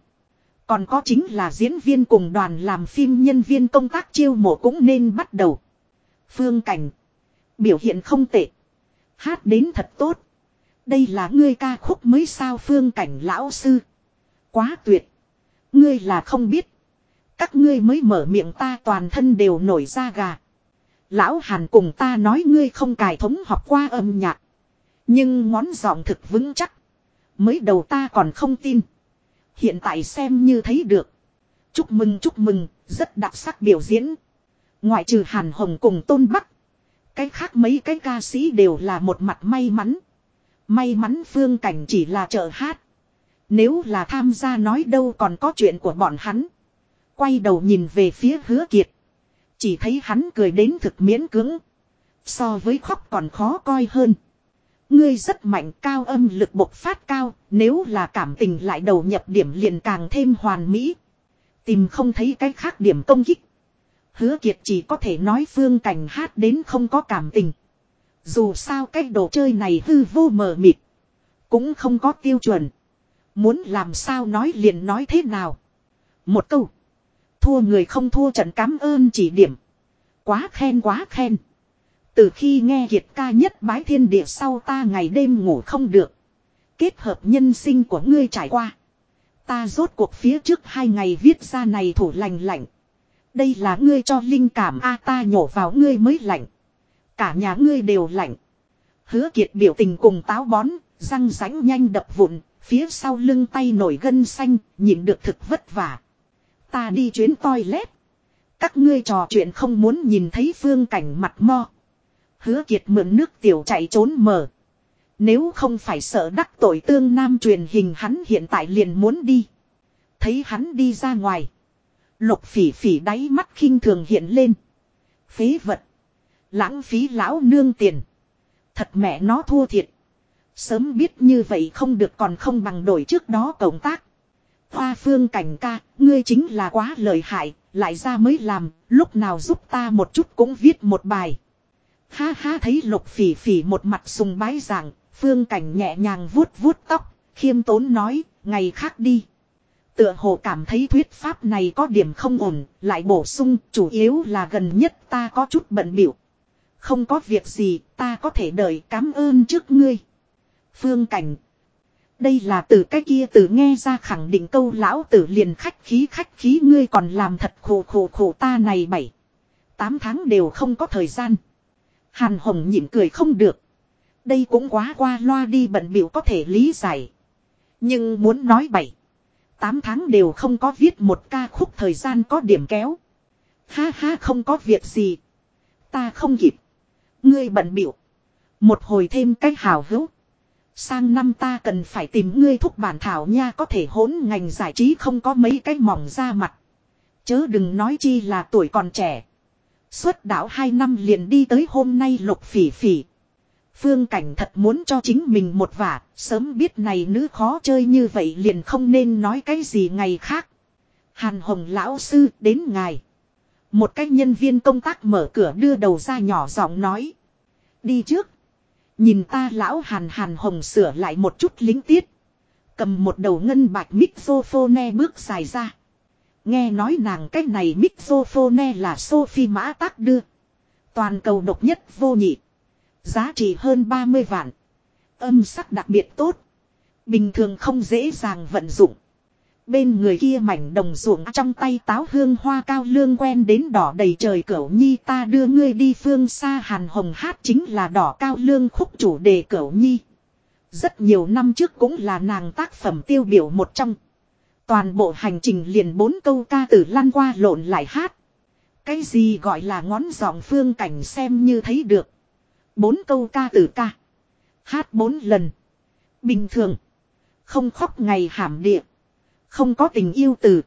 Còn có chính là diễn viên cùng đoàn làm phim nhân viên công tác chiêu mộ cũng nên bắt đầu. Phương Cảnh. Biểu hiện không tệ. Hát đến thật tốt. Đây là ngươi ca khúc mới sao Phương Cảnh lão sư. Quá tuyệt. Ngươi là không biết. Các ngươi mới mở miệng ta toàn thân đều nổi da gà. Lão Hàn cùng ta nói ngươi không cài thống học qua âm nhạc. Nhưng ngón giọng thực vững chắc. Mới đầu ta còn không tin. Hiện tại xem như thấy được. Chúc mừng chúc mừng, rất đặc sắc biểu diễn. Ngoại trừ Hàn Hồng cùng Tôn Bắc. Cái khác mấy cái ca sĩ đều là một mặt may mắn. May mắn phương cảnh chỉ là trợ hát. Nếu là tham gia nói đâu còn có chuyện của bọn hắn. Quay đầu nhìn về phía hứa kiệt. Chỉ thấy hắn cười đến thực miễn cưỡng. So với khóc còn khó coi hơn. Ngươi rất mạnh cao âm lực bộc phát cao, nếu là cảm tình lại đầu nhập điểm liền càng thêm hoàn mỹ. Tìm không thấy cái khác điểm công kích. Hứa Kiệt chỉ có thể nói phương cảnh hát đến không có cảm tình. Dù sao cái đồ chơi này hư vô mờ mịt. Cũng không có tiêu chuẩn. Muốn làm sao nói liền nói thế nào. Một câu. Thua người không thua trận cảm ơn chỉ điểm. Quá khen quá khen. Từ khi nghe Kiệt ca nhất bái thiên địa sau ta ngày đêm ngủ không được. Kết hợp nhân sinh của ngươi trải qua. Ta rốt cuộc phía trước hai ngày viết ra này thủ lành lạnh. Đây là ngươi cho linh cảm a ta nhổ vào ngươi mới lạnh. Cả nhà ngươi đều lạnh. Hứa kiệt biểu tình cùng táo bón, răng ránh nhanh đập vụn, phía sau lưng tay nổi gân xanh, nhìn được thực vất vả. Ta đi chuyến toilet. Các ngươi trò chuyện không muốn nhìn thấy phương cảnh mặt mo. Hứa kiệt mượn nước tiểu chạy trốn mở. Nếu không phải sợ đắc tội tương nam truyền hình hắn hiện tại liền muốn đi. Thấy hắn đi ra ngoài. Lục phỉ phỉ đáy mắt khinh thường hiện lên. Phế vật. Lãng phí lão nương tiền. Thật mẹ nó thua thiệt. Sớm biết như vậy không được còn không bằng đổi trước đó cộng tác. Hoa phương cảnh ca, ngươi chính là quá lợi hại, lại ra mới làm, lúc nào giúp ta một chút cũng viết một bài. Ha ha thấy lục phỉ phỉ một mặt sùng bái rằng, phương cảnh nhẹ nhàng vuốt vuốt tóc, khiêm tốn nói, ngày khác đi. Tựa hồ cảm thấy thuyết pháp này có điểm không ổn, lại bổ sung, chủ yếu là gần nhất ta có chút bận biểu. Không có việc gì, ta có thể đợi cảm ơn trước ngươi. Phương cảnh. Đây là từ cái kia từ nghe ra khẳng định câu lão tử liền khách khí khách khí ngươi còn làm thật khổ khổ khổ ta này bảy. Tám tháng đều không có thời gian. Hàn Hồng nhịn cười không được. Đây cũng quá qua loa đi bận biểu có thể lý giải. Nhưng muốn nói bảy. Tám tháng đều không có viết một ca khúc thời gian có điểm kéo. Ha ha không có việc gì. Ta không kịp. Ngươi bận biểu. Một hồi thêm cách hào hữu. Sang năm ta cần phải tìm ngươi thúc bản thảo nha có thể hỗn ngành giải trí không có mấy cái mỏng ra mặt. Chớ đừng nói chi là tuổi còn trẻ. Xuất đạo hai năm liền đi tới hôm nay lục phỉ phỉ. Phương cảnh thật muốn cho chính mình một vả, sớm biết này nữ khó chơi như vậy liền không nên nói cái gì ngày khác. Hàn Hồng lão sư đến ngài. Một cái nhân viên công tác mở cửa đưa đầu ra nhỏ giọng nói. Đi trước. Nhìn ta lão hàn hàn hồng sửa lại một chút lính tiết. Cầm một đầu ngân bạch mixophone bước dài ra. Nghe nói nàng cái này mixophone là Sophie Mã Tác đưa. Toàn cầu độc nhất vô nhị. Giá trị hơn 30 vạn. Âm sắc đặc biệt tốt. Bình thường không dễ dàng vận dụng. Bên người kia mảnh đồng ruộng trong tay táo hương hoa cao lương quen đến đỏ đầy trời cửu nhi ta đưa ngươi đi phương xa hàn hồng hát chính là đỏ cao lương khúc chủ đề cửu nhi. Rất nhiều năm trước cũng là nàng tác phẩm tiêu biểu một trong. Toàn bộ hành trình liền bốn câu ca tử lăn qua lộn lại hát. Cái gì gọi là ngón giọng phương cảnh xem như thấy được. Bốn câu ca tử ca. Hát bốn lần. Bình thường. Không khóc ngày hàm địa. Không có tình yêu từ.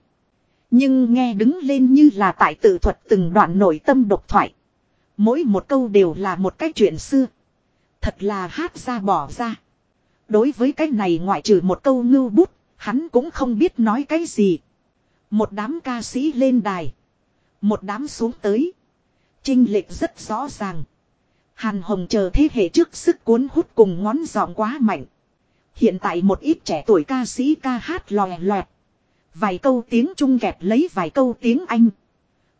Nhưng nghe đứng lên như là tại tự thuật từng đoạn nội tâm độc thoại. Mỗi một câu đều là một cái chuyện xưa. Thật là hát ra bỏ ra. Đối với cái này ngoại trừ một câu ngưu bút, hắn cũng không biết nói cái gì. Một đám ca sĩ lên đài. Một đám xuống tới. Trinh lệch rất rõ ràng. Hàn Hồng chờ thế hệ trước sức cuốn hút cùng ngón giọng quá mạnh. Hiện tại một ít trẻ tuổi ca sĩ ca hát lòe loẹt. Vài câu tiếng Trung kẹp lấy vài câu tiếng Anh.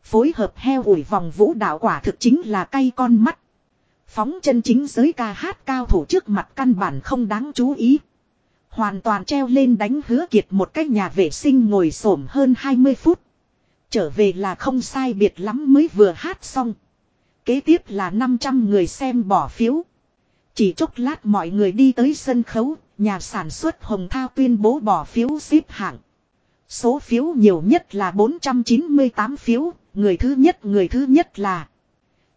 Phối hợp heo ủi vòng vũ đạo quả thực chính là cay con mắt. Phóng chân chính giới ca hát cao thủ trước mặt căn bản không đáng chú ý. Hoàn toàn treo lên đánh hứa kiệt một cách nhà vệ sinh ngồi xổm hơn 20 phút. Trở về là không sai biệt lắm mới vừa hát xong. Kế tiếp là 500 người xem bỏ phiếu. Chỉ chốc lát mọi người đi tới sân khấu, nhà sản xuất Hồng Thao tuyên bố bỏ phiếu xếp hạng. Số phiếu nhiều nhất là 498 phiếu, người thứ nhất người thứ nhất là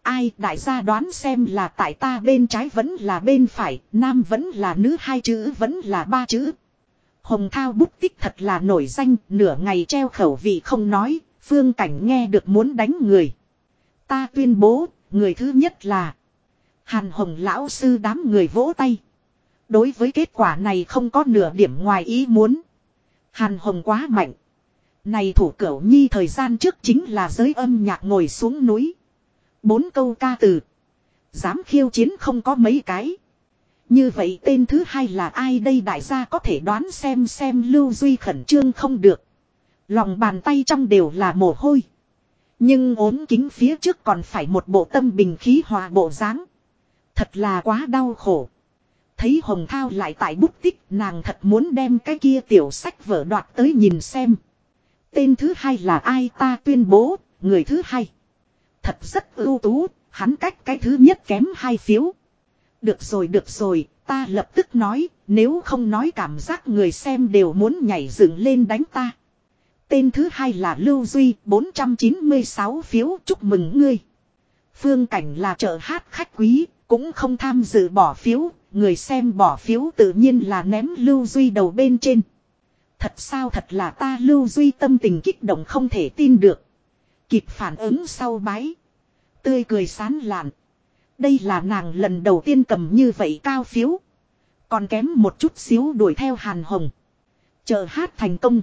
Ai đại gia đoán xem là tại ta bên trái vẫn là bên phải, nam vẫn là nữ hai chữ vẫn là ba chữ. Hồng Thao bút tích thật là nổi danh, nửa ngày treo khẩu vị không nói, phương cảnh nghe được muốn đánh người. Ta tuyên bố, người thứ nhất là Hàn Hồng lão sư đám người vỗ tay. Đối với kết quả này không có nửa điểm ngoài ý muốn. Hàn Hồng quá mạnh. Này thủ cửu nhi thời gian trước chính là giới âm nhạc ngồi xuống núi. Bốn câu ca từ. Dám khiêu chiến không có mấy cái. Như vậy tên thứ hai là ai đây đại gia có thể đoán xem xem Lưu Duy khẩn trương không được. Lòng bàn tay trong đều là mồ hôi. Nhưng ốm kính phía trước còn phải một bộ tâm bình khí hòa bộ dáng Thật là quá đau khổ. Thấy Hồng Thao lại tại bút tích nàng thật muốn đem cái kia tiểu sách vở đoạt tới nhìn xem. Tên thứ hai là ai ta tuyên bố, người thứ hai. Thật rất ưu tú, hắn cách cái thứ nhất kém hai phiếu. Được rồi được rồi, ta lập tức nói, nếu không nói cảm giác người xem đều muốn nhảy dựng lên đánh ta. Tên thứ hai là Lưu Duy, 496 phiếu chúc mừng ngươi. Phương cảnh là trợ hát khách quý, cũng không tham dự bỏ phiếu, người xem bỏ phiếu tự nhiên là ném Lưu Duy đầu bên trên. Thật sao thật là ta Lưu Duy tâm tình kích động không thể tin được. Kịp phản ứng sau bái. Tươi cười sán lạn. Đây là nàng lần đầu tiên cầm như vậy cao phiếu. Còn kém một chút xíu đuổi theo Hàn Hồng. Chờ hát thành công.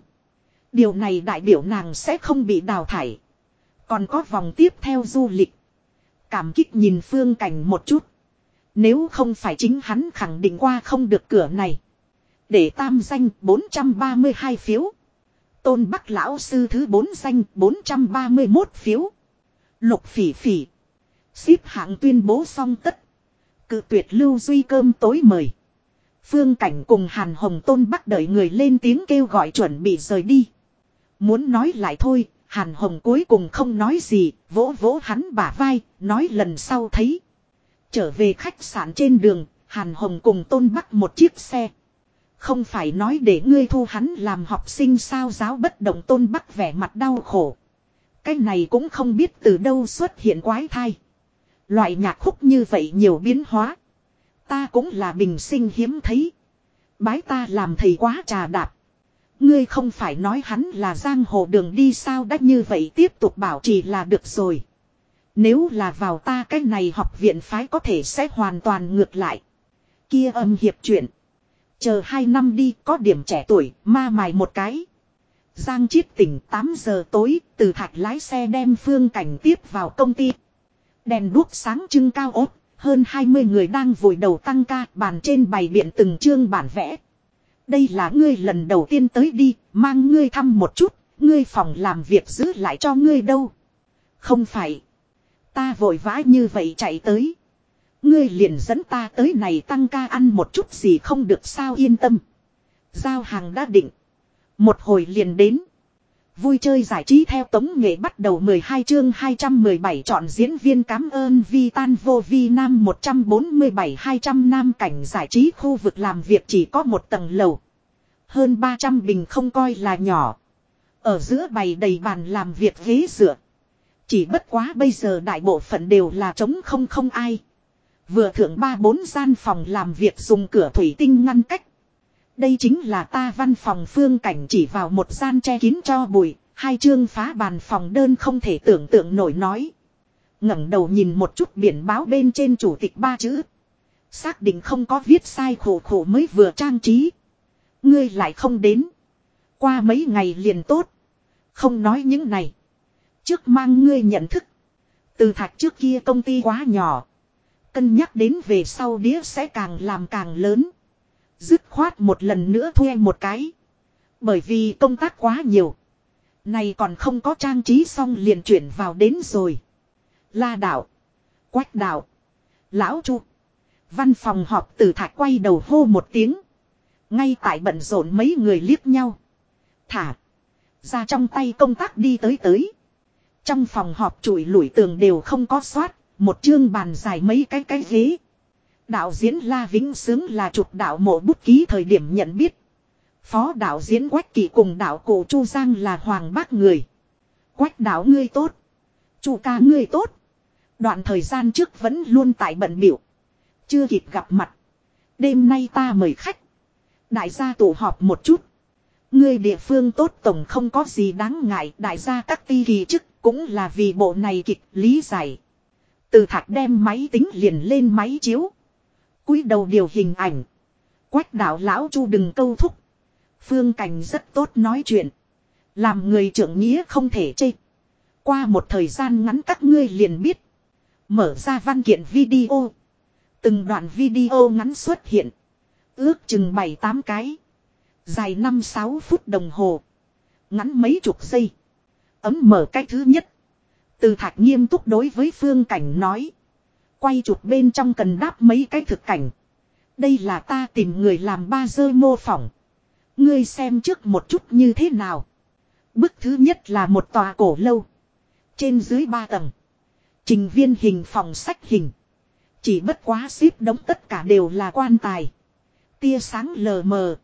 Điều này đại biểu nàng sẽ không bị đào thải. Còn có vòng tiếp theo du lịch. Cảm kích nhìn phương cảnh một chút. Nếu không phải chính hắn khẳng định qua không được cửa này. Để tam danh 432 phiếu. Tôn Bắc Lão Sư thứ 4 danh 431 phiếu. Lục phỉ phỉ. Xếp hạng tuyên bố xong tất. Cự tuyệt lưu duy cơm tối mời. Phương Cảnh cùng Hàn Hồng Tôn Bắc đợi người lên tiếng kêu gọi chuẩn bị rời đi. Muốn nói lại thôi, Hàn Hồng cuối cùng không nói gì, vỗ vỗ hắn bả vai, nói lần sau thấy. Trở về khách sạn trên đường, Hàn Hồng cùng Tôn Bắc một chiếc xe. Không phải nói để ngươi thu hắn làm học sinh sao giáo bất động Tôn Bắc vẻ mặt đau khổ. Cái này cũng không biết từ đâu xuất hiện quái thai. Loại nhạc khúc như vậy nhiều biến hóa. Ta cũng là bình sinh hiếm thấy. Bái ta làm thầy quá trà đạp. Ngươi không phải nói hắn là giang hồ đường đi sao đắt như vậy tiếp tục bảo trì là được rồi. Nếu là vào ta cái này học viện phái có thể sẽ hoàn toàn ngược lại. Kia âm hiệp chuyện. Chờ hai năm đi có điểm trẻ tuổi ma mài một cái. Giang chiết tỉnh 8 giờ tối từ thạch lái xe đem phương cảnh tiếp vào công ty. Đèn đuốc sáng trưng cao ốt. Hơn 20 người đang vùi đầu tăng ca bàn trên bày biện từng chương bản vẽ. Đây là ngươi lần đầu tiên tới đi, mang ngươi thăm một chút, ngươi phòng làm việc giữ lại cho ngươi đâu. Không phải. Ta vội vã như vậy chạy tới. Ngươi liền dẫn ta tới này tăng ca ăn một chút gì không được sao yên tâm. Giao hàng đã định. Một hồi liền đến. Vui chơi giải trí theo tống nghệ bắt đầu 12 chương 217 chọn diễn viên cảm ơn Vi Tan Vô Vi Nam 147-200 Nam cảnh giải trí khu vực làm việc chỉ có một tầng lầu. Hơn 300 bình không coi là nhỏ. Ở giữa bày đầy bàn làm việc ghế dựa. Chỉ bất quá bây giờ đại bộ phận đều là trống không không ai. Vừa thượng ba bốn gian phòng làm việc dùng cửa thủy tinh ngăn cách. Đây chính là ta văn phòng phương cảnh chỉ vào một gian che kín cho bụi, hai chương phá bàn phòng đơn không thể tưởng tượng nổi nói. ngẩng đầu nhìn một chút biển báo bên trên chủ tịch ba chữ. Xác định không có viết sai khổ khổ mới vừa trang trí. Ngươi lại không đến. Qua mấy ngày liền tốt. Không nói những này. Trước mang ngươi nhận thức. Từ thạch trước kia công ty quá nhỏ. Cân nhắc đến về sau đĩa sẽ càng làm càng lớn. Dứt khoát một lần nữa thuê một cái. Bởi vì công tác quá nhiều. Này còn không có trang trí xong liền chuyển vào đến rồi. La đạo. Quách đạo. Lão chu. Văn phòng họp từ thạch quay đầu hô một tiếng. Ngay tại bận rộn mấy người liếc nhau. Thả. Ra trong tay công tác đi tới tới. Trong phòng họp trụi lủi tường đều không có soát. Một chương bàn dài mấy cái cái ghế. Đạo diễn La Vĩnh Sướng là chụp đạo mộ bút ký thời điểm nhận biết. Phó đạo diễn Quách Kỳ cùng đạo cổ Chu Giang là hoàng bác người. Quách đạo ngươi tốt. Chu ca ngươi tốt. Đoạn thời gian trước vẫn luôn tại bận biểu. Chưa kịp gặp mặt. Đêm nay ta mời khách. Đại gia tụ họp một chút. Ngươi địa phương tốt tổng không có gì đáng ngại. Đại gia các ti kỳ chức cũng là vì bộ này kịch lý giải. Từ thạch đem máy tính liền lên máy chiếu cúi đầu điều hình ảnh. Quách đạo lão chu đừng câu thúc. Phương Cảnh rất tốt nói chuyện. Làm người trưởng nghĩa không thể chê. Qua một thời gian ngắn các ngươi liền biết. Mở ra văn kiện video. Từng đoạn video ngắn xuất hiện. Ước chừng 7-8 cái. Dài 5-6 phút đồng hồ. Ngắn mấy chục giây. Ấm mở cái thứ nhất. Từ thạch nghiêm túc đối với phương cảnh nói. Quay chụp bên trong cần đáp mấy cái thực cảnh. Đây là ta tìm người làm ba rơi mô phỏng. Ngươi xem trước một chút như thế nào. Bức thứ nhất là một tòa cổ lâu. Trên dưới ba tầng. Trình viên hình phòng sách hình. Chỉ bất quá xếp đóng tất cả đều là quan tài. Tia sáng lờ mờ.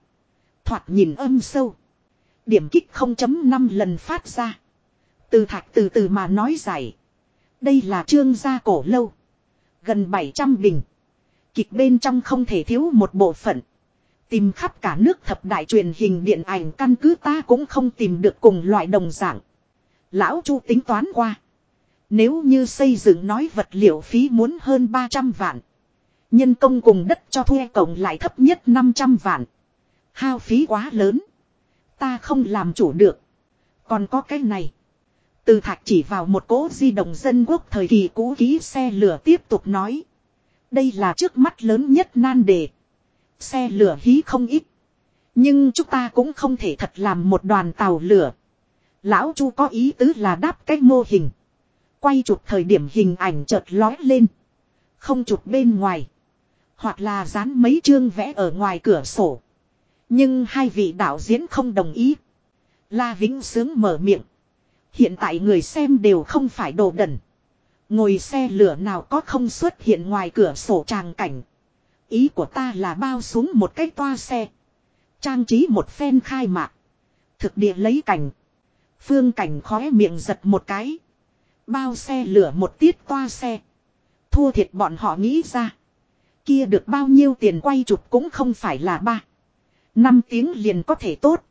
Thoạt nhìn âm sâu. Điểm kích 0.5 lần phát ra. Từ thạch từ từ mà nói giải. Đây là trương gia cổ lâu. Gần 700 bình. Kịch bên trong không thể thiếu một bộ phận. Tìm khắp cả nước thập đại truyền hình điện ảnh căn cứ ta cũng không tìm được cùng loại đồng dạng. Lão Chu tính toán qua. Nếu như xây dựng nói vật liệu phí muốn hơn 300 vạn. Nhân công cùng đất cho thuê cộng lại thấp nhất 500 vạn. Hao phí quá lớn. Ta không làm chủ được. Còn có cái này. Từ thạch chỉ vào một cố di động dân quốc thời kỳ cũ ký xe lửa tiếp tục nói. Đây là trước mắt lớn nhất nan đề. Xe lửa hí không ít. Nhưng chúng ta cũng không thể thật làm một đoàn tàu lửa. Lão Chu có ý tứ là đáp cách mô hình. Quay chụp thời điểm hình ảnh chợt lói lên. Không chụp bên ngoài. Hoặc là dán mấy chương vẽ ở ngoài cửa sổ. Nhưng hai vị đạo diễn không đồng ý. La Vĩnh Sướng mở miệng. Hiện tại người xem đều không phải đồ đần. Ngồi xe lửa nào có không xuất hiện ngoài cửa sổ tràng cảnh. Ý của ta là bao xuống một cái toa xe. Trang trí một phen khai mạc. Thực địa lấy cảnh. Phương cảnh khóe miệng giật một cái. Bao xe lửa một tiết toa xe. Thua thiệt bọn họ nghĩ ra. Kia được bao nhiêu tiền quay chụp cũng không phải là ba. Năm tiếng liền có thể tốt.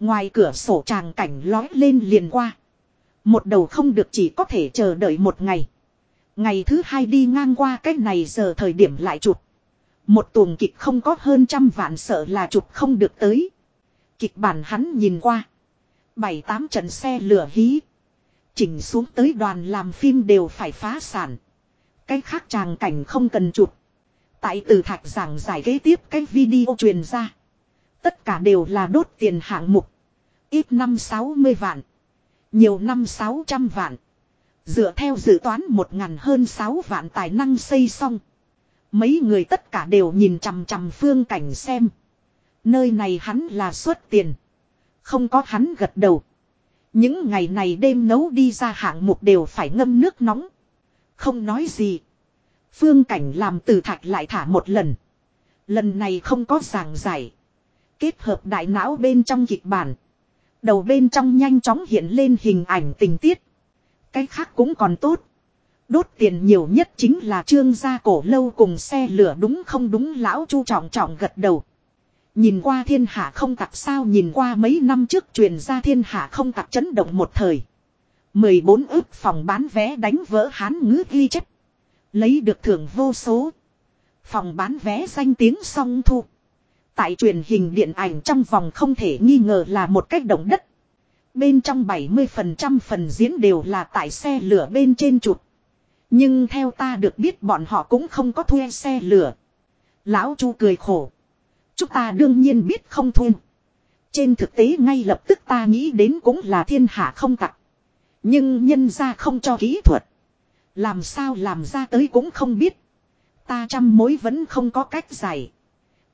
Ngoài cửa sổ tràng cảnh lói lên liền qua. Một đầu không được chỉ có thể chờ đợi một ngày. Ngày thứ hai đi ngang qua cái này giờ thời điểm lại chụp. Một tuồng kịch không có hơn trăm vạn sợ là chụp không được tới. Kịch bản hắn nhìn qua. Bảy tám trận xe lửa hí. Chỉnh xuống tới đoàn làm phim đều phải phá sản. Cái khác tràng cảnh không cần chụp. Tại từ thạch giảng giải kế tiếp cái video truyền ra. Tất cả đều là đốt tiền hạng mục. Ít năm 60 vạn. Nhiều năm 600 vạn. Dựa theo dự toán một ngàn hơn 6 vạn tài năng xây xong. Mấy người tất cả đều nhìn chằm chằm phương cảnh xem. Nơi này hắn là xuất tiền. Không có hắn gật đầu. Những ngày này đêm nấu đi ra hạng mục đều phải ngâm nước nóng. Không nói gì. Phương cảnh làm từ thạch lại thả một lần. Lần này không có giảng giải. Kết hợp đại não bên trong kịch bản. Đầu bên trong nhanh chóng hiện lên hình ảnh tình tiết. Cái khác cũng còn tốt. Đốt tiền nhiều nhất chính là trương gia cổ lâu cùng xe lửa đúng không đúng lão chu trọng trọng gật đầu. Nhìn qua thiên hạ không tặc sao nhìn qua mấy năm trước truyền ra thiên hạ không tặc chấn động một thời. 14 ước phòng bán vé đánh vỡ hán ngữ ghi chép. Lấy được thưởng vô số. Phòng bán vé danh tiếng song thu. Tại truyền hình điện ảnh trong vòng không thể nghi ngờ là một cách động đất. Bên trong 70% phần diễn đều là tại xe lửa bên trên chụp. Nhưng theo ta được biết bọn họ cũng không có thuê xe lửa. Lão Chu cười khổ. Chúng ta đương nhiên biết không thuê. Trên thực tế ngay lập tức ta nghĩ đến cũng là thiên hạ không tặc. Nhưng nhân ra không cho kỹ thuật. Làm sao làm ra tới cũng không biết. Ta trăm mối vẫn không có cách giải.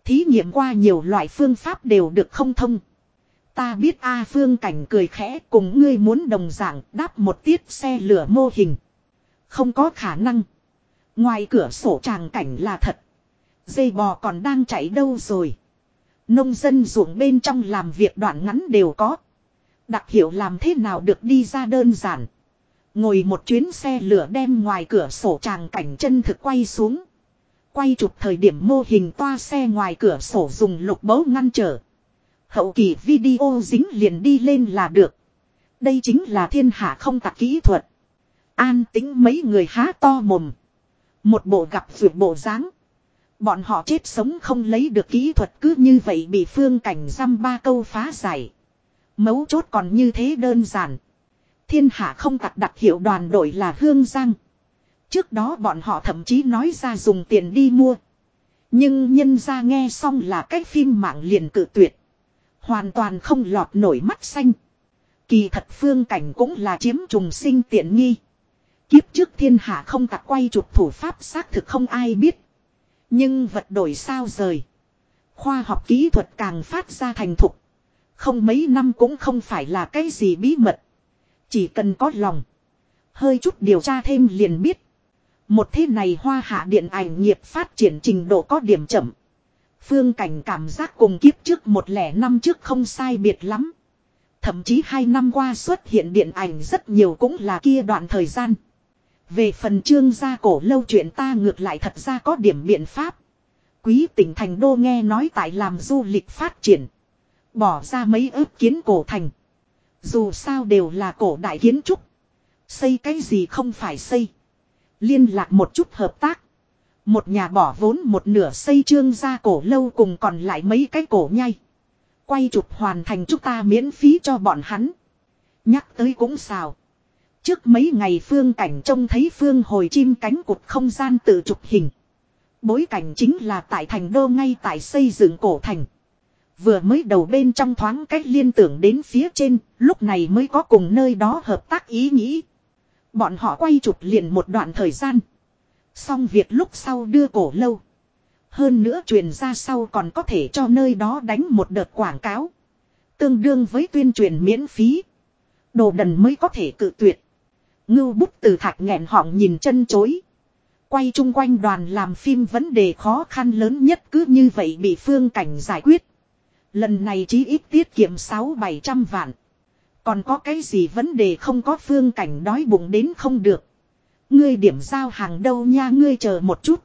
Thí nghiệm qua nhiều loại phương pháp đều được không thông. Ta biết A Phương Cảnh cười khẽ cùng ngươi muốn đồng dạng đáp một tiết xe lửa mô hình. Không có khả năng. Ngoài cửa sổ tràng cảnh là thật. Dây bò còn đang chạy đâu rồi. Nông dân ruộng bên trong làm việc đoạn ngắn đều có. Đặc hiệu làm thế nào được đi ra đơn giản. Ngồi một chuyến xe lửa đem ngoài cửa sổ tràng cảnh chân thực quay xuống. Quay chụp thời điểm mô hình toa xe ngoài cửa sổ dùng lục bấu ngăn trở. Hậu kỳ video dính liền đi lên là được. Đây chính là thiên hạ không tạc kỹ thuật. An tính mấy người há to mồm. Một bộ gặp vượt bộ dáng Bọn họ chết sống không lấy được kỹ thuật cứ như vậy bị phương cảnh giam ba câu phá giải. Mấu chốt còn như thế đơn giản. Thiên hạ không tặc đặc hiệu đoàn đội là Hương Giang. Trước đó bọn họ thậm chí nói ra dùng tiền đi mua. Nhưng nhân ra nghe xong là cái phim mạng liền cự tuyệt. Hoàn toàn không lọt nổi mắt xanh. Kỳ thật phương cảnh cũng là chiếm trùng sinh tiện nghi. Kiếp trước thiên hạ không tặc quay chụp thủ pháp xác thực không ai biết. Nhưng vật đổi sao rời. Khoa học kỹ thuật càng phát ra thành thục. Không mấy năm cũng không phải là cái gì bí mật. Chỉ cần có lòng. Hơi chút điều tra thêm liền biết. Một thế này hoa hạ điện ảnh nghiệp phát triển trình độ có điểm chậm. Phương cảnh cảm giác cùng kiếp trước một lẻ năm trước không sai biệt lắm. Thậm chí hai năm qua xuất hiện điện ảnh rất nhiều cũng là kia đoạn thời gian. Về phần trương gia cổ lâu chuyện ta ngược lại thật ra có điểm biện pháp. Quý tỉnh thành đô nghe nói tại làm du lịch phát triển. Bỏ ra mấy ước kiến cổ thành. Dù sao đều là cổ đại kiến trúc. Xây cái gì không phải xây. Liên lạc một chút hợp tác. Một nhà bỏ vốn một nửa xây trương ra cổ lâu cùng còn lại mấy cái cổ nhai. Quay chụp hoàn thành chúng ta miễn phí cho bọn hắn. Nhắc tới cũng xào. Trước mấy ngày phương cảnh trông thấy phương hồi chim cánh cụt không gian tự chụp hình. Bối cảnh chính là tại thành đô ngay tại xây dựng cổ thành. Vừa mới đầu bên trong thoáng cách liên tưởng đến phía trên, lúc này mới có cùng nơi đó hợp tác ý nghĩ. Bọn họ quay chụp liền một đoạn thời gian. Xong việc lúc sau đưa cổ lâu. Hơn nữa truyền ra sau còn có thể cho nơi đó đánh một đợt quảng cáo. Tương đương với tuyên truyền miễn phí. Đồ đần mới có thể cự tuyệt. Ngưu bút từ thạch nghẹn họng nhìn chân chối. Quay chung quanh đoàn làm phim vấn đề khó khăn lớn nhất cứ như vậy bị phương cảnh giải quyết. Lần này chí ít tiết kiệm 6-700 vạn. Còn có cái gì vấn đề không có phương cảnh đói bụng đến không được. Ngươi điểm giao hàng đâu nha, ngươi chờ một chút.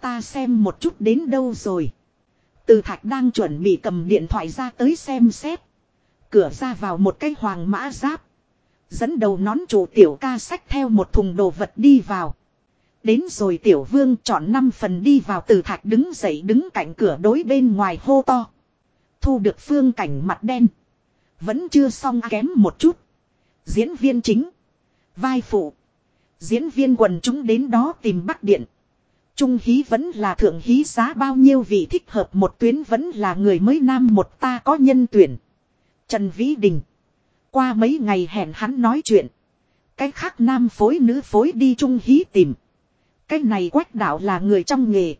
Ta xem một chút đến đâu rồi. Từ thạch đang chuẩn bị cầm điện thoại ra tới xem xét. Cửa ra vào một cái hoàng mã giáp. Dẫn đầu nón chủ tiểu ca sách theo một thùng đồ vật đi vào. Đến rồi tiểu vương chọn năm phần đi vào từ thạch đứng dậy đứng cạnh cửa đối bên ngoài hô to. Thu được phương cảnh mặt đen. Vẫn chưa xong à, kém một chút. Diễn viên chính. Vai phụ. Diễn viên quần chúng đến đó tìm bắt điện. Trung hí vẫn là thượng hí giá bao nhiêu vị thích hợp một tuyến vẫn là người mới nam một ta có nhân tuyển. Trần Vĩ Đình. Qua mấy ngày hẹn hắn nói chuyện. Cái khác nam phối nữ phối đi trung hí tìm. Cái này quách đạo là người trong nghề.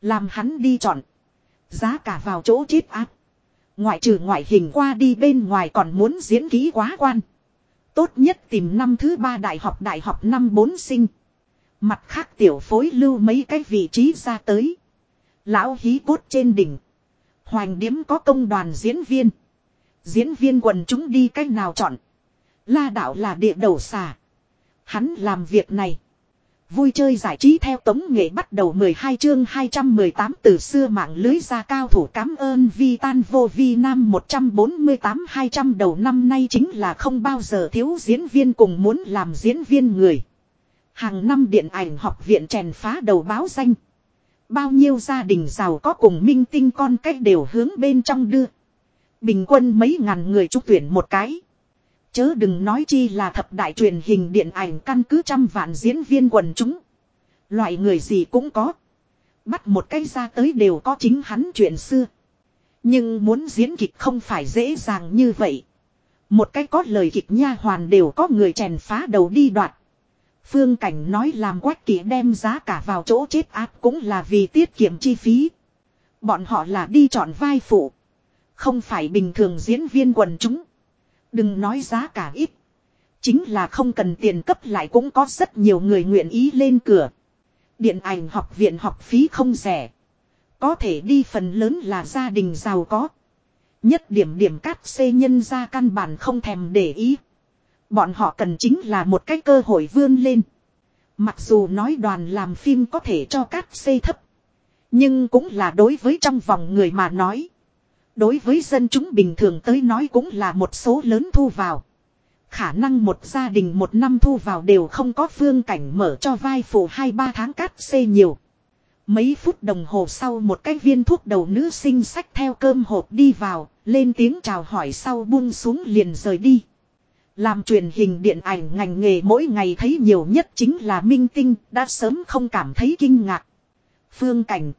Làm hắn đi chọn. Giá cả vào chỗ chết áp. Ngoại trừ ngoại hình qua đi bên ngoài còn muốn diễn ký quá quan. Tốt nhất tìm năm thứ ba đại học đại học năm bốn sinh. Mặt khác tiểu phối lưu mấy cái vị trí ra tới. Lão hí cốt trên đỉnh. Hoành điếm có công đoàn diễn viên. Diễn viên quần chúng đi cách nào chọn. La đạo là địa đầu xà. Hắn làm việc này. Vui chơi giải trí theo tống nghệ bắt đầu 12 chương 218 từ xưa mạng lưới ra cao thủ cảm ơn vi tan vô vi nam 148-200 đầu năm nay chính là không bao giờ thiếu diễn viên cùng muốn làm diễn viên người. Hàng năm điện ảnh học viện chèn phá đầu báo danh. Bao nhiêu gia đình giàu có cùng minh tinh con cách đều hướng bên trong đưa. Bình quân mấy ngàn người trúc tuyển một cái. Chớ đừng nói chi là thập đại truyền hình điện ảnh căn cứ trăm vạn diễn viên quần chúng. Loại người gì cũng có. Bắt một cái ra tới đều có chính hắn chuyện xưa. Nhưng muốn diễn kịch không phải dễ dàng như vậy. Một cái có lời kịch nha hoàn đều có người chèn phá đầu đi đoạt. Phương Cảnh nói làm quách kỷ đem giá cả vào chỗ chết áp cũng là vì tiết kiệm chi phí. Bọn họ là đi chọn vai phụ. Không phải bình thường diễn viên quần chúng. Đừng nói giá cả ít. Chính là không cần tiền cấp lại cũng có rất nhiều người nguyện ý lên cửa. Điện ảnh học viện học phí không rẻ. Có thể đi phần lớn là gia đình giàu có. Nhất điểm điểm cát xê nhân ra căn bản không thèm để ý. Bọn họ cần chính là một cái cơ hội vươn lên. Mặc dù nói đoàn làm phim có thể cho cát xê thấp. Nhưng cũng là đối với trong vòng người mà nói. Đối với dân chúng bình thường tới nói cũng là một số lớn thu vào. Khả năng một gia đình một năm thu vào đều không có phương cảnh mở cho vai phụ hai ba tháng cát xê nhiều. Mấy phút đồng hồ sau một cái viên thuốc đầu nữ sinh sách theo cơm hộp đi vào, lên tiếng chào hỏi sau buông xuống liền rời đi. Làm truyền hình điện ảnh ngành nghề mỗi ngày thấy nhiều nhất chính là minh tinh, đã sớm không cảm thấy kinh ngạc. Phương cảnh.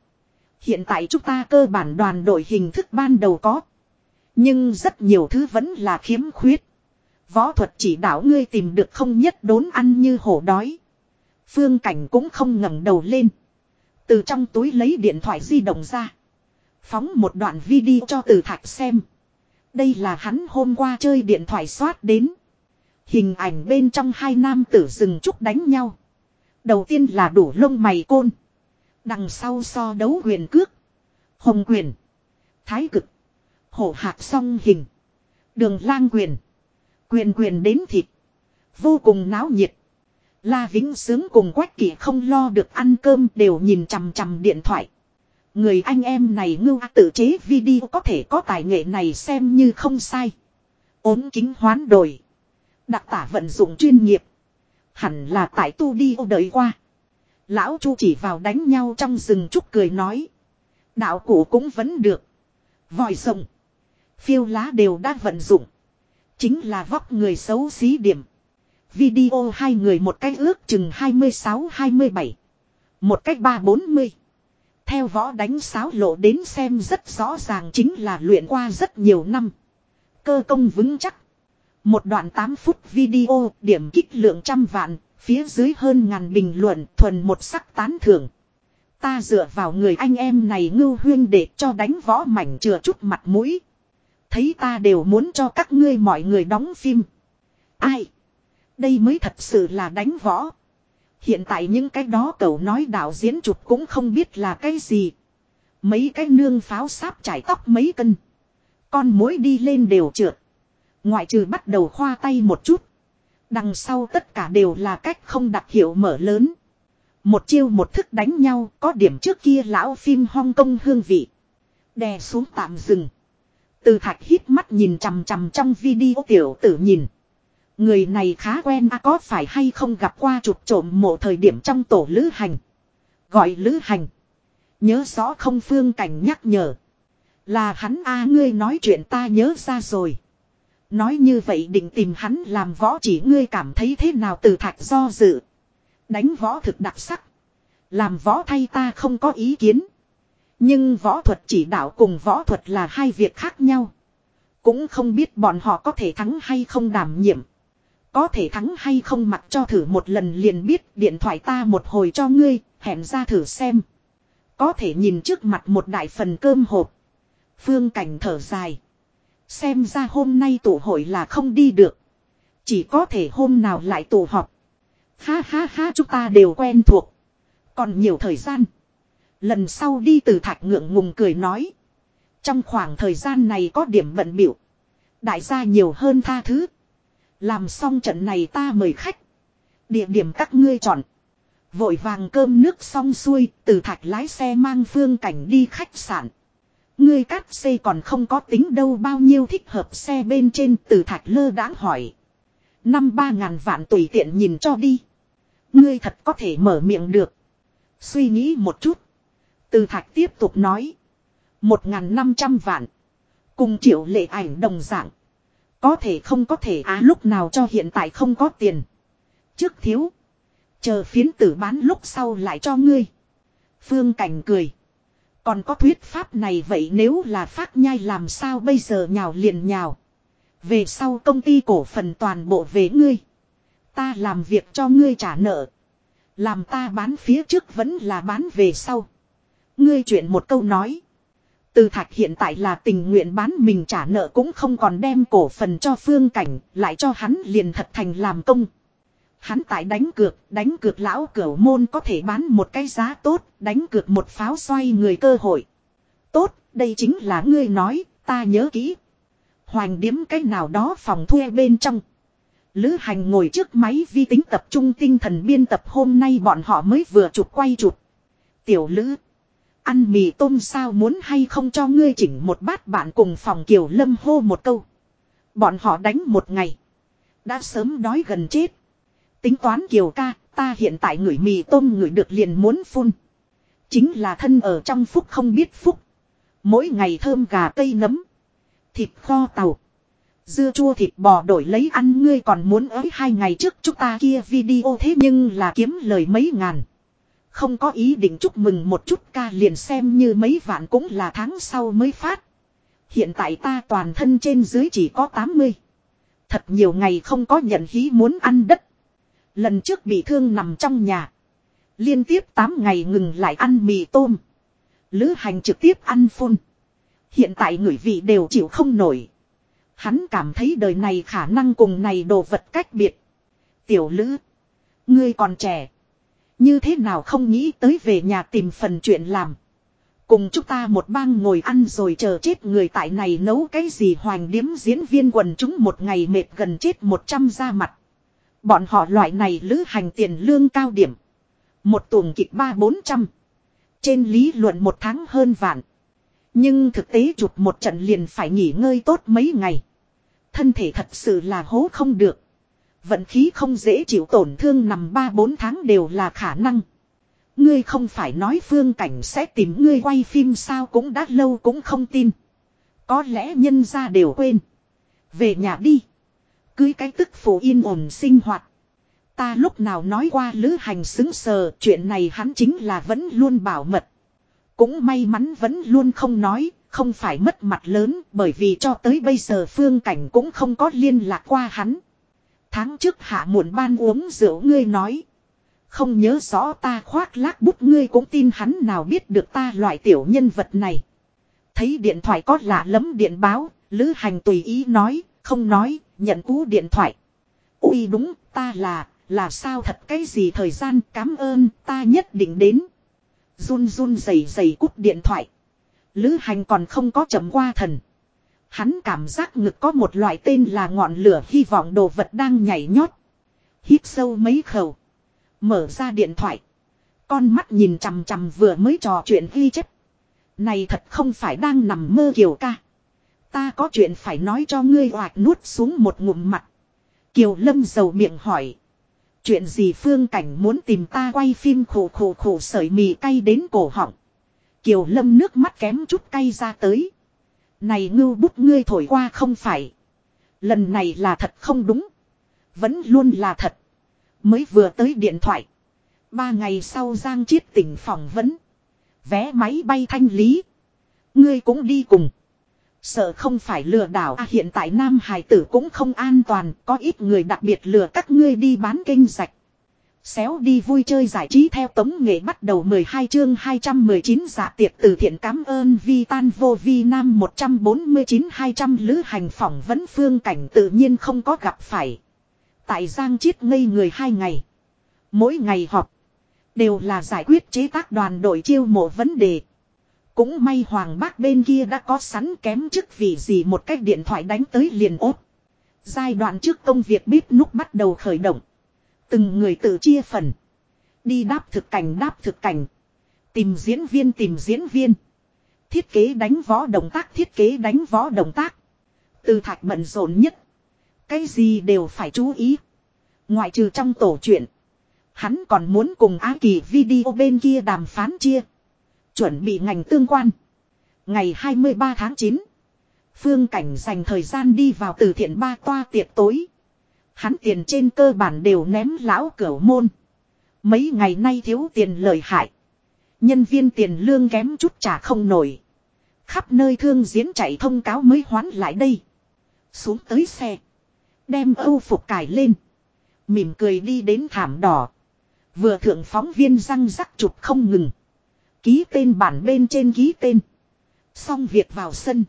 Hiện tại chúng ta cơ bản đoàn đội hình thức ban đầu có. Nhưng rất nhiều thứ vẫn là khiếm khuyết. Võ thuật chỉ đạo ngươi tìm được không nhất đốn ăn như hổ đói. Phương cảnh cũng không ngẩng đầu lên. Từ trong túi lấy điện thoại di động ra. Phóng một đoạn video cho từ thạch xem. Đây là hắn hôm qua chơi điện thoại soát đến. Hình ảnh bên trong hai nam tử rừng trúc đánh nhau. Đầu tiên là đủ lông mày côn. Đằng sau so đấu quyền cước. Hồng quyền. Thái cực. Hổ hạc song hình. Đường lang quyền. Quyền quyền đến thịt. Vô cùng náo nhiệt. La Vĩnh Sướng cùng Quách Kỷ không lo được ăn cơm đều nhìn chằm chằm điện thoại. Người anh em này ngưu tự chế video có thể có tài nghệ này xem như không sai. ốm kính hoán đổi. Đặc tả vận dụng chuyên nghiệp. Hẳn là tại tu đi ô đợi qua. Lão Chu chỉ vào đánh nhau trong rừng trúc cười nói. Đạo cụ cũng vẫn được. Vòi rồng. Phiêu lá đều đã vận dụng. Chính là vóc người xấu xí điểm. Video hai người một cách ước chừng 26-27. Một cách 3-40. Theo võ đánh sáo lộ đến xem rất rõ ràng chính là luyện qua rất nhiều năm. Cơ công vững chắc. Một đoạn 8 phút video điểm kích lượng trăm vạn, phía dưới hơn ngàn bình luận thuần một sắc tán thưởng. Ta dựa vào người anh em này ngưu huyên để cho đánh võ mảnh chừa chút mặt mũi. Thấy ta đều muốn cho các ngươi mọi người đóng phim. Ai? Đây mới thật sự là đánh võ. Hiện tại những cái đó cậu nói đạo diễn chụp cũng không biết là cái gì. Mấy cái nương pháo sáp trải tóc mấy cân. Con mối đi lên đều trượt. Ngoại trừ bắt đầu khoa tay một chút. Đằng sau tất cả đều là cách không đặc hiệu mở lớn. Một chiêu một thức đánh nhau, có điểm trước kia lão phim Hong Kong hương vị. Đè xuống tạm dừng. Từ thạch hít mắt nhìn chằm chằm trong video tiểu tử nhìn. Người này khá quen à có phải hay không gặp qua chụp trộm mộ thời điểm trong tổ lữ hành. Gọi lữ hành. Nhớ rõ không phương cảnh nhắc nhở. Là hắn a ngươi nói chuyện ta nhớ ra rồi. Nói như vậy định tìm hắn làm võ chỉ ngươi cảm thấy thế nào từ thạch do dự. Đánh võ thực đặc sắc. Làm võ thay ta không có ý kiến. Nhưng võ thuật chỉ đạo cùng võ thuật là hai việc khác nhau. Cũng không biết bọn họ có thể thắng hay không đảm nhiệm. Có thể thắng hay không mặc cho thử một lần liền biết điện thoại ta một hồi cho ngươi, hẹn ra thử xem. Có thể nhìn trước mặt một đại phần cơm hộp. Phương cảnh thở dài. Xem ra hôm nay tụ hội là không đi được. Chỉ có thể hôm nào lại tụ họp. Ha ha ha chúng ta đều quen thuộc. Còn nhiều thời gian. Lần sau đi từ thạch ngượng ngùng cười nói. Trong khoảng thời gian này có điểm bận biểu. Đại gia nhiều hơn tha thứ. Làm xong trận này ta mời khách. Địa điểm các ngươi chọn. Vội vàng cơm nước xong xuôi, từ thạch lái xe mang phương cảnh đi khách sạn. Ngươi cắt xe còn không có tính đâu bao nhiêu thích hợp xe bên trên, từ thạch lơ đã hỏi. Năm ba ngàn vạn tùy tiện nhìn cho đi. Ngươi thật có thể mở miệng được. Suy nghĩ một chút. Từ thạch tiếp tục nói. Một ngàn năm trăm vạn. Cùng triệu lệ ảnh đồng dạng. Có thể không có thể á, lúc nào cho hiện tại không có tiền. Trước thiếu. Chờ phiến tử bán lúc sau lại cho ngươi. Phương Cảnh cười. Còn có thuyết pháp này vậy nếu là phát nhai làm sao bây giờ nhào liền nhào. Về sau công ty cổ phần toàn bộ về ngươi. Ta làm việc cho ngươi trả nợ. Làm ta bán phía trước vẫn là bán về sau. Ngươi chuyện một câu nói. Từ thạch hiện tại là tình nguyện bán mình trả nợ cũng không còn đem cổ phần cho phương cảnh, lại cho hắn liền thật thành làm công. Hắn tại đánh cược, đánh cược lão cửu môn có thể bán một cái giá tốt, đánh cược một pháo xoay người cơ hội. Tốt, đây chính là ngươi nói, ta nhớ kỹ. Hoành điếm cái nào đó phòng thuê bên trong. Lữ hành ngồi trước máy vi tính tập trung tinh thần biên tập hôm nay bọn họ mới vừa chụp quay chụp. Tiểu lữ. Ăn mì tôm sao muốn hay không cho ngươi chỉnh một bát bạn cùng phòng kiều lâm hô một câu. Bọn họ đánh một ngày. Đã sớm đói gần chết. Tính toán kiều ca, ta hiện tại ngửi mì tôm ngửi được liền muốn phun. Chính là thân ở trong phúc không biết phúc. Mỗi ngày thơm gà cây nấm. Thịt kho tàu. Dưa chua thịt bò đổi lấy ăn ngươi còn muốn ới hai ngày trước chúng ta kia video thế nhưng là kiếm lời mấy ngàn. Không có ý định chúc mừng một chút ca liền xem như mấy vạn cũng là tháng sau mới phát. Hiện tại ta toàn thân trên dưới chỉ có 80. Thật nhiều ngày không có nhận hí muốn ăn đất. Lần trước bị thương nằm trong nhà. Liên tiếp 8 ngày ngừng lại ăn mì tôm. Lữ hành trực tiếp ăn phun. Hiện tại người vị đều chịu không nổi. Hắn cảm thấy đời này khả năng cùng này đồ vật cách biệt. Tiểu lữ. Ngươi còn trẻ. Như thế nào không nghĩ tới về nhà tìm phần chuyện làm. Cùng chúng ta một bang ngồi ăn rồi chờ chết người tại này nấu cái gì hoành điếm diễn viên quần chúng một ngày mệt gần chết một trăm ra mặt. Bọn họ loại này lữ hành tiền lương cao điểm. Một tuồng kịch ba bốn trăm. Trên lý luận một tháng hơn vạn. Nhưng thực tế chụp một trận liền phải nghỉ ngơi tốt mấy ngày. Thân thể thật sự là hố không được. Vận khí không dễ chịu tổn thương nằm 3-4 tháng đều là khả năng. Ngươi không phải nói phương cảnh sẽ tìm ngươi quay phim sao cũng đã lâu cũng không tin. Có lẽ nhân ra đều quên. Về nhà đi. Cưới cái tức phụ yên ổn sinh hoạt. Ta lúc nào nói qua lữ hành xứng sờ chuyện này hắn chính là vẫn luôn bảo mật. Cũng may mắn vẫn luôn không nói, không phải mất mặt lớn bởi vì cho tới bây giờ phương cảnh cũng không có liên lạc qua hắn. Tháng trước hạ muộn ban uống rượu ngươi nói. Không nhớ rõ ta khoác lác bút ngươi cũng tin hắn nào biết được ta loại tiểu nhân vật này. Thấy điện thoại có lạ lắm điện báo, Lữ Hành tùy ý nói, không nói, nhận cú điện thoại. Ui đúng, ta là, là sao thật cái gì thời gian cảm ơn, ta nhất định đến. Run run dày dày cút điện thoại. Lữ Hành còn không có chấm qua thần. Hắn cảm giác ngực có một loại tên là ngọn lửa hy vọng đồ vật đang nhảy nhót. Hít sâu mấy khẩu. Mở ra điện thoại. Con mắt nhìn chằm chằm vừa mới trò chuyện ghi chép. Này thật không phải đang nằm mơ kiều ca. Ta có chuyện phải nói cho ngươi hoạch nuốt xuống một ngụm mặt. Kiều Lâm dầu miệng hỏi. Chuyện gì phương cảnh muốn tìm ta quay phim khổ khổ khổ sợi mì cay đến cổ họng. Kiều Lâm nước mắt kém chút cay ra tới. Này ngưu bút ngươi thổi qua không phải. Lần này là thật không đúng. Vẫn luôn là thật. Mới vừa tới điện thoại. Ba ngày sau Giang Chiết tỉnh phỏng vấn. Vé máy bay thanh lý. Ngươi cũng đi cùng. Sợ không phải lừa đảo à, hiện tại Nam Hải tử cũng không an toàn. Có ít người đặc biệt lừa các ngươi đi bán kinh sạch. Xéo đi vui chơi giải trí theo tống nghệ bắt đầu 12 chương 219 dạ tiệc từ thiện cảm ơn vi tan vô vi nam 149-200 lữ hành phỏng vấn phương cảnh tự nhiên không có gặp phải. Tại Giang Chiết ngây người hai ngày. Mỗi ngày họp. Đều là giải quyết chế tác đoàn đội chiêu mộ vấn đề. Cũng may Hoàng bác bên kia đã có sẵn kém chức vì gì một cách điện thoại đánh tới liền ốt. Giai đoạn trước công việc bíp nút bắt đầu khởi động. Từng người tự chia phần. Đi đáp thực cảnh, đáp thực cảnh. Tìm diễn viên, tìm diễn viên. Thiết kế đánh võ động tác, thiết kế đánh võ động tác. Từ thạch bận rộn nhất. Cái gì đều phải chú ý. Ngoại trừ trong tổ chuyện. Hắn còn muốn cùng Á Kỳ video bên kia đàm phán chia. Chuẩn bị ngành tương quan. Ngày 23 tháng 9. Phương Cảnh dành thời gian đi vào từ thiện ba toa tiệc tối. Hắn tiền trên cơ bản đều ném lão cửu môn. Mấy ngày nay thiếu tiền lời hại. Nhân viên tiền lương kém chút trả không nổi. Khắp nơi thương diễn chạy thông cáo mới hoán lại đây. Xuống tới xe. Đem âu phục cải lên. Mỉm cười đi đến thảm đỏ. Vừa thượng phóng viên răng rắc chụp không ngừng. Ký tên bản bên trên ký tên. Xong việc vào sân.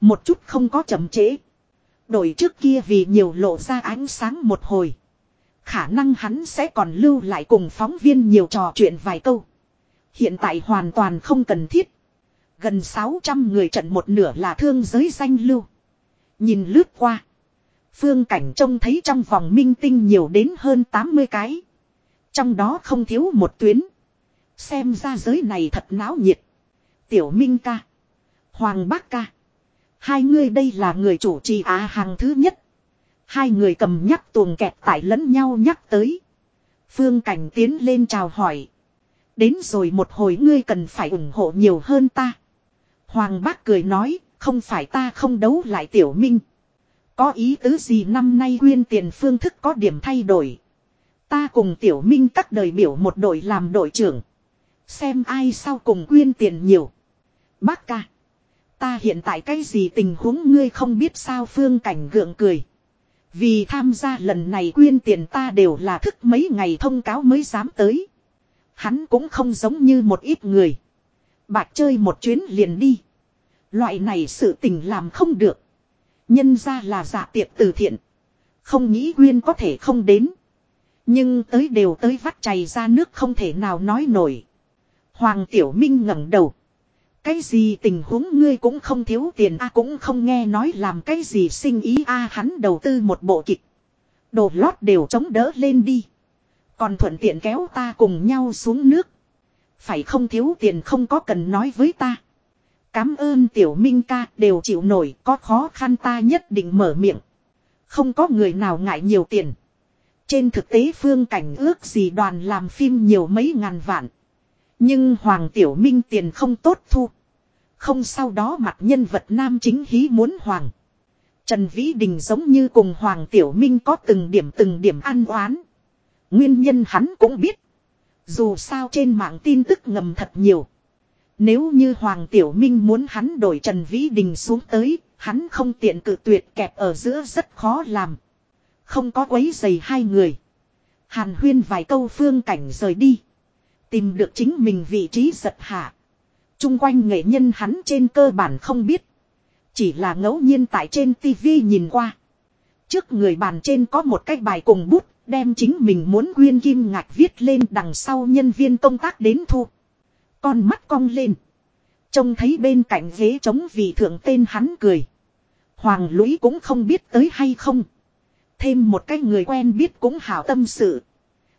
Một chút không có chậm trễ. Đổi trước kia vì nhiều lộ ra ánh sáng một hồi. Khả năng hắn sẽ còn lưu lại cùng phóng viên nhiều trò chuyện vài câu. Hiện tại hoàn toàn không cần thiết. Gần 600 người trận một nửa là thương giới danh lưu. Nhìn lướt qua. Phương cảnh trông thấy trong vòng minh tinh nhiều đến hơn 80 cái. Trong đó không thiếu một tuyến. Xem ra giới này thật náo nhiệt. Tiểu Minh ca. Hoàng Bác ca. Hai người đây là người chủ trì á hàng thứ nhất. Hai người cầm nhắc tuồng kẹt tại lẫn nhau nhắc tới. Phương Cảnh tiến lên chào hỏi. đến rồi một hồi ngươi cần phải ủng hộ nhiều hơn ta. Hoàng bác cười nói, không phải ta không đấu lại tiểu minh. Có ý tứ gì năm nay quyên tiền phương thức có điểm thay đổi. Ta cùng tiểu minh các đời biểu một đội làm đội trưởng. Xem ai sau cùng quyên tiền nhiều. Bác ca. Ta hiện tại cái gì tình huống ngươi không biết sao phương cảnh gượng cười. Vì tham gia lần này quyên tiền ta đều là thức mấy ngày thông cáo mới dám tới. Hắn cũng không giống như một ít người. Bạc chơi một chuyến liền đi. Loại này sự tình làm không được. Nhân ra là dạ tiệc từ thiện. Không nghĩ quyên có thể không đến. Nhưng tới đều tới vắt chày ra nước không thể nào nói nổi. Hoàng Tiểu Minh ngẩng đầu. Cái gì tình huống ngươi cũng không thiếu tiền a, cũng không nghe nói làm cái gì sinh ý a, hắn đầu tư một bộ kịch. Đồ lót đều chống đỡ lên đi. Còn thuận tiện kéo ta cùng nhau xuống nước. Phải không thiếu tiền không có cần nói với ta. Cám ơn tiểu minh ca, đều chịu nổi, có khó khăn ta nhất định mở miệng. Không có người nào ngại nhiều tiền. Trên thực tế phương cảnh ước gì đoàn làm phim nhiều mấy ngàn vạn. Nhưng Hoàng Tiểu Minh tiền không tốt thu. Không sau đó mặt nhân vật nam chính hí muốn Hoàng. Trần Vĩ Đình giống như cùng Hoàng Tiểu Minh có từng điểm từng điểm an oán. Nguyên nhân hắn cũng biết. Dù sao trên mạng tin tức ngầm thật nhiều. Nếu như Hoàng Tiểu Minh muốn hắn đổi Trần Vĩ Đình xuống tới, hắn không tiện cự tuyệt kẹp ở giữa rất khó làm. Không có quấy giày hai người. Hàn huyên vài câu phương cảnh rời đi. Tìm được chính mình vị trí giật hạ. Trung quanh nghệ nhân hắn trên cơ bản không biết. Chỉ là ngẫu nhiên tại trên tivi nhìn qua. Trước người bàn trên có một cái bài cùng bút, đem chính mình muốn quyên kim ngạch viết lên đằng sau nhân viên công tác đến thu. Con mắt cong lên. Trông thấy bên cạnh ghế trống vị thượng tên hắn cười. Hoàng lũy cũng không biết tới hay không. Thêm một cái người quen biết cũng hảo tâm sự.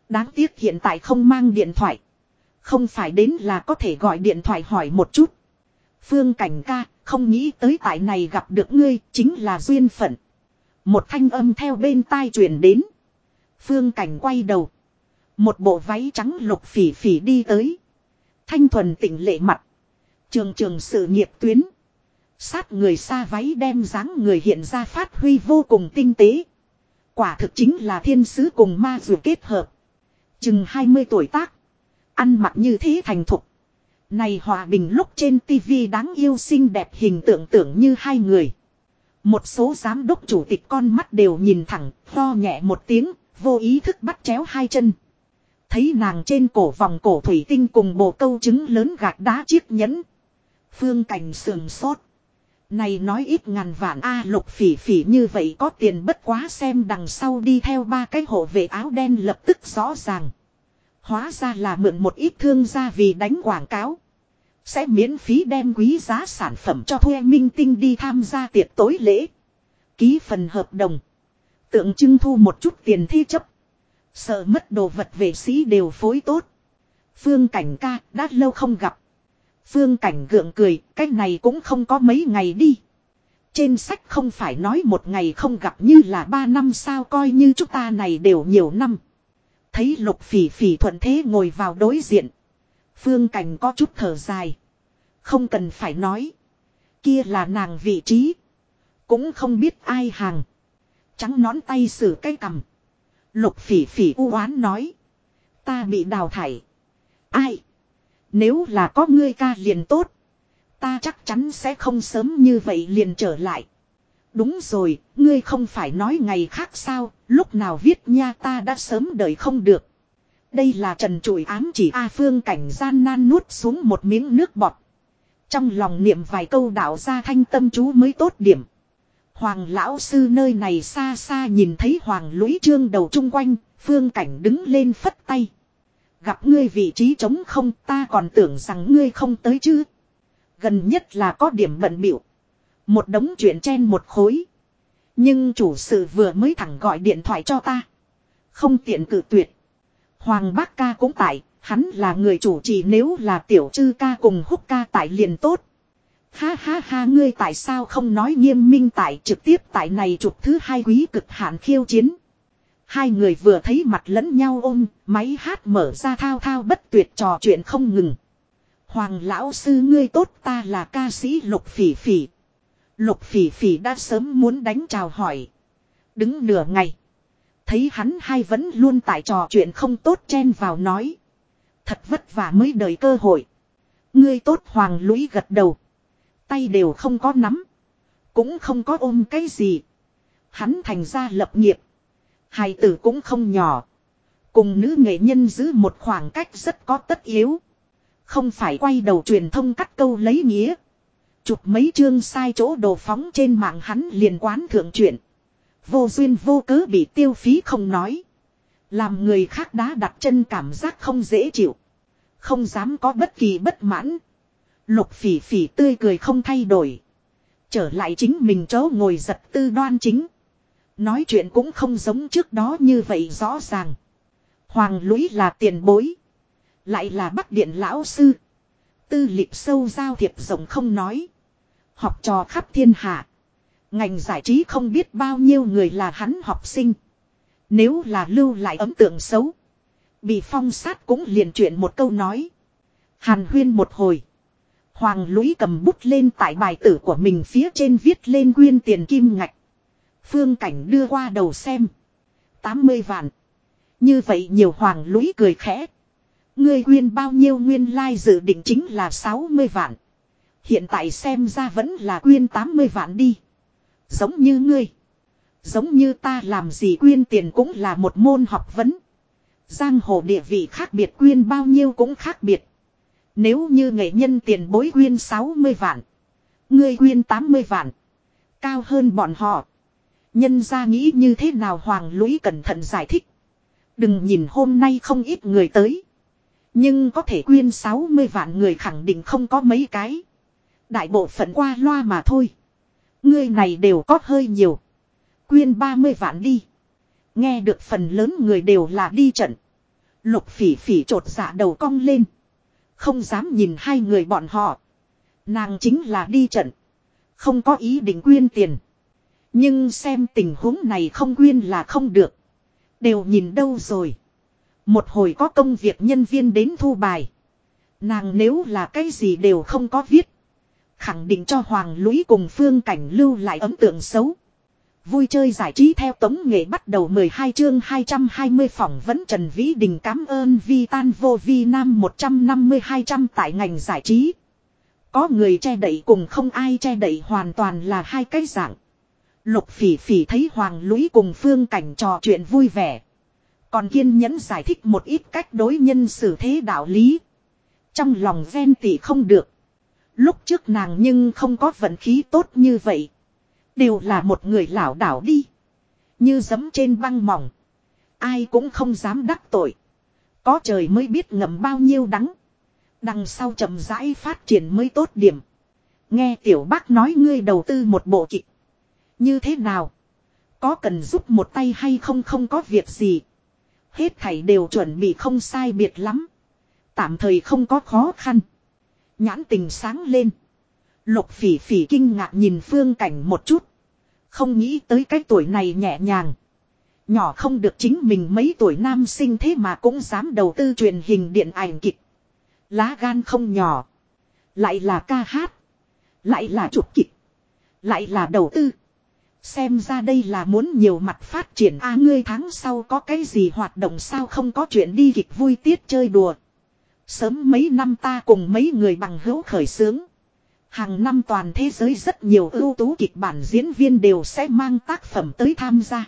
Đáng tiếc hiện tại không mang điện thoại. Không phải đến là có thể gọi điện thoại hỏi một chút. Phương cảnh ca, không nghĩ tới tại này gặp được ngươi, chính là duyên phận. Một thanh âm theo bên tai truyền đến. Phương cảnh quay đầu. Một bộ váy trắng lục phỉ phỉ đi tới. Thanh thuần tỉnh lệ mặt. Trường trường sự nghiệp tuyến. Sát người xa váy đem dáng người hiện ra phát huy vô cùng tinh tế. Quả thực chính là thiên sứ cùng ma dù kết hợp. Chừng 20 tuổi tác. Ăn mặc như thế thành thục. Này hòa bình lúc trên tivi đáng yêu xinh đẹp hình tượng tưởng như hai người. Một số giám đốc chủ tịch con mắt đều nhìn thẳng, lo nhẹ một tiếng, vô ý thức bắt chéo hai chân. Thấy nàng trên cổ vòng cổ thủy tinh cùng bộ câu trứng lớn gạch đá chiếc nhẫn. Phương cảnh sườn sốt. Này nói ít ngàn vạn A lục phỉ phỉ như vậy có tiền bất quá xem đằng sau đi theo ba cái hộ vệ áo đen lập tức rõ ràng. Hóa ra là mượn một ít thương gia vì đánh quảng cáo. Sẽ miễn phí đem quý giá sản phẩm cho thuê minh tinh đi tham gia tiệc tối lễ. Ký phần hợp đồng. Tượng trưng thu một chút tiền thi chấp. Sợ mất đồ vật vệ sĩ đều phối tốt. Phương cảnh ca đã lâu không gặp. Phương cảnh gượng cười, cái này cũng không có mấy ngày đi. Trên sách không phải nói một ngày không gặp như là ba năm sao coi như chúng ta này đều nhiều năm. Thấy lục phỉ phỉ thuận thế ngồi vào đối diện. Phương cảnh có chút thở dài. Không cần phải nói. Kia là nàng vị trí. Cũng không biết ai hàng. Trắng nón tay xử cây cầm. Lục phỉ phỉ u oán nói. Ta bị đào thải. Ai? Nếu là có ngươi ca liền tốt. Ta chắc chắn sẽ không sớm như vậy liền trở lại. Đúng rồi, ngươi không phải nói ngày khác sao, lúc nào viết nha ta đã sớm đợi không được. Đây là trần trụi ám chỉ A Phương cảnh gian nan nuốt xuống một miếng nước bọt. Trong lòng niệm vài câu đạo ra thanh tâm chú mới tốt điểm. Hoàng lão sư nơi này xa xa nhìn thấy hoàng lũy trương đầu chung quanh, phương cảnh đứng lên phất tay. Gặp ngươi vị trí trống không ta còn tưởng rằng ngươi không tới chứ. Gần nhất là có điểm bận biểu. Một đống chuyện chen một khối. Nhưng chủ sự vừa mới thẳng gọi điện thoại cho ta. Không tiện cử tuyệt. Hoàng bác ca cũng tại, hắn là người chủ trì nếu là tiểu chư ca cùng húc ca tại liền tốt. Ha ha ha ngươi tại sao không nói nghiêm minh tại trực tiếp tại này chụp thứ hai quý cực hạn khiêu chiến. Hai người vừa thấy mặt lẫn nhau ôm, máy hát mở ra thao thao bất tuyệt trò chuyện không ngừng. Hoàng lão sư ngươi tốt ta là ca sĩ Lục Phỉ Phỉ. Lục Phỉ Phỉ đã sớm muốn đánh chào hỏi. Đứng nửa ngày. Thấy hắn hai vẫn luôn tại trò chuyện không tốt chen vào nói. Thật vất vả mới đợi cơ hội. Ngươi tốt Hoàng lũy gật đầu. Tay đều không có nắm. Cũng không có ôm cái gì. Hắn thành ra lập nghiệp. Hài tử cũng không nhỏ. Cùng nữ nghệ nhân giữ một khoảng cách rất có tất yếu. Không phải quay đầu truyền thông cắt câu lấy nghĩa. Chụp mấy chương sai chỗ đồ phóng trên mạng hắn liền quán thượng chuyện. Vô duyên vô cớ bị tiêu phí không nói. Làm người khác đã đặt chân cảm giác không dễ chịu. Không dám có bất kỳ bất mãn. Lục phỉ phỉ tươi cười không thay đổi. Trở lại chính mình chỗ ngồi giật tư đoan chính. Nói chuyện cũng không giống trước đó như vậy rõ ràng. Hoàng lũy là tiền bối. Lại là bắc điện lão sư. Tư lịch sâu giao thiệp rộng không nói. Học trò khắp thiên hạ. Ngành giải trí không biết bao nhiêu người là hắn học sinh. Nếu là lưu lại ấn tượng xấu. Bị phong sát cũng liền chuyện một câu nói. Hàn huyên một hồi. Hoàng lũy cầm bút lên tại bài tử của mình phía trên viết lên quyên tiền kim ngạch. Phương cảnh đưa qua đầu xem. 80 vạn. Như vậy nhiều hoàng lũy cười khẽ. Ngươi quyên bao nhiêu nguyên lai dự định chính là 60 vạn. Hiện tại xem ra vẫn là quyên 80 vạn đi. Giống như ngươi. Giống như ta làm gì quyên tiền cũng là một môn học vấn. Giang hồ địa vị khác biệt quyên bao nhiêu cũng khác biệt. Nếu như nghệ nhân tiền bối quyên 60 vạn. Ngươi quyên 80 vạn. Cao hơn bọn họ. Nhân ra nghĩ như thế nào Hoàng Lũy cẩn thận giải thích. Đừng nhìn hôm nay không ít người tới. Nhưng có thể quyên 60 vạn người khẳng định không có mấy cái. Đại bộ phận qua loa mà thôi. Người này đều có hơi nhiều. Quyên 30 vạn đi. Nghe được phần lớn người đều là đi trận. Lục phỉ phỉ trột dạ đầu cong lên. Không dám nhìn hai người bọn họ. Nàng chính là đi trận. Không có ý định quyên tiền. Nhưng xem tình huống này không quyên là không được. Đều nhìn đâu rồi. Một hồi có công việc nhân viên đến thu bài. Nàng nếu là cái gì đều không có viết. Khẳng định cho Hoàng Lũy cùng Phương Cảnh lưu lại ấn tượng xấu. Vui chơi giải trí theo tống nghệ bắt đầu 12 chương 220 phỏng vấn Trần Vĩ Đình cảm ơn Vi Tan Vô Vi Nam 150-200 tại ngành giải trí. Có người che đậy cùng không ai che đậy hoàn toàn là hai cái dạng. Lục phỉ phỉ thấy Hoàng Lũy cùng Phương Cảnh trò chuyện vui vẻ. Còn kiên nhẫn giải thích một ít cách đối nhân xử thế đạo lý. Trong lòng ven tỷ không được. Lúc trước nàng nhưng không có vận khí tốt như vậy. Đều là một người lão đảo đi. Như giấm trên băng mỏng. Ai cũng không dám đắc tội. Có trời mới biết ngầm bao nhiêu đắng. Đằng sau chậm rãi phát triển mới tốt điểm. Nghe tiểu bác nói ngươi đầu tư một bộ kịch. Như thế nào? Có cần giúp một tay hay không không có việc gì. Hết thảy đều chuẩn bị không sai biệt lắm. Tạm thời không có khó khăn. Nhãn tình sáng lên. Lục phỉ phỉ kinh ngạc nhìn phương cảnh một chút. Không nghĩ tới cái tuổi này nhẹ nhàng. Nhỏ không được chính mình mấy tuổi nam sinh thế mà cũng dám đầu tư truyền hình điện ảnh kịch. Lá gan không nhỏ. Lại là ca hát. Lại là chụp kịch. Lại là đầu tư. Xem ra đây là muốn nhiều mặt phát triển a ngươi tháng sau có cái gì hoạt động sao không có chuyện đi kịch vui tiết chơi đùa. Sớm mấy năm ta cùng mấy người bằng hữu khởi sướng. Hàng năm toàn thế giới rất nhiều ưu tú kịch bản diễn viên đều sẽ mang tác phẩm tới tham gia.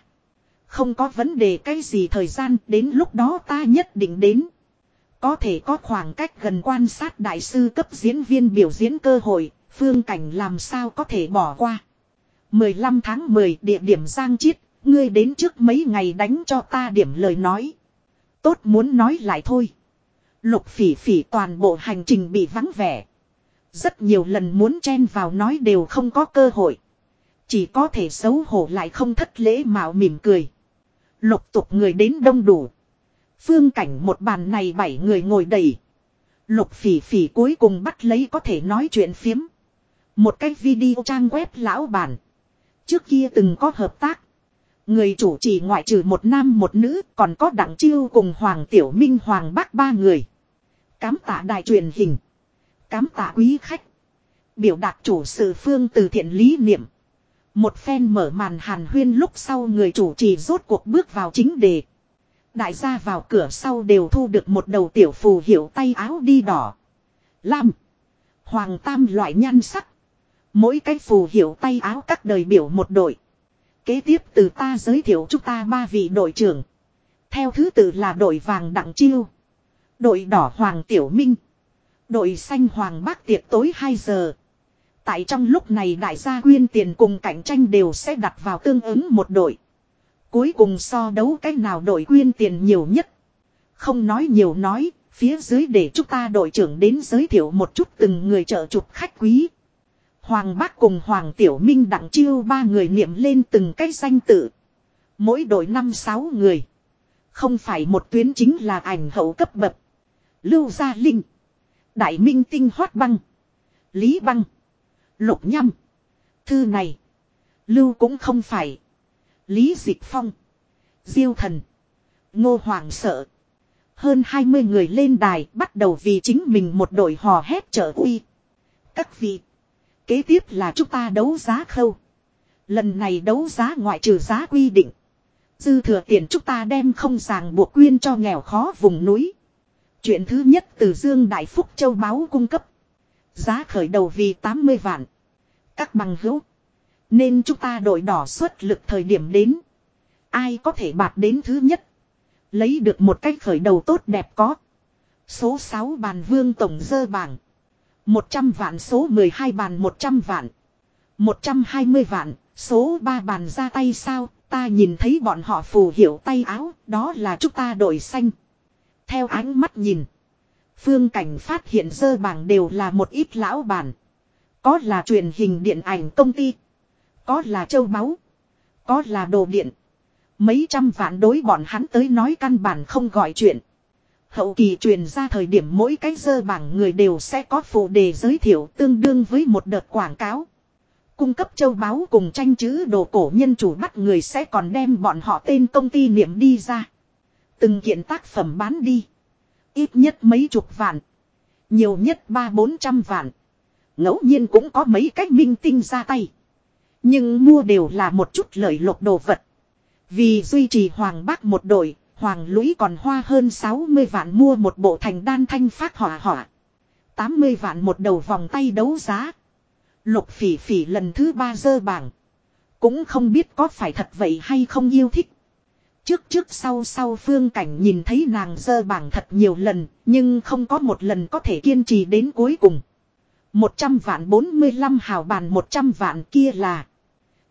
Không có vấn đề cái gì thời gian đến lúc đó ta nhất định đến. Có thể có khoảng cách gần quan sát đại sư cấp diễn viên biểu diễn cơ hội, phương cảnh làm sao có thể bỏ qua. 15 tháng 10 địa điểm Giang Chiết, ngươi đến trước mấy ngày đánh cho ta điểm lời nói. Tốt muốn nói lại thôi. Lục phỉ phỉ toàn bộ hành trình bị vắng vẻ. Rất nhiều lần muốn chen vào nói đều không có cơ hội. Chỉ có thể xấu hổ lại không thất lễ mạo mỉm cười. Lục tục người đến đông đủ. Phương cảnh một bàn này bảy người ngồi đầy. Lục phỉ phỉ cuối cùng bắt lấy có thể nói chuyện phiếm. Một cái video trang web lão bản. Trước kia từng có hợp tác. Người chủ trì ngoại trừ một nam một nữ, còn có đặng chiêu cùng Hoàng Tiểu Minh, Hoàng Bác ba người. Cám tạ đài truyền hình. Cám tạ quý khách. Biểu đạt chủ sự phương từ thiện lý niệm. Một phen mở màn hàn huyên lúc sau người chủ trì rốt cuộc bước vào chính đề. Đại gia vào cửa sau đều thu được một đầu tiểu phù hiệu tay áo đi đỏ. Lam. Hoàng tam loại nhan sắc. Mỗi cái phù hiệu tay áo các đời biểu một đội. Kế tiếp từ ta giới thiệu chúng ta ba vị đội trưởng. Theo thứ tự là đội vàng Đặng Chiêu. Đội đỏ Hoàng Tiểu Minh. Đội xanh Hoàng Bác tiệc tối 2 giờ. Tại trong lúc này đại gia quyên tiền cùng cạnh tranh đều sẽ đặt vào tương ứng một đội. Cuối cùng so đấu cách nào đội quyên tiền nhiều nhất. Không nói nhiều nói, phía dưới để chúng ta đội trưởng đến giới thiệu một chút từng người trợ chụp khách quý. Hoàng Bác cùng Hoàng Tiểu Minh đặng chiêu ba người niệm lên từng cái danh tự. Mỗi đội năm sáu người. Không phải một tuyến chính là ảnh hậu cấp bậc. Lưu Gia Linh. Đại Minh Tinh Hoát Băng. Lý Băng. Lục Nhâm. Thư này. Lưu cũng không phải. Lý Dịch Phong. Diêu Thần. Ngô Hoàng sợ. Hơn 20 người lên đài bắt đầu vì chính mình một đội hò hét trợ uy. Các vị. Kế tiếp là chúng ta đấu giá khâu. Lần này đấu giá ngoại trừ giá quy định. Dư thừa tiền chúng ta đem không ràng buộc quyên cho nghèo khó vùng núi. Chuyện thứ nhất từ Dương Đại Phúc Châu Báo cung cấp. Giá khởi đầu vì 80 vạn. Các bằng hữu. Nên chúng ta đội đỏ xuất lực thời điểm đến. Ai có thể bạt đến thứ nhất. Lấy được một cách khởi đầu tốt đẹp có. Số 6 bàn vương tổng dơ bảng. 100 vạn số 12 bàn 100 vạn. 120 vạn, số 3 bàn ra tay sao, ta nhìn thấy bọn họ phù hiệu tay áo, đó là chúng ta đổi xanh. Theo ánh mắt nhìn. Phương cảnh phát hiện dơ bảng đều là một ít lão bản. Có là truyền hình điện ảnh công ty. Có là châu báu. Có là đồ điện. Mấy trăm vạn đối bọn hắn tới nói căn bản không gọi chuyện. Hậu kỳ truyền ra thời điểm mỗi cái dơ bảng người đều sẽ có phụ đề giới thiệu tương đương với một đợt quảng cáo. Cung cấp châu báu cùng tranh chữ đồ cổ nhân chủ bắt người sẽ còn đem bọn họ tên công ty niệm đi ra. Từng kiện tác phẩm bán đi. Ít nhất mấy chục vạn. Nhiều nhất ba bốn trăm vạn. ngẫu nhiên cũng có mấy cách minh tinh ra tay. Nhưng mua đều là một chút lợi lộc đồ vật. Vì duy trì Hoàng Bác một đội, Hoàng Lũy còn hoa hơn 60 vạn mua một bộ thành đan thanh phát hỏa hỏa. 80 vạn một đầu vòng tay đấu giá. Lục phỉ phỉ lần thứ ba dơ bảng. Cũng không biết có phải thật vậy hay không yêu thích. Trước trước sau sau phương cảnh nhìn thấy nàng dơ bảng thật nhiều lần, nhưng không có một lần có thể kiên trì đến cuối cùng. 100 vạn 45 hào bàn 100 vạn kia là.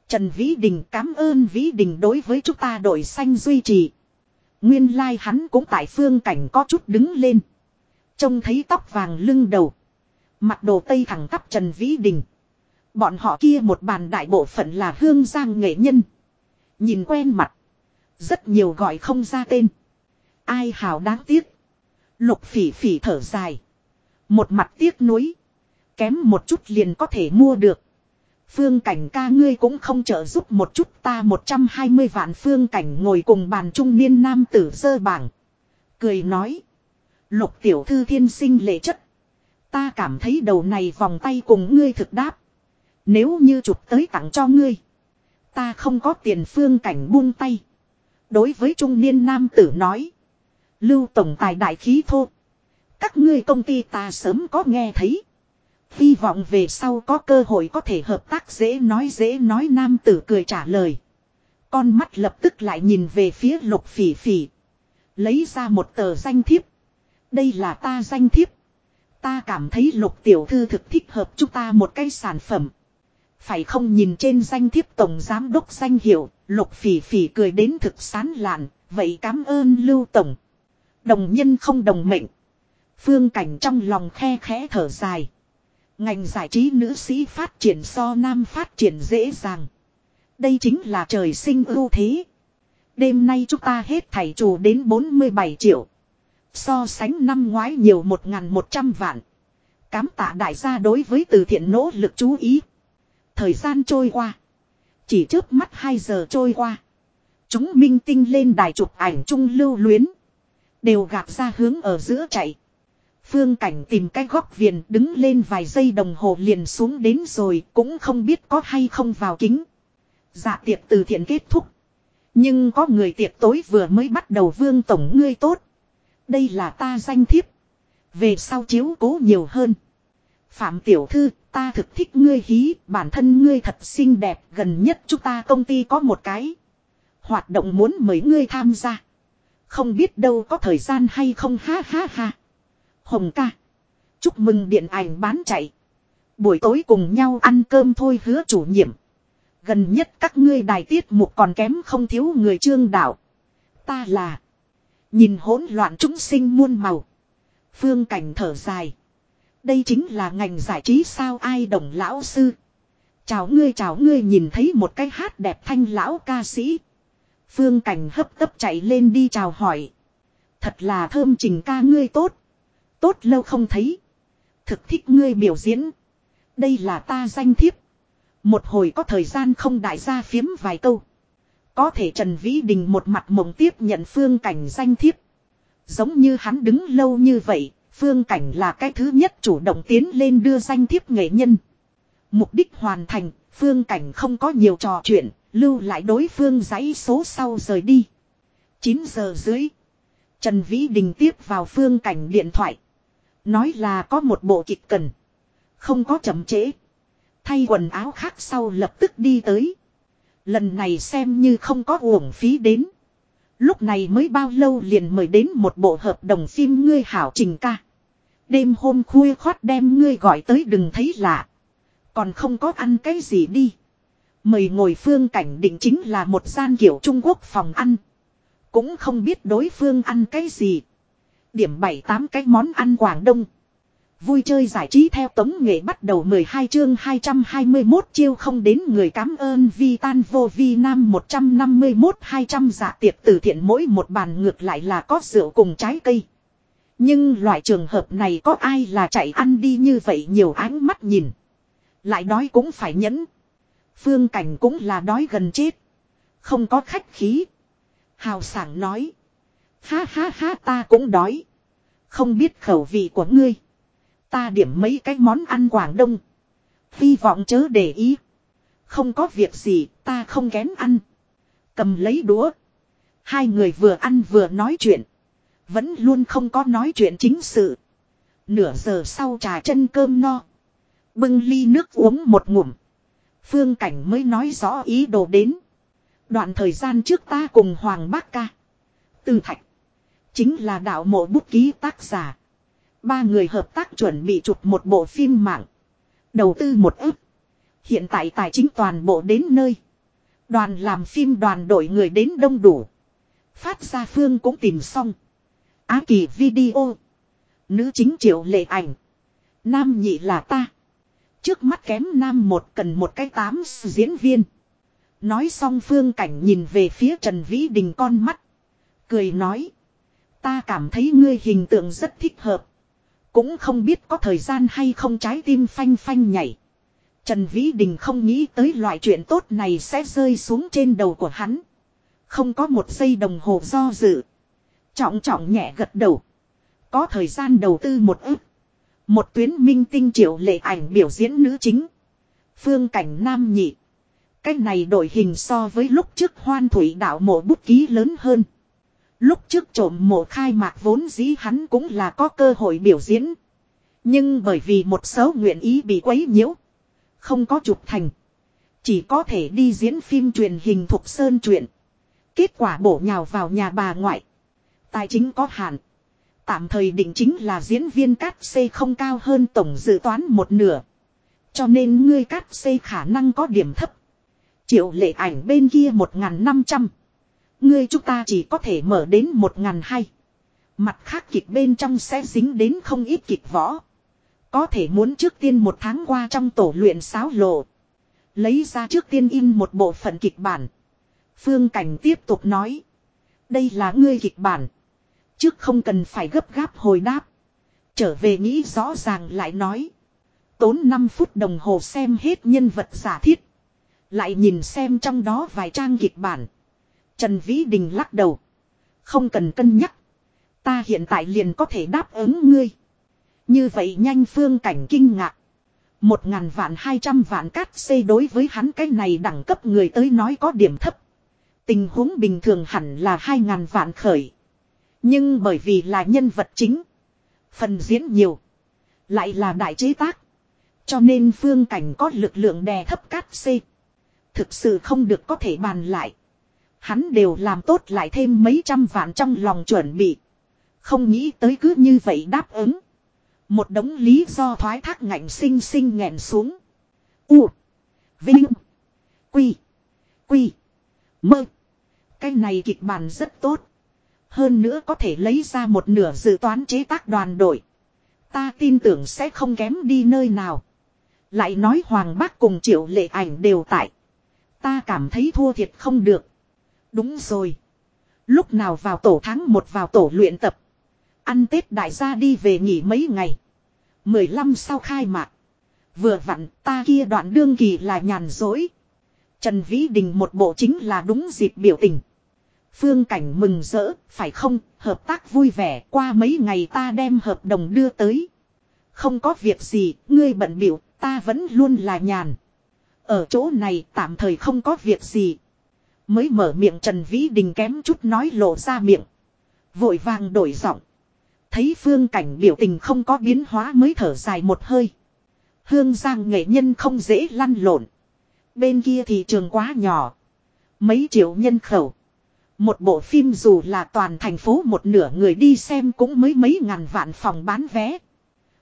Trần Vĩ Đình cảm ơn Vĩ Đình đối với chúng ta đội xanh duy trì. Nguyên lai like hắn cũng tại phương cảnh có chút đứng lên. Trông thấy tóc vàng lưng đầu. Mặt đồ tây thẳng tắp Trần Vĩ Đình. Bọn họ kia một bàn đại bộ phận là hương giang nghệ nhân. Nhìn quen mặt. Rất nhiều gọi không ra tên. Ai hào đáng tiếc. Lục phỉ phỉ thở dài. Một mặt tiếc nuối. Kém một chút liền có thể mua được. Phương cảnh ca ngươi cũng không trợ giúp một chút ta 120 vạn phương cảnh ngồi cùng bàn trung niên nam tử sơ bảng. Cười nói. Lục tiểu thư thiên sinh lệ chất. Ta cảm thấy đầu này vòng tay cùng ngươi thực đáp. Nếu như chụp tới tặng cho ngươi. Ta không có tiền phương cảnh buông tay. Đối với trung niên nam tử nói. Lưu tổng tài đại khí thô. Các ngươi công ty ta sớm có nghe thấy. Hy vọng về sau có cơ hội có thể hợp tác dễ nói dễ nói nam tử cười trả lời. Con mắt lập tức lại nhìn về phía lục phỉ phỉ. Lấy ra một tờ danh thiếp. Đây là ta danh thiếp. Ta cảm thấy lục tiểu thư thực thích hợp chúng ta một cái sản phẩm. Phải không nhìn trên danh thiếp tổng giám đốc danh hiệu, lục phỉ phỉ cười đến thực sán lạn, vậy cảm ơn lưu tổng. Đồng nhân không đồng mệnh. Phương cảnh trong lòng khe khẽ thở dài. Ngành giải trí nữ sĩ phát triển so nam phát triển dễ dàng. Đây chính là trời sinh ưu thế. Đêm nay chúng ta hết thảy chủ đến 47 triệu. So sánh năm ngoái nhiều 1.100 vạn. Cám tạ đại gia đối với từ thiện nỗ lực chú ý. Thời gian trôi qua. Chỉ trước mắt 2 giờ trôi qua. Chúng minh tinh lên đài chụp ảnh chung lưu luyến. Đều gạt ra hướng ở giữa chạy. Phương cảnh tìm cái góc viền đứng lên vài giây đồng hồ liền xuống đến rồi cũng không biết có hay không vào kính. Dạ tiệc từ thiện kết thúc. Nhưng có người tiệc tối vừa mới bắt đầu vương tổng ngươi tốt. Đây là ta danh thiếp. Về sau chiếu cố nhiều hơn. Phạm tiểu thư, ta thực thích ngươi hí, bản thân ngươi thật xinh đẹp, gần nhất chúng ta công ty có một cái. Hoạt động muốn mời ngươi tham gia. Không biết đâu có thời gian hay không ha ha ha. Hồng ca. Chúc mừng điện ảnh bán chạy. Buổi tối cùng nhau ăn cơm thôi hứa chủ nhiệm. Gần nhất các ngươi đài tiết mục còn kém không thiếu người trương đạo. Ta là. Nhìn hỗn loạn chúng sinh muôn màu. Phương cảnh thở dài. Đây chính là ngành giải trí sao ai đồng lão sư. Chào ngươi chào ngươi nhìn thấy một cái hát đẹp thanh lão ca sĩ. Phương cảnh hấp tấp chạy lên đi chào hỏi. Thật là thơm trình ca ngươi tốt. Tốt lâu không thấy. Thực thích ngươi biểu diễn. Đây là ta danh thiếp. Một hồi có thời gian không đại gia phiếm vài câu. Có thể Trần Vĩ Đình một mặt mộng tiếp nhận phương cảnh danh thiếp. Giống như hắn đứng lâu như vậy, phương cảnh là cái thứ nhất chủ động tiến lên đưa danh thiếp nghệ nhân. Mục đích hoàn thành, phương cảnh không có nhiều trò chuyện, lưu lại đối phương giấy số sau rời đi. 9 giờ dưới. Trần Vĩ Đình tiếp vào phương cảnh điện thoại. Nói là có một bộ kịch cần. Không có chậm trễ. Thay quần áo khác sau lập tức đi tới. Lần này xem như không có uổng phí đến. Lúc này mới bao lâu liền mời đến một bộ hợp đồng phim ngươi hảo trình ca. Đêm hôm khuya khoát đem ngươi gọi tới đừng thấy lạ. Còn không có ăn cái gì đi. Mời ngồi phương cảnh định chính là một gian kiểu Trung Quốc phòng ăn. Cũng không biết đối phương ăn cái gì. Điểm 7-8 cái món ăn Quảng Đông. Vui chơi giải trí theo tống nghệ bắt đầu 12 chương 221 chiêu không đến người cảm ơn vi tan vô vi nam 151 200 dạ tiệc từ thiện mỗi một bàn ngược lại là có rượu cùng trái cây. Nhưng loại trường hợp này có ai là chạy ăn đi như vậy nhiều ánh mắt nhìn. Lại đói cũng phải nhẫn. Phương cảnh cũng là đói gần chết. Không có khách khí. Hào sảng nói. Ha ha ha ta cũng đói. Không biết khẩu vị của ngươi. Ta điểm mấy cái món ăn Quảng Đông. Hy vọng chớ để ý. Không có việc gì, ta không kén ăn. Cầm lấy đũa. Hai người vừa ăn vừa nói chuyện. Vẫn luôn không có nói chuyện chính sự. Nửa giờ sau trà chân cơm no. Bưng ly nước uống một ngụm. Phương Cảnh mới nói rõ ý đồ đến. Đoạn thời gian trước ta cùng Hoàng Bác Ca. Từ Thạch. Chính là đạo mộ bút ký tác giả. Ba người hợp tác chuẩn bị chụp một bộ phim mạng. Đầu tư một ức. Hiện tại tài chính toàn bộ đến nơi. Đoàn làm phim đoàn đội người đến đông đủ. Phát ra phương cũng tìm xong. Á kỳ video. Nữ chính triệu lệ ảnh. Nam nhị là ta. Trước mắt kém nam một cần một cái tám diễn viên. Nói xong phương cảnh nhìn về phía Trần Vĩ Đình con mắt. Cười nói. Ta cảm thấy ngươi hình tượng rất thích hợp. Cũng không biết có thời gian hay không trái tim phanh phanh nhảy. Trần Vĩ Đình không nghĩ tới loại chuyện tốt này sẽ rơi xuống trên đầu của hắn. Không có một giây đồng hồ do dự. Trọng trọng nhẹ gật đầu. Có thời gian đầu tư một ức. Một tuyến minh tinh triệu lệ ảnh biểu diễn nữ chính. Phương cảnh nam nhị. Cách này đổi hình so với lúc trước hoan thủy đạo mộ bút ký lớn hơn. Lúc trước trộm mộ khai mạc vốn dĩ hắn cũng là có cơ hội biểu diễn. Nhưng bởi vì một số nguyện ý bị quấy nhiễu. Không có chụp thành. Chỉ có thể đi diễn phim truyền hình thuộc sơn truyện. Kết quả bổ nhào vào nhà bà ngoại. Tài chính có hạn. Tạm thời định chính là diễn viên cát xây không cao hơn tổng dự toán một nửa. Cho nên ngươi cát xây khả năng có điểm thấp. Triệu lệ ảnh bên kia một năm trăm Ngươi chúng ta chỉ có thể mở đến một ngàn hai. Mặt khác kịch bên trong sẽ dính đến không ít kịch võ. Có thể muốn trước tiên một tháng qua trong tổ luyện sáo lộ. Lấy ra trước tiên in một bộ phận kịch bản. Phương Cảnh tiếp tục nói. Đây là ngươi kịch bản. Trước không cần phải gấp gáp hồi đáp. Trở về nghĩ rõ ràng lại nói. Tốn 5 phút đồng hồ xem hết nhân vật giả thiết. Lại nhìn xem trong đó vài trang kịch bản. Trần Vĩ Đình lắc đầu. Không cần cân nhắc. Ta hiện tại liền có thể đáp ứng ngươi. Như vậy nhanh phương cảnh kinh ngạc. Một ngàn vạn hai trăm vạn cát xây đối với hắn cái này đẳng cấp người tới nói có điểm thấp. Tình huống bình thường hẳn là hai ngàn vạn khởi. Nhưng bởi vì là nhân vật chính. Phần diễn nhiều. Lại là đại chế tác. Cho nên phương cảnh có lực lượng đè thấp cát xây. Thực sự không được có thể bàn lại. Hắn đều làm tốt lại thêm mấy trăm vạn trong lòng chuẩn bị. Không nghĩ tới cứ như vậy đáp ứng. Một đống lý do thoái thác ngạnh sinh sinh nghẹn xuống. U. Vinh. Quy. Quy. Mơ. Cái này kịch bản rất tốt. Hơn nữa có thể lấy ra một nửa dự toán chế tác đoàn đội. Ta tin tưởng sẽ không kém đi nơi nào. Lại nói Hoàng Bác cùng Triệu Lệ Ảnh đều tại. Ta cảm thấy thua thiệt không được. Đúng rồi. Lúc nào vào tổ tháng một vào tổ luyện tập. Ăn Tết đại gia đi về nghỉ mấy ngày. 15 sau khai mạc. Vừa vặn ta kia đoạn đương kỳ là nhàn dối. Trần Vĩ Đình một bộ chính là đúng dịp biểu tình. Phương cảnh mừng rỡ, phải không, hợp tác vui vẻ, qua mấy ngày ta đem hợp đồng đưa tới. Không có việc gì, ngươi bận biểu, ta vẫn luôn là nhàn. Ở chỗ này tạm thời không có việc gì. Mới mở miệng Trần Vĩ Đình kém chút nói lộ ra miệng. Vội vàng đổi giọng. Thấy phương cảnh biểu tình không có biến hóa mới thở dài một hơi. Hương giang nghệ nhân không dễ lăn lộn. Bên kia thị trường quá nhỏ. Mấy triệu nhân khẩu. Một bộ phim dù là toàn thành phố một nửa người đi xem cũng mới mấy ngàn vạn phòng bán vé.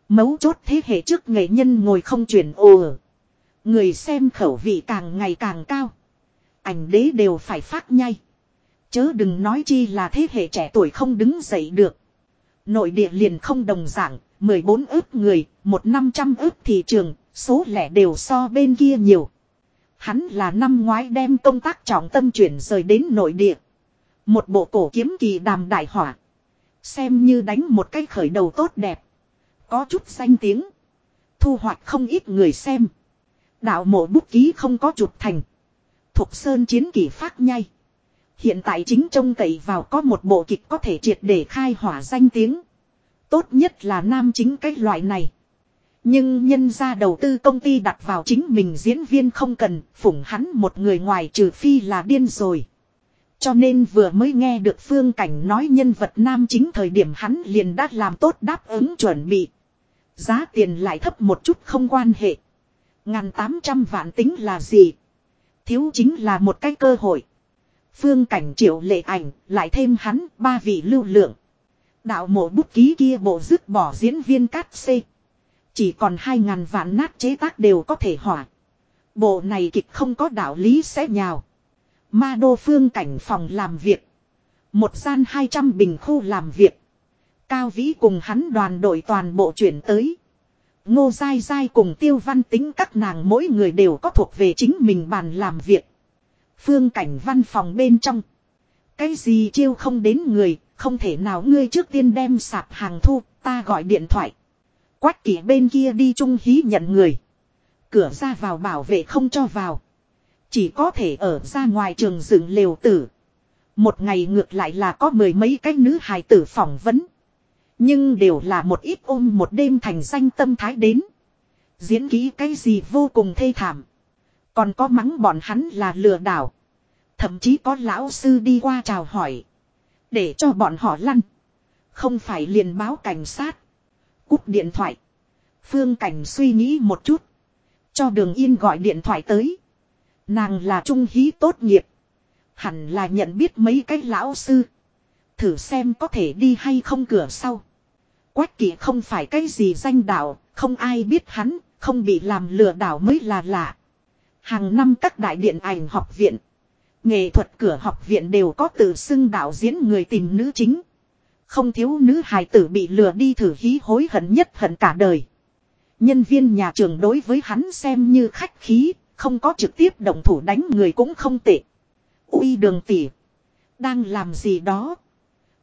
Mấu chốt thế hệ trước nghệ nhân ngồi không chuyển ồ. Người xem khẩu vị càng ngày càng cao. Ảnh đế đều phải phát nhai. Chớ đừng nói chi là thế hệ trẻ tuổi không đứng dậy được. Nội địa liền không đồng dạng, 14 ước người, một năm trăm ước thị trường, số lẻ đều so bên kia nhiều. Hắn là năm ngoái đem công tác trọng tâm chuyển rời đến nội địa. Một bộ cổ kiếm kỳ đàm đại hỏa. Xem như đánh một cái khởi đầu tốt đẹp. Có chút danh tiếng. Thu hoạch không ít người xem. Đạo mộ bút ký không có chụp thành. Thục sơn chiến kỳ phát nhai. Hiện tại chính trông cậy vào có một bộ kịch có thể triệt để khai hỏa danh tiếng. Tốt nhất là nam chính cái loại này. Nhưng nhân ra đầu tư công ty đặt vào chính mình diễn viên không cần, phủng hắn một người ngoài trừ phi là điên rồi. Cho nên vừa mới nghe được phương cảnh nói nhân vật nam chính thời điểm hắn liền đã làm tốt đáp ứng chuẩn bị. Giá tiền lại thấp một chút không quan hệ. Ngàn tám trăm vạn tính là gì? Thiếu chính là một cái cơ hội. Phương cảnh triệu lệ ảnh, lại thêm hắn, ba vị lưu lượng. Đạo mộ bút ký kia bộ dứt bỏ diễn viên cát xê. Chỉ còn hai ngàn vạn nát chế tác đều có thể hỏa. Bộ này kịch không có đạo lý sẽ nhào. Ma đô phương cảnh phòng làm việc. Một gian 200 bình khu làm việc. Cao Vĩ cùng hắn đoàn đội toàn bộ chuyển tới. Ngô dai dai cùng tiêu văn tính các nàng mỗi người đều có thuộc về chính mình bàn làm việc. Phương cảnh văn phòng bên trong. Cái gì chiêu không đến người, không thể nào ngươi trước tiên đem sạp hàng thu, ta gọi điện thoại. Quách kỷ bên kia đi trung hí nhận người. Cửa ra vào bảo vệ không cho vào. Chỉ có thể ở ra ngoài trường dựng liều tử. Một ngày ngược lại là có mười mấy cái nữ hài tử phỏng vấn. Nhưng đều là một ít ôm một đêm thành danh tâm thái đến. Diễn ký cái gì vô cùng thê thảm. Còn có mắng bọn hắn là lừa đảo. Thậm chí có lão sư đi qua chào hỏi. Để cho bọn họ lăn. Không phải liền báo cảnh sát. Cúp điện thoại. Phương Cảnh suy nghĩ một chút. Cho Đường Yên gọi điện thoại tới. Nàng là trung hí tốt nghiệp. Hẳn là nhận biết mấy cái lão sư. Thử xem có thể đi hay không cửa sau. Quách kỷ không phải cái gì danh đạo, không ai biết hắn, không bị làm lừa đảo mới là lạ. Hàng năm các đại điện ảnh học viện, nghệ thuật cửa học viện đều có tự xưng đạo diễn người tìm nữ chính. Không thiếu nữ hài tử bị lừa đi thử hí hối hận nhất hận cả đời. Nhân viên nhà trường đối với hắn xem như khách khí, không có trực tiếp động thủ đánh người cũng không tệ. Uy đường tỷ. Đang làm gì đó.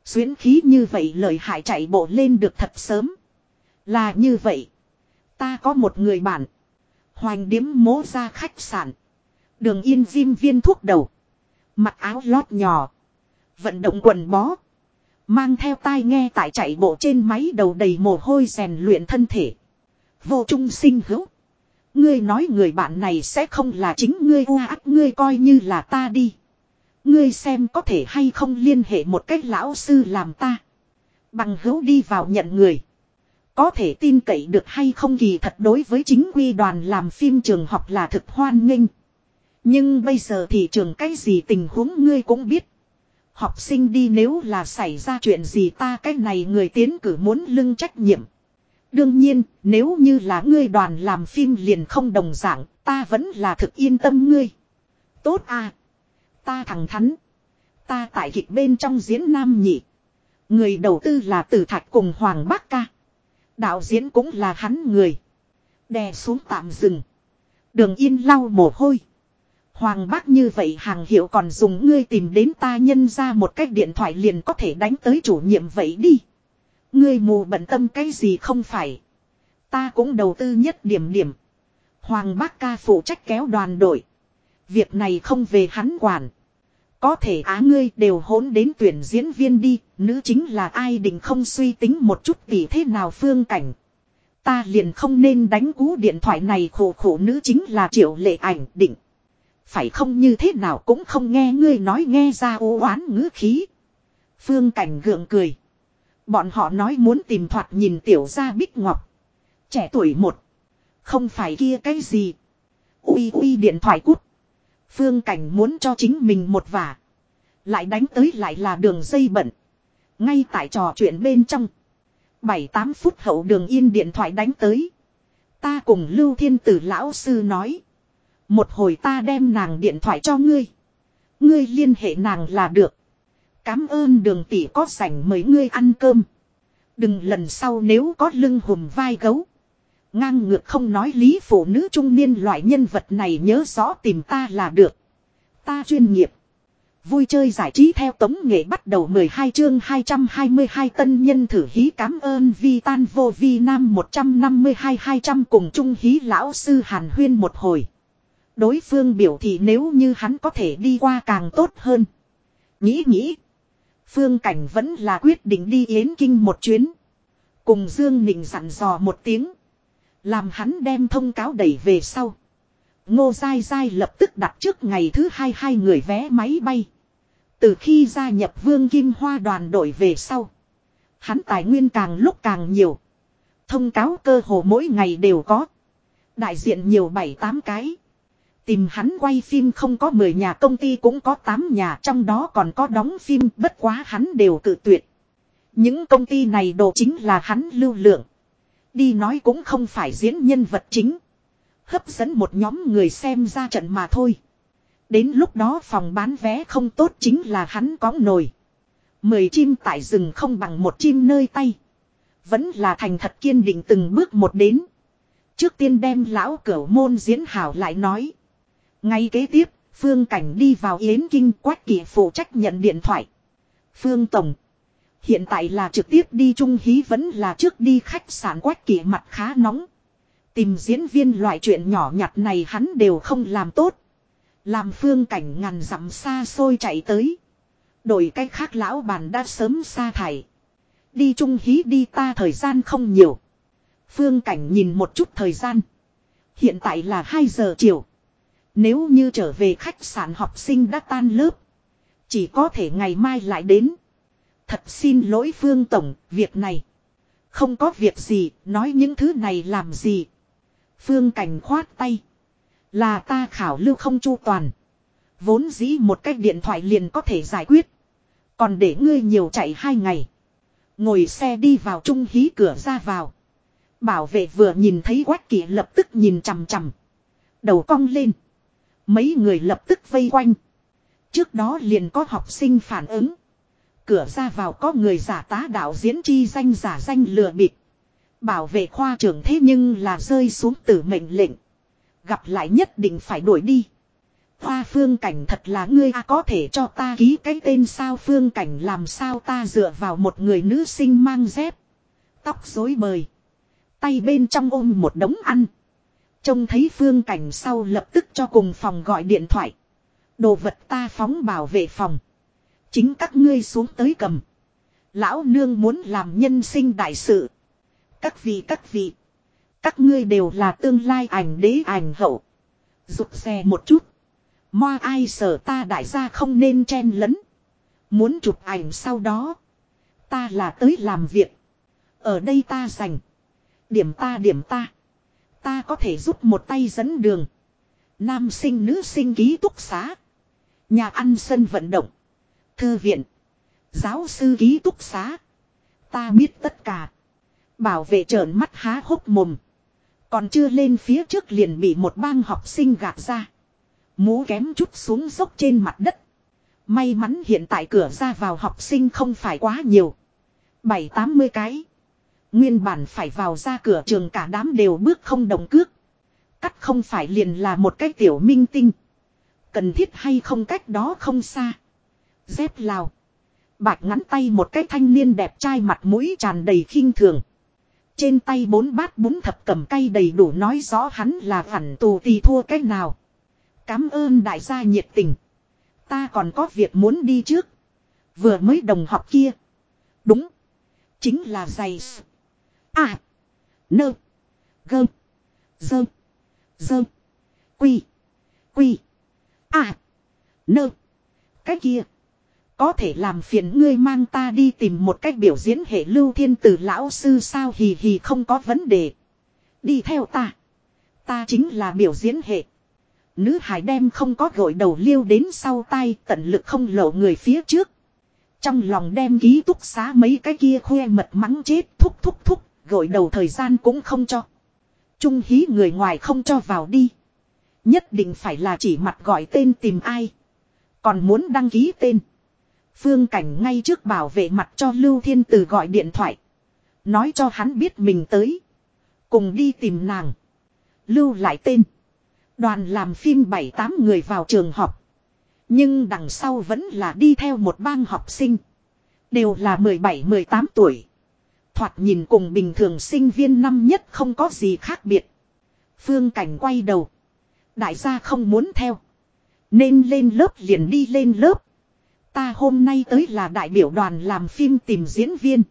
Xuyến khí như vậy lời hại chạy bộ lên được thật sớm. Là như vậy. Ta có một người bạn. Hoành điếm mố ra khách sạn. Đường yên diêm viên thuốc đầu. Mặc áo lót nhỏ. Vận động quần bó. Mang theo tai nghe tại chạy bộ trên máy đầu đầy mồ hôi rèn luyện thân thể. Vô trung sinh hữu. Ngươi nói người bạn này sẽ không là chính ngươi, u ác ngươi coi như là ta đi. Ngươi xem có thể hay không liên hệ một cách lão sư làm ta. Bằng hữu đi vào nhận người. Có thể tin cậy được hay không kỳ thật đối với chính quy đoàn làm phim trường học là thực hoan nghênh. Nhưng bây giờ thị trường cái gì tình huống ngươi cũng biết. Học sinh đi nếu là xảy ra chuyện gì ta cái này người tiến cử muốn lưng trách nhiệm. Đương nhiên, nếu như là ngươi đoàn làm phim liền không đồng dạng, ta vẫn là thực yên tâm ngươi. Tốt à. Ta thẳng thắn. Ta tại kịch bên trong diễn nam nhị. Người đầu tư là Tử Thạch cùng Hoàng Bắc Ca. Đạo diễn cũng là hắn người. Đè xuống tạm dừng. Đường yên lau mồ hôi. Hoàng bác như vậy hàng hiệu còn dùng ngươi tìm đến ta nhân ra một cách điện thoại liền có thể đánh tới chủ nhiệm vậy đi. Ngươi mù bận tâm cái gì không phải. Ta cũng đầu tư nhất điểm điểm. Hoàng bác ca phụ trách kéo đoàn đội. Việc này không về hắn quản. Có thể á ngươi đều hỗn đến tuyển diễn viên đi, nữ chính là ai định không suy tính một chút vì thế nào phương cảnh. Ta liền không nên đánh cú điện thoại này khổ khổ nữ chính là triệu lệ ảnh định. Phải không như thế nào cũng không nghe ngươi nói nghe ra ô oán ngữ khí. Phương cảnh gượng cười. Bọn họ nói muốn tìm thoạt nhìn tiểu gia bích ngọc. Trẻ tuổi một. Không phải kia cái gì. Ui ui điện thoại cút. Phương cảnh muốn cho chính mình một vả. Lại đánh tới lại là đường dây bận. Ngay tại trò chuyện bên trong. 7-8 phút hậu đường yên điện thoại đánh tới. Ta cùng Lưu Thiên Tử lão sư nói. Một hồi ta đem nàng điện thoại cho ngươi. Ngươi liên hệ nàng là được. Cám ơn đường tỷ có sảnh mấy ngươi ăn cơm. Đừng lần sau nếu có lưng hùm vai gấu. Ngang ngược không nói lý phụ nữ trung niên loại nhân vật này nhớ rõ tìm ta là được. Ta chuyên nghiệp. Vui chơi giải trí theo tống nghệ bắt đầu 12 chương 222 tân nhân thử hí cám ơn vi tan vô vi nam 152 200 cùng trung hí lão sư Hàn Huyên một hồi. Đối phương biểu thị nếu như hắn có thể đi qua càng tốt hơn. Nghĩ nghĩ. Phương Cảnh vẫn là quyết định đi Yến Kinh một chuyến. Cùng Dương Nịnh dặn dò một tiếng. Làm hắn đem thông cáo đẩy về sau. Ngô Giai Giai lập tức đặt trước ngày thứ hai hai người vé máy bay. Từ khi gia nhập Vương Kim Hoa đoàn đội về sau. Hắn tài nguyên càng lúc càng nhiều. Thông cáo cơ hồ mỗi ngày đều có. Đại diện nhiều bảy tám cái. Tìm hắn quay phim không có 10 nhà, công ty cũng có 8 nhà, trong đó còn có đóng phim, bất quá hắn đều cự tuyệt. Những công ty này đồ chính là hắn lưu lượng. Đi nói cũng không phải diễn nhân vật chính. Hấp dẫn một nhóm người xem ra trận mà thôi. Đến lúc đó phòng bán vé không tốt chính là hắn có nồi. Mười chim tại rừng không bằng một chim nơi tay. Vẫn là thành thật kiên định từng bước một đến. Trước tiên đem lão cửu môn diễn hảo lại nói. Ngay kế tiếp, Phương Cảnh đi vào Yến Kinh quách kỳ phụ trách nhận điện thoại. Phương Tổng. Hiện tại là trực tiếp đi trung hí vẫn là trước đi khách sạn quách kỷ mặt khá nóng. Tìm diễn viên loại chuyện nhỏ nhặt này hắn đều không làm tốt. Làm phương cảnh ngàn dặm xa xôi chạy tới. Đổi cách khác lão bàn đã sớm xa thải. Đi trung hí đi ta thời gian không nhiều. Phương cảnh nhìn một chút thời gian. Hiện tại là 2 giờ chiều. Nếu như trở về khách sạn học sinh đã tan lớp. Chỉ có thể ngày mai lại đến. Thật xin lỗi Phương Tổng, việc này. Không có việc gì, nói những thứ này làm gì. Phương Cảnh khoát tay. Là ta khảo lưu không chu toàn. Vốn dĩ một cách điện thoại liền có thể giải quyết. Còn để ngươi nhiều chạy hai ngày. Ngồi xe đi vào trung hí cửa ra vào. Bảo vệ vừa nhìn thấy quách kỷ lập tức nhìn chằm chằm. Đầu cong lên. Mấy người lập tức vây quanh. Trước đó liền có học sinh phản ứng. Cửa ra vào có người giả tá đạo diễn chi danh giả danh lừa bịp. Bảo vệ khoa trưởng thế nhưng là rơi xuống tử mệnh lệnh. Gặp lại nhất định phải đuổi đi. Hoa phương cảnh thật là ngươi à có thể cho ta ký cái tên sao phương cảnh làm sao ta dựa vào một người nữ sinh mang dép. Tóc rối bời. Tay bên trong ôm một đống ăn. Trông thấy phương cảnh sau lập tức cho cùng phòng gọi điện thoại. Đồ vật ta phóng bảo vệ phòng. Chính các ngươi xuống tới cầm. Lão nương muốn làm nhân sinh đại sự. Các vị các vị. Các ngươi đều là tương lai ảnh đế, ảnh hậu. Rụt xe một chút. Moa ai sợ ta đại gia không nên chen lấn. Muốn chụp ảnh sau đó. Ta là tới làm việc. Ở đây ta dành. Điểm ta điểm ta. Ta có thể giúp một tay dẫn đường. Nam sinh, nữ sinh ký túc xá. Nhà ăn sân vận động. Thư viện. Giáo sư ký túc xá. Ta biết tất cả. Bảo vệ trợn mắt há hốc mồm. Còn chưa lên phía trước liền bị một bang học sinh gạt ra. Mũ kém chút xuống dốc trên mặt đất. May mắn hiện tại cửa ra vào học sinh không phải quá nhiều. Bảy tám mươi cái. Nguyên bản phải vào ra cửa trường cả đám đều bước không đồng cước. Cắt không phải liền là một cái tiểu minh tinh. Cần thiết hay không cách đó không xa. Dép lào. Bạch ngắn tay một cái thanh niên đẹp trai mặt mũi tràn đầy khinh thường. Trên tay bốn bát bún thập cầm cay đầy đủ nói rõ hắn là phản tù thì thua cách nào. Cám ơn đại gia nhiệt tình. Ta còn có việc muốn đi trước. Vừa mới đồng học kia. Đúng. Chính là giày. À. Nơ. Gơ. Dơ. Dơ. Quy. Quy. À. Nơ. Cái kia. Có thể làm phiền ngươi mang ta đi tìm một cách biểu diễn hệ lưu thiên tử lão sư sao hì hì không có vấn đề. Đi theo ta. Ta chính là biểu diễn hệ. Nữ hải đem không có gội đầu liêu đến sau tay tận lực không lộ người phía trước. Trong lòng đem ký túc xá mấy cái kia khoe mật mắng chết thúc thúc thúc, gội đầu thời gian cũng không cho. Trung hí người ngoài không cho vào đi. Nhất định phải là chỉ mặt gọi tên tìm ai. Còn muốn đăng ký tên. Phương Cảnh ngay trước bảo vệ mặt cho Lưu Thiên Từ gọi điện thoại. Nói cho hắn biết mình tới. Cùng đi tìm nàng. Lưu lại tên. Đoàn làm phim 7-8 người vào trường học. Nhưng đằng sau vẫn là đi theo một bang học sinh. Đều là 17-18 tuổi. Thoạt nhìn cùng bình thường sinh viên năm nhất không có gì khác biệt. Phương Cảnh quay đầu. Đại gia không muốn theo. Nên lên lớp liền đi lên lớp. Ta hôm nay tới là đại biểu đoàn làm phim tìm diễn viên.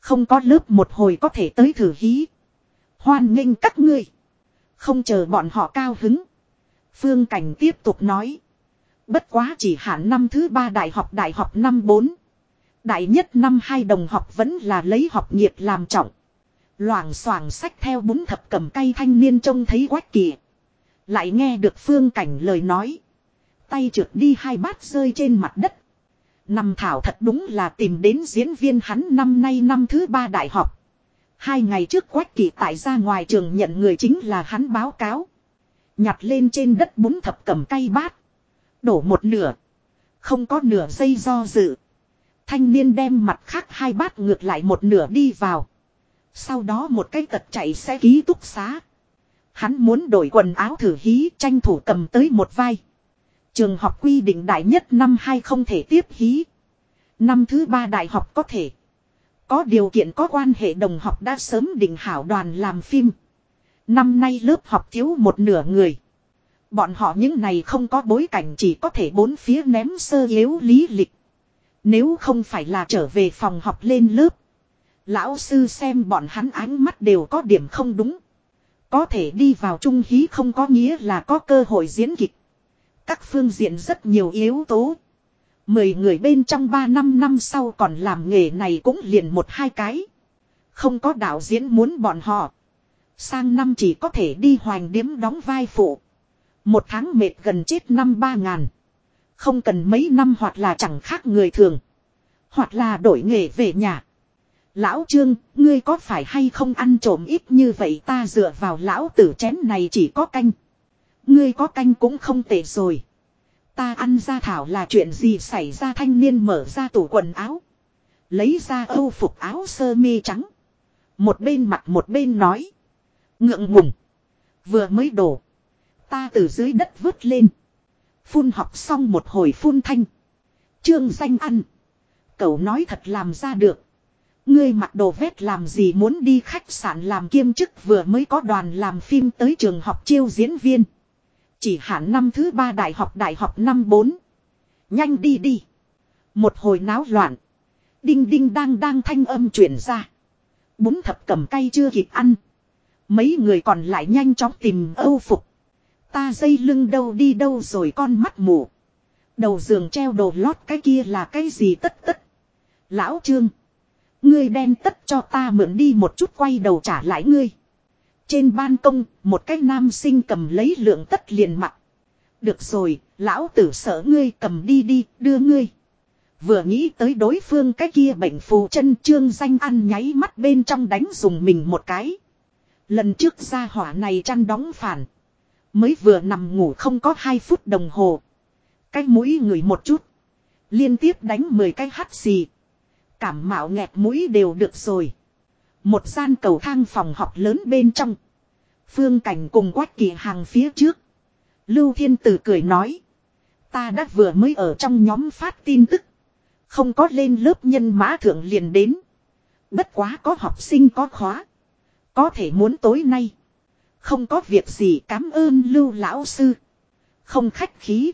Không có lớp một hồi có thể tới thử hí. Hoan nghênh các ngươi. Không chờ bọn họ cao hứng. Phương Cảnh tiếp tục nói. Bất quá chỉ hạn năm thứ ba đại học đại học năm bốn. Đại nhất năm hai đồng học vẫn là lấy học nghiệp làm trọng. Loảng xoảng sách theo bún thập cầm cây thanh niên trông thấy quách kỳ. Lại nghe được phương cảnh lời nói. Tay trượt đi hai bát rơi trên mặt đất. Năm thảo thật đúng là tìm đến diễn viên hắn năm nay năm thứ ba đại học. Hai ngày trước quách kỳ tại ra ngoài trường nhận người chính là hắn báo cáo. Nhặt lên trên đất bún thập cầm cây bát. Đổ một nửa. Không có nửa giây do dự. Thanh niên đem mặt khác hai bát ngược lại một nửa đi vào. Sau đó một cái tật chạy xe ký túc xá. Hắn muốn đổi quần áo thử hí tranh thủ cầm tới một vai. Trường học quy định đại nhất năm hai không thể tiếp hí. Năm thứ ba đại học có thể. Có điều kiện có quan hệ đồng học đã sớm định hảo đoàn làm phim. Năm nay lớp học thiếu một nửa người. Bọn họ những này không có bối cảnh chỉ có thể bốn phía ném sơ yếu lý lịch. Nếu không phải là trở về phòng học lên lớp. Lão sư xem bọn hắn ánh mắt đều có điểm không đúng. Có thể đi vào trung hí không có nghĩa là có cơ hội diễn kịch. Các phương diện rất nhiều yếu tố. Mười người bên trong ba năm năm sau còn làm nghề này cũng liền một hai cái. Không có đạo diễn muốn bọn họ. Sang năm chỉ có thể đi hoành điếm đóng vai phụ. Một tháng mệt gần chết năm ba ngàn. Không cần mấy năm hoặc là chẳng khác người thường. Hoặc là đổi nghề về nhà. Lão Trương, ngươi có phải hay không ăn trộm ít như vậy ta dựa vào lão tử chén này chỉ có canh. Ngươi có canh cũng không tệ rồi. Ta ăn ra thảo là chuyện gì xảy ra thanh niên mở ra tủ quần áo. Lấy ra âu phục áo sơ mi trắng. Một bên mặt một bên nói. Ngượng ngùng. Vừa mới đổ. Ta từ dưới đất vứt lên. Phun học xong một hồi phun thanh. Trương danh ăn. Cậu nói thật làm ra được. Ngươi mặc đồ vét làm gì muốn đi khách sạn làm kiêm chức vừa mới có đoàn làm phim tới trường học chiêu diễn viên. Chỉ hạn năm thứ ba đại học đại học năm bốn. Nhanh đi đi. Một hồi náo loạn. Đinh đinh đang đang thanh âm chuyển ra. Bún thập cầm cay chưa kịp ăn. Mấy người còn lại nhanh chóng tìm âu phục. Ta dây lưng đâu đi đâu rồi con mắt mù. Đầu giường treo đồ lót cái kia là cái gì tất tất. Lão Trương. Ngươi đen tất cho ta mượn đi một chút quay đầu trả lại ngươi. Trên ban công, một cái nam sinh cầm lấy lượng tất liền mặt. Được rồi, lão tử sợ ngươi cầm đi đi, đưa ngươi. Vừa nghĩ tới đối phương cái kia bệnh phù chân trương danh ăn nháy mắt bên trong đánh dùng mình một cái. Lần trước ra hỏa này chăn đóng phản. Mới vừa nằm ngủ không có 2 phút đồng hồ. Cái mũi người một chút. Liên tiếp đánh 10 cái hắt xì. Cảm mạo nghẹt mũi đều được rồi. Một gian cầu thang phòng học lớn bên trong. Phương cảnh cùng quách kỳ hàng phía trước. Lưu Thiên Tử cười nói. Ta đã vừa mới ở trong nhóm phát tin tức. Không có lên lớp nhân mã thượng liền đến. Bất quá có học sinh có khóa. Có thể muốn tối nay. Không có việc gì cảm ơn Lưu Lão Sư. Không khách khí.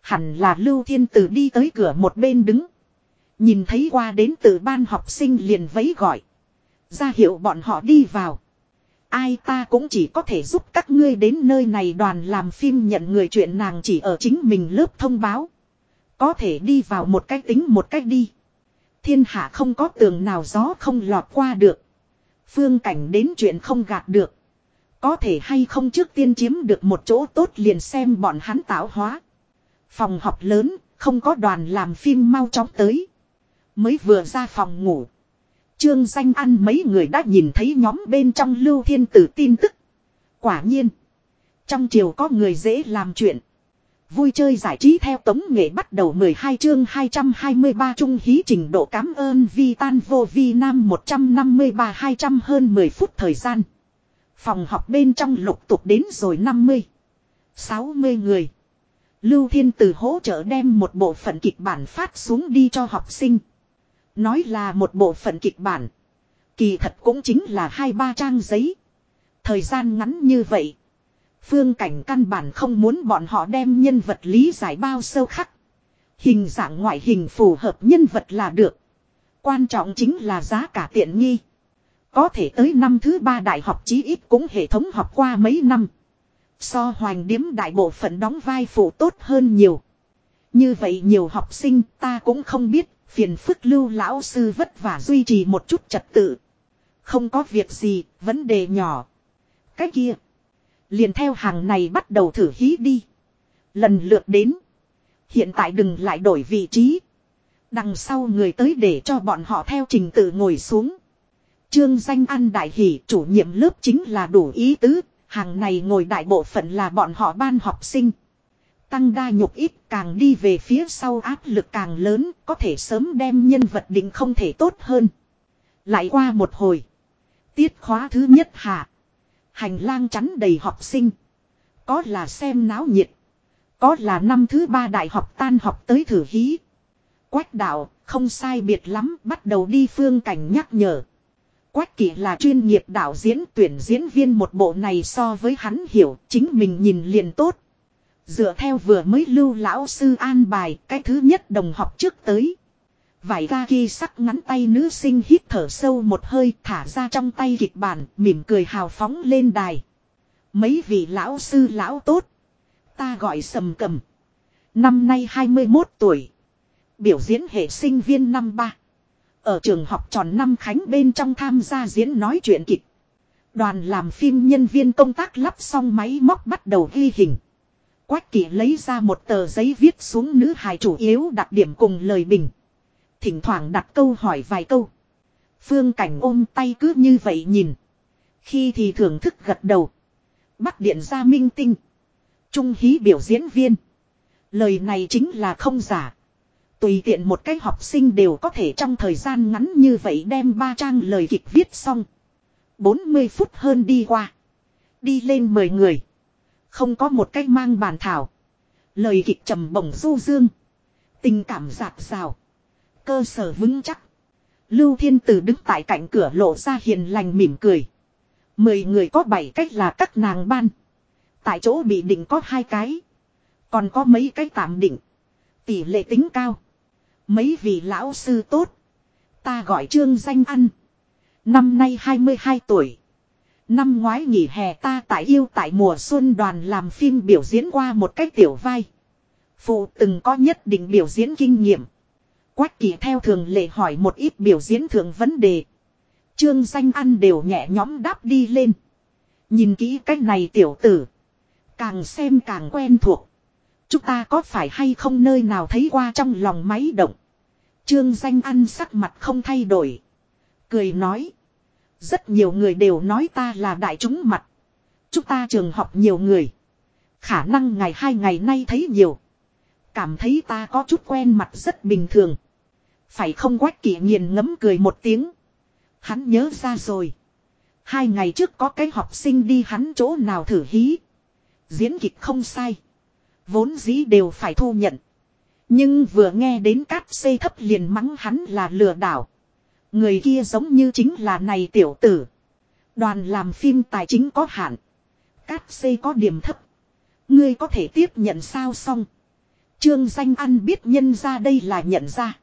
Hẳn là Lưu Thiên Tử đi tới cửa một bên đứng. Nhìn thấy qua đến từ ban học sinh liền vấy gọi. Ra hiệu bọn họ đi vào. Ai ta cũng chỉ có thể giúp các ngươi đến nơi này đoàn làm phim nhận người chuyện nàng chỉ ở chính mình lớp thông báo. Có thể đi vào một cách tính một cách đi. Thiên hạ không có tường nào gió không lọt qua được. Phương cảnh đến chuyện không gạt được. Có thể hay không trước tiên chiếm được một chỗ tốt liền xem bọn hắn tạo hóa. Phòng học lớn, không có đoàn làm phim mau chóng tới. Mới vừa ra phòng ngủ. Trương danh ăn mấy người đã nhìn thấy nhóm bên trong lưu thiên tử tin tức. Quả nhiên. Trong triều có người dễ làm chuyện. Vui chơi giải trí theo tống nghệ bắt đầu 12 chương 223 trung hí trình độ cảm ơn vi tan vô vi nam 153 200 hơn 10 phút thời gian. Phòng học bên trong lục tục đến rồi 50. 60 người. Lưu Thiên Từ hỗ trợ đem một bộ phận kịch bản phát xuống đi cho học sinh. Nói là một bộ phận kịch bản. Kỳ thật cũng chính là hai ba trang giấy. Thời gian ngắn như vậy. Phương cảnh căn bản không muốn bọn họ đem nhân vật lý giải bao sâu khắc. Hình dạng ngoại hình phù hợp nhân vật là được. Quan trọng chính là giá cả tiện nghi. Có thể tới năm thứ ba đại học chí ít cũng hệ thống học qua mấy năm. So hoành điếm đại bộ phận đóng vai phụ tốt hơn nhiều. Như vậy nhiều học sinh ta cũng không biết phiền phức lưu lão sư vất vả duy trì một chút trật tự. Không có việc gì, vấn đề nhỏ. Cái kia. Liền theo hàng này bắt đầu thử hí đi. Lần lượt đến. Hiện tại đừng lại đổi vị trí. Đằng sau người tới để cho bọn họ theo trình tự ngồi xuống. Trương danh ăn đại hỷ chủ nhiệm lớp chính là đủ ý tứ. Hàng này ngồi đại bộ phận là bọn họ ban học sinh. Tăng đa nhục ít càng đi về phía sau áp lực càng lớn có thể sớm đem nhân vật định không thể tốt hơn. Lại qua một hồi. Tiết khóa thứ nhất hạ. Hành lang chắn đầy học sinh. Có là xem náo nhiệt. Có là năm thứ ba đại học tan học tới thử hí. Quách đạo, không sai biệt lắm, bắt đầu đi phương cảnh nhắc nhở. Quách kỷ là chuyên nghiệp đạo diễn tuyển diễn viên một bộ này so với hắn hiểu, chính mình nhìn liền tốt. Dựa theo vừa mới lưu lão sư an bài, cái thứ nhất đồng học trước tới. Vải ga ghi sắc ngắn tay nữ sinh hít thở sâu một hơi thả ra trong tay kịch bản, mỉm cười hào phóng lên đài. Mấy vị lão sư lão tốt. Ta gọi sầm cầm. Năm nay 21 tuổi. Biểu diễn hệ sinh viên năm ba. Ở trường học tròn năm khánh bên trong tham gia diễn nói chuyện kịch. Đoàn làm phim nhân viên công tác lắp xong máy móc bắt đầu ghi hình. Quách kỷ lấy ra một tờ giấy viết xuống nữ hài chủ yếu đặc điểm cùng lời bình. Thỉnh thoảng đặt câu hỏi vài câu. Phương cảnh ôm tay cứ như vậy nhìn. Khi thì thưởng thức gật đầu. Bắc điện ra minh tinh. Trung hí biểu diễn viên. Lời này chính là không giả. Tùy tiện một cái học sinh đều có thể trong thời gian ngắn như vậy đem ba trang lời kịch viết xong. 40 phút hơn đi qua. Đi lên 10 người. Không có một cách mang bàn thảo. Lời kịch trầm bổng du dương. Tình cảm giạt rào. Cơ sở vững chắc. Lưu Thiên Tử đứng tại cạnh cửa lộ ra hiền lành mỉm cười. Mười người có bảy cách là các nàng ban. Tại chỗ bị định có hai cái. Còn có mấy cái tạm định. Tỷ lệ tính cao. Mấy vị lão sư tốt. Ta gọi trương danh ăn. Năm nay 22 tuổi. Năm ngoái nghỉ hè ta tại yêu tại mùa xuân đoàn làm phim biểu diễn qua một cách tiểu vai. Phụ từng có nhất định biểu diễn kinh nghiệm. Quách kỳ theo thường lệ hỏi một ít biểu diễn thường vấn đề. Trương danh ăn đều nhẹ nhõm đáp đi lên. Nhìn kỹ cách này tiểu tử. Càng xem càng quen thuộc. Chúng ta có phải hay không nơi nào thấy qua trong lòng máy động. Trương danh ăn sắc mặt không thay đổi. Cười nói. Rất nhiều người đều nói ta là đại chúng mặt. Chúng ta trường học nhiều người. Khả năng ngày hai ngày nay thấy nhiều. Cảm thấy ta có chút quen mặt rất bình thường. Phải không quách kỷ nghiền ngấm cười một tiếng. Hắn nhớ ra rồi. Hai ngày trước có cái học sinh đi hắn chỗ nào thử hí. Diễn kịch không sai. Vốn dĩ đều phải thu nhận. Nhưng vừa nghe đến cát xây thấp liền mắng hắn là lừa đảo. Người kia giống như chính là này tiểu tử. Đoàn làm phim tài chính có hạn. Cát xây có điểm thấp. Ngươi có thể tiếp nhận sao xong. Trương danh ăn biết nhân ra đây là nhận ra.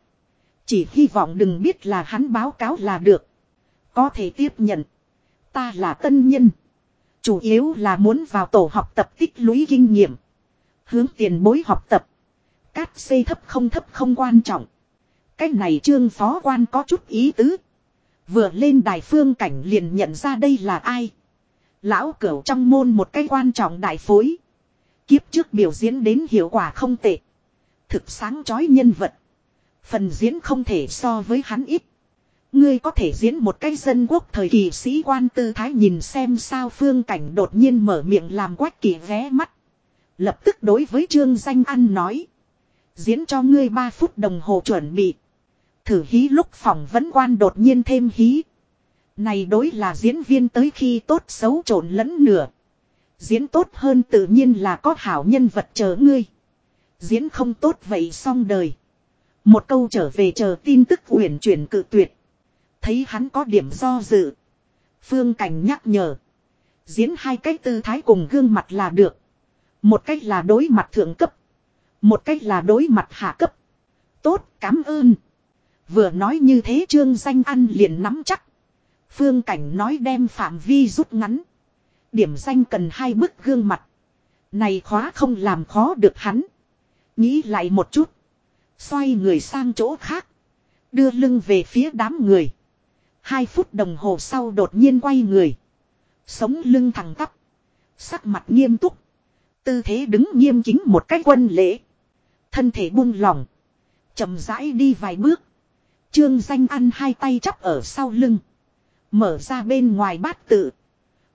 Chỉ hy vọng đừng biết là hắn báo cáo là được. Có thể tiếp nhận. Ta là tân nhân. Chủ yếu là muốn vào tổ học tập tích lũy kinh nghiệm. Hướng tiền bối học tập. Cát xây thấp không thấp không quan trọng. Cái này trương phó quan có chút ý tứ. Vừa lên đài phương cảnh liền nhận ra đây là ai. Lão cửu trong môn một cái quan trọng đại phối. Kiếp trước biểu diễn đến hiệu quả không tệ. Thực sáng chói nhân vật. Phần diễn không thể so với hắn ít. Ngươi có thể diễn một cái dân quốc thời kỳ sĩ quan tư thái nhìn xem sao phương cảnh đột nhiên mở miệng làm quách kỳ ghé mắt. Lập tức đối với trương danh ăn nói. Diễn cho ngươi 3 phút đồng hồ chuẩn bị. Thử hí lúc phỏng vấn quan đột nhiên thêm hí. Này đối là diễn viên tới khi tốt xấu trộn lẫn nửa. Diễn tốt hơn tự nhiên là có hảo nhân vật chờ ngươi. Diễn không tốt vậy xong đời. Một câu trở về chờ tin tức uyển chuyển cự tuyệt. Thấy hắn có điểm do dự. Phương Cảnh nhắc nhở. Diễn hai cách tư thái cùng gương mặt là được. Một cách là đối mặt thượng cấp. Một cách là đối mặt hạ cấp. Tốt, cảm ơn. Vừa nói như thế trương danh ăn liền nắm chắc. Phương Cảnh nói đem phạm vi rút ngắn. Điểm danh cần hai bức gương mặt. Này khóa không làm khó được hắn. Nghĩ lại một chút. Xoay người sang chỗ khác. Đưa lưng về phía đám người. Hai phút đồng hồ sau đột nhiên quay người. Sống lưng thẳng tắp. Sắc mặt nghiêm túc. Tư thế đứng nghiêm chính một cách quân lễ. Thân thể buông lỏng. chậm rãi đi vài bước. Trương danh ăn hai tay chắp ở sau lưng. Mở ra bên ngoài bát tự.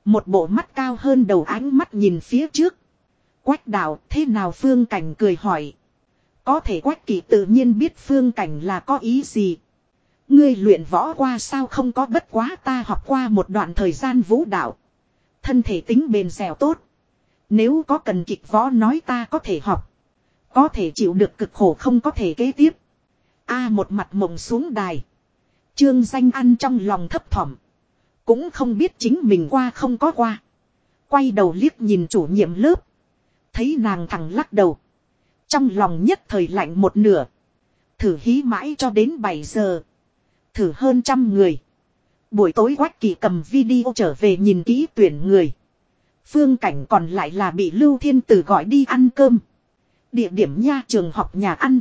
Một bộ mắt cao hơn đầu ánh mắt nhìn phía trước. Quách đạo thế nào phương cảnh cười hỏi. Có thể quách kỳ tự nhiên biết phương cảnh là có ý gì. Ngươi luyện võ qua sao không có bất quá ta học qua một đoạn thời gian vũ đạo. Thân thể tính bền dẻo tốt. Nếu có cần kịch võ nói ta có thể học. Có thể chịu được cực khổ không có thể kế tiếp. A một mặt mộng xuống đài. Trương danh ăn trong lòng thấp thỏm. Cũng không biết chính mình qua không có qua. Quay đầu liếc nhìn chủ nhiệm lớp. Thấy nàng thẳng lắc đầu. Trong lòng nhất thời lạnh một nửa. Thử hí mãi cho đến 7 giờ. Thử hơn trăm người. Buổi tối quách kỳ cầm video trở về nhìn kỹ tuyển người. Phương cảnh còn lại là bị Lưu Thiên Tử gọi đi ăn cơm. Địa điểm nha, trường học nhà ăn.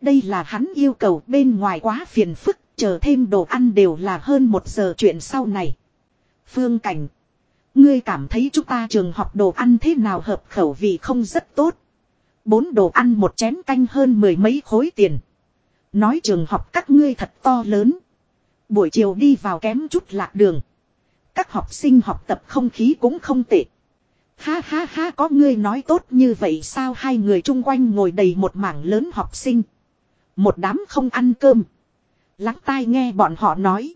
Đây là hắn yêu cầu bên ngoài quá phiền phức, chờ thêm đồ ăn đều là hơn một giờ chuyện sau này. Phương cảnh. Ngươi cảm thấy chúng ta trường học đồ ăn thế nào hợp khẩu vị không rất tốt. Bốn đồ ăn một chén canh hơn mười mấy khối tiền. Nói trường học các ngươi thật to lớn. Buổi chiều đi vào kém chút lạc đường. Các học sinh học tập không khí cũng không tệ. Ha ha ha có ngươi nói tốt như vậy sao hai người chung quanh ngồi đầy một mảng lớn học sinh. Một đám không ăn cơm. Lắng tai nghe bọn họ nói.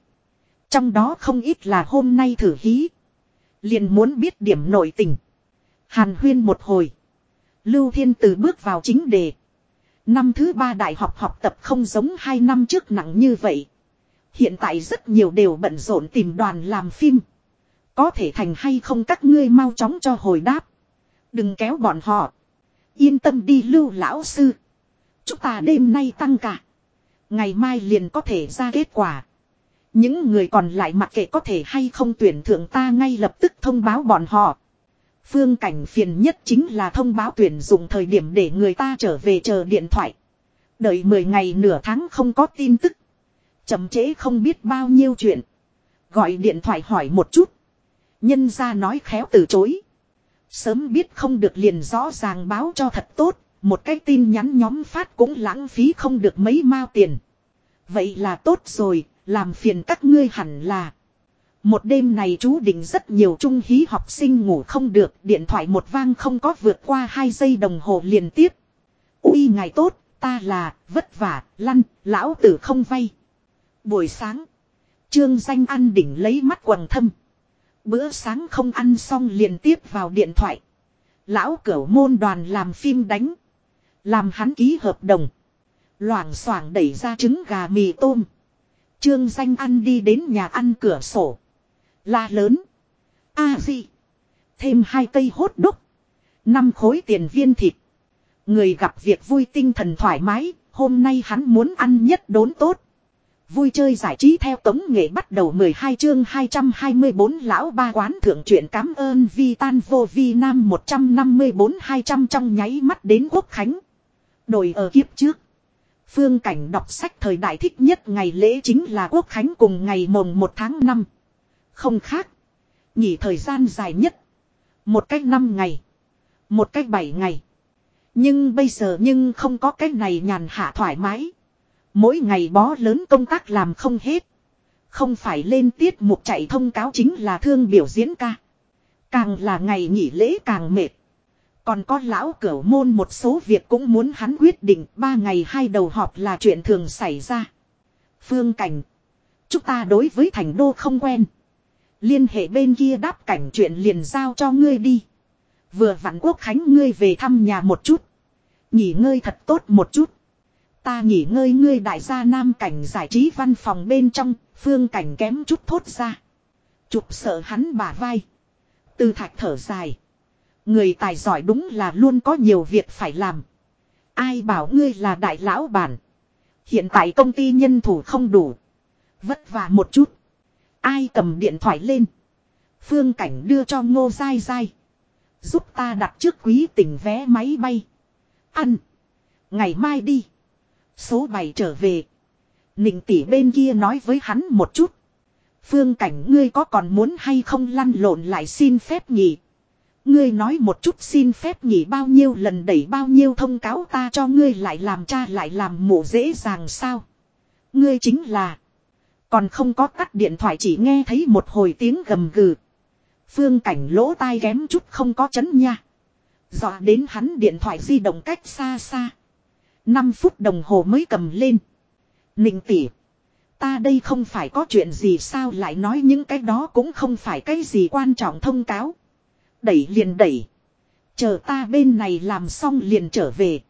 Trong đó không ít là hôm nay thử hí. Liền muốn biết điểm nội tình. Hàn huyên một hồi. Lưu Thiên Từ bước vào chính đề. Năm thứ ba đại học học tập không giống hai năm trước nặng như vậy. Hiện tại rất nhiều đều bận rộn tìm đoàn làm phim. Có thể thành hay không các ngươi mau chóng cho hồi đáp. Đừng kéo bọn họ. Yên tâm đi lưu lão sư. Chúng ta đêm nay tăng cả. Ngày mai liền có thể ra kết quả. Những người còn lại mặc kệ có thể hay không tuyển thượng ta ngay lập tức thông báo bọn họ. Phương cảnh phiền nhất chính là thông báo tuyển dụng thời điểm để người ta trở về chờ điện thoại. Đợi 10 ngày nửa tháng không có tin tức. Chậm chế không biết bao nhiêu chuyện. Gọi điện thoại hỏi một chút. Nhân ra nói khéo từ chối. Sớm biết không được liền rõ ràng báo cho thật tốt. Một cái tin nhắn nhóm phát cũng lãng phí không được mấy mao tiền. Vậy là tốt rồi, làm phiền các ngươi hẳn là. Một đêm này chú định rất nhiều trung hí học sinh ngủ không được, điện thoại một vang không có vượt qua hai giây đồng hồ liền tiếp. Ui ngày tốt, ta là, vất vả, lăn, lão tử không vay. Buổi sáng, trương danh ăn đỉnh lấy mắt quầng thâm. Bữa sáng không ăn xong liền tiếp vào điện thoại. Lão cửu môn đoàn làm phim đánh. Làm hắn ký hợp đồng. Loảng xoảng đẩy ra trứng gà mì tôm. Trương danh ăn đi đến nhà ăn cửa sổ. La lớn. A gì. Thêm hai cây hốt đúc. Năm khối tiền viên thịt. Người gặp việc vui tinh thần thoải mái. Hôm nay hắn muốn ăn nhất đốn tốt. Vui chơi giải trí theo tống nghệ bắt đầu 12 chương 224 lão ba quán thượng truyện cảm ơn vi tan vô vi nam 154-200 trong nháy mắt đến quốc khánh. Đổi ở kiếp trước. Phương cảnh đọc sách thời đại thích nhất ngày lễ chính là quốc khánh cùng ngày mồng 1 tháng 5. Không khác. Nghỉ thời gian dài nhất. Một cách 5 ngày. Một cách 7 ngày. Nhưng bây giờ nhưng không có cách này nhàn hạ thoải mái. Mỗi ngày bó lớn công tác làm không hết. Không phải lên tiết mục chạy thông cáo chính là thương biểu diễn ca. Càng là ngày nghỉ lễ càng mệt. Còn có lão cửu môn một số việc cũng muốn hắn quyết định ba ngày hai đầu họp là chuyện thường xảy ra. Phương cảnh. Chúng ta đối với thành đô không quen. Liên hệ bên kia đáp cảnh chuyện liền giao cho ngươi đi. Vừa vặn quốc khánh ngươi về thăm nhà một chút. Nghỉ ngơi thật tốt một chút. Ta nghỉ ngơi ngươi đại gia nam cảnh giải trí văn phòng bên trong, phương cảnh kém chút thốt ra. Chụp sợ hắn bả vai. Từ thạch thở dài. Người tài giỏi đúng là luôn có nhiều việc phải làm. Ai bảo ngươi là đại lão bản. Hiện tại công ty nhân thủ không đủ. Vất vả một chút. Ai cầm điện thoại lên. Phương cảnh đưa cho ngô dai dai. Giúp ta đặt trước quý tỉnh vé máy bay. Ăn. Ngày mai đi. Số 7 trở về. Nịnh tỷ bên kia nói với hắn một chút. Phương cảnh ngươi có còn muốn hay không lăn lộn lại xin phép nhỉ. Ngươi nói một chút xin phép nghỉ bao nhiêu lần đẩy bao nhiêu thông cáo ta cho ngươi lại làm cha lại làm mổ dễ dàng sao. Ngươi chính là. Còn không có tắt điện thoại chỉ nghe thấy một hồi tiếng gầm gừ. Phương cảnh lỗ tai ghém chút không có chấn nha. Dọa đến hắn điện thoại di động cách xa xa. 5 phút đồng hồ mới cầm lên. Ninh tỉ. Ta đây không phải có chuyện gì sao lại nói những cái đó cũng không phải cái gì quan trọng thông cáo. Đẩy liền đẩy. Chờ ta bên này làm xong liền trở về.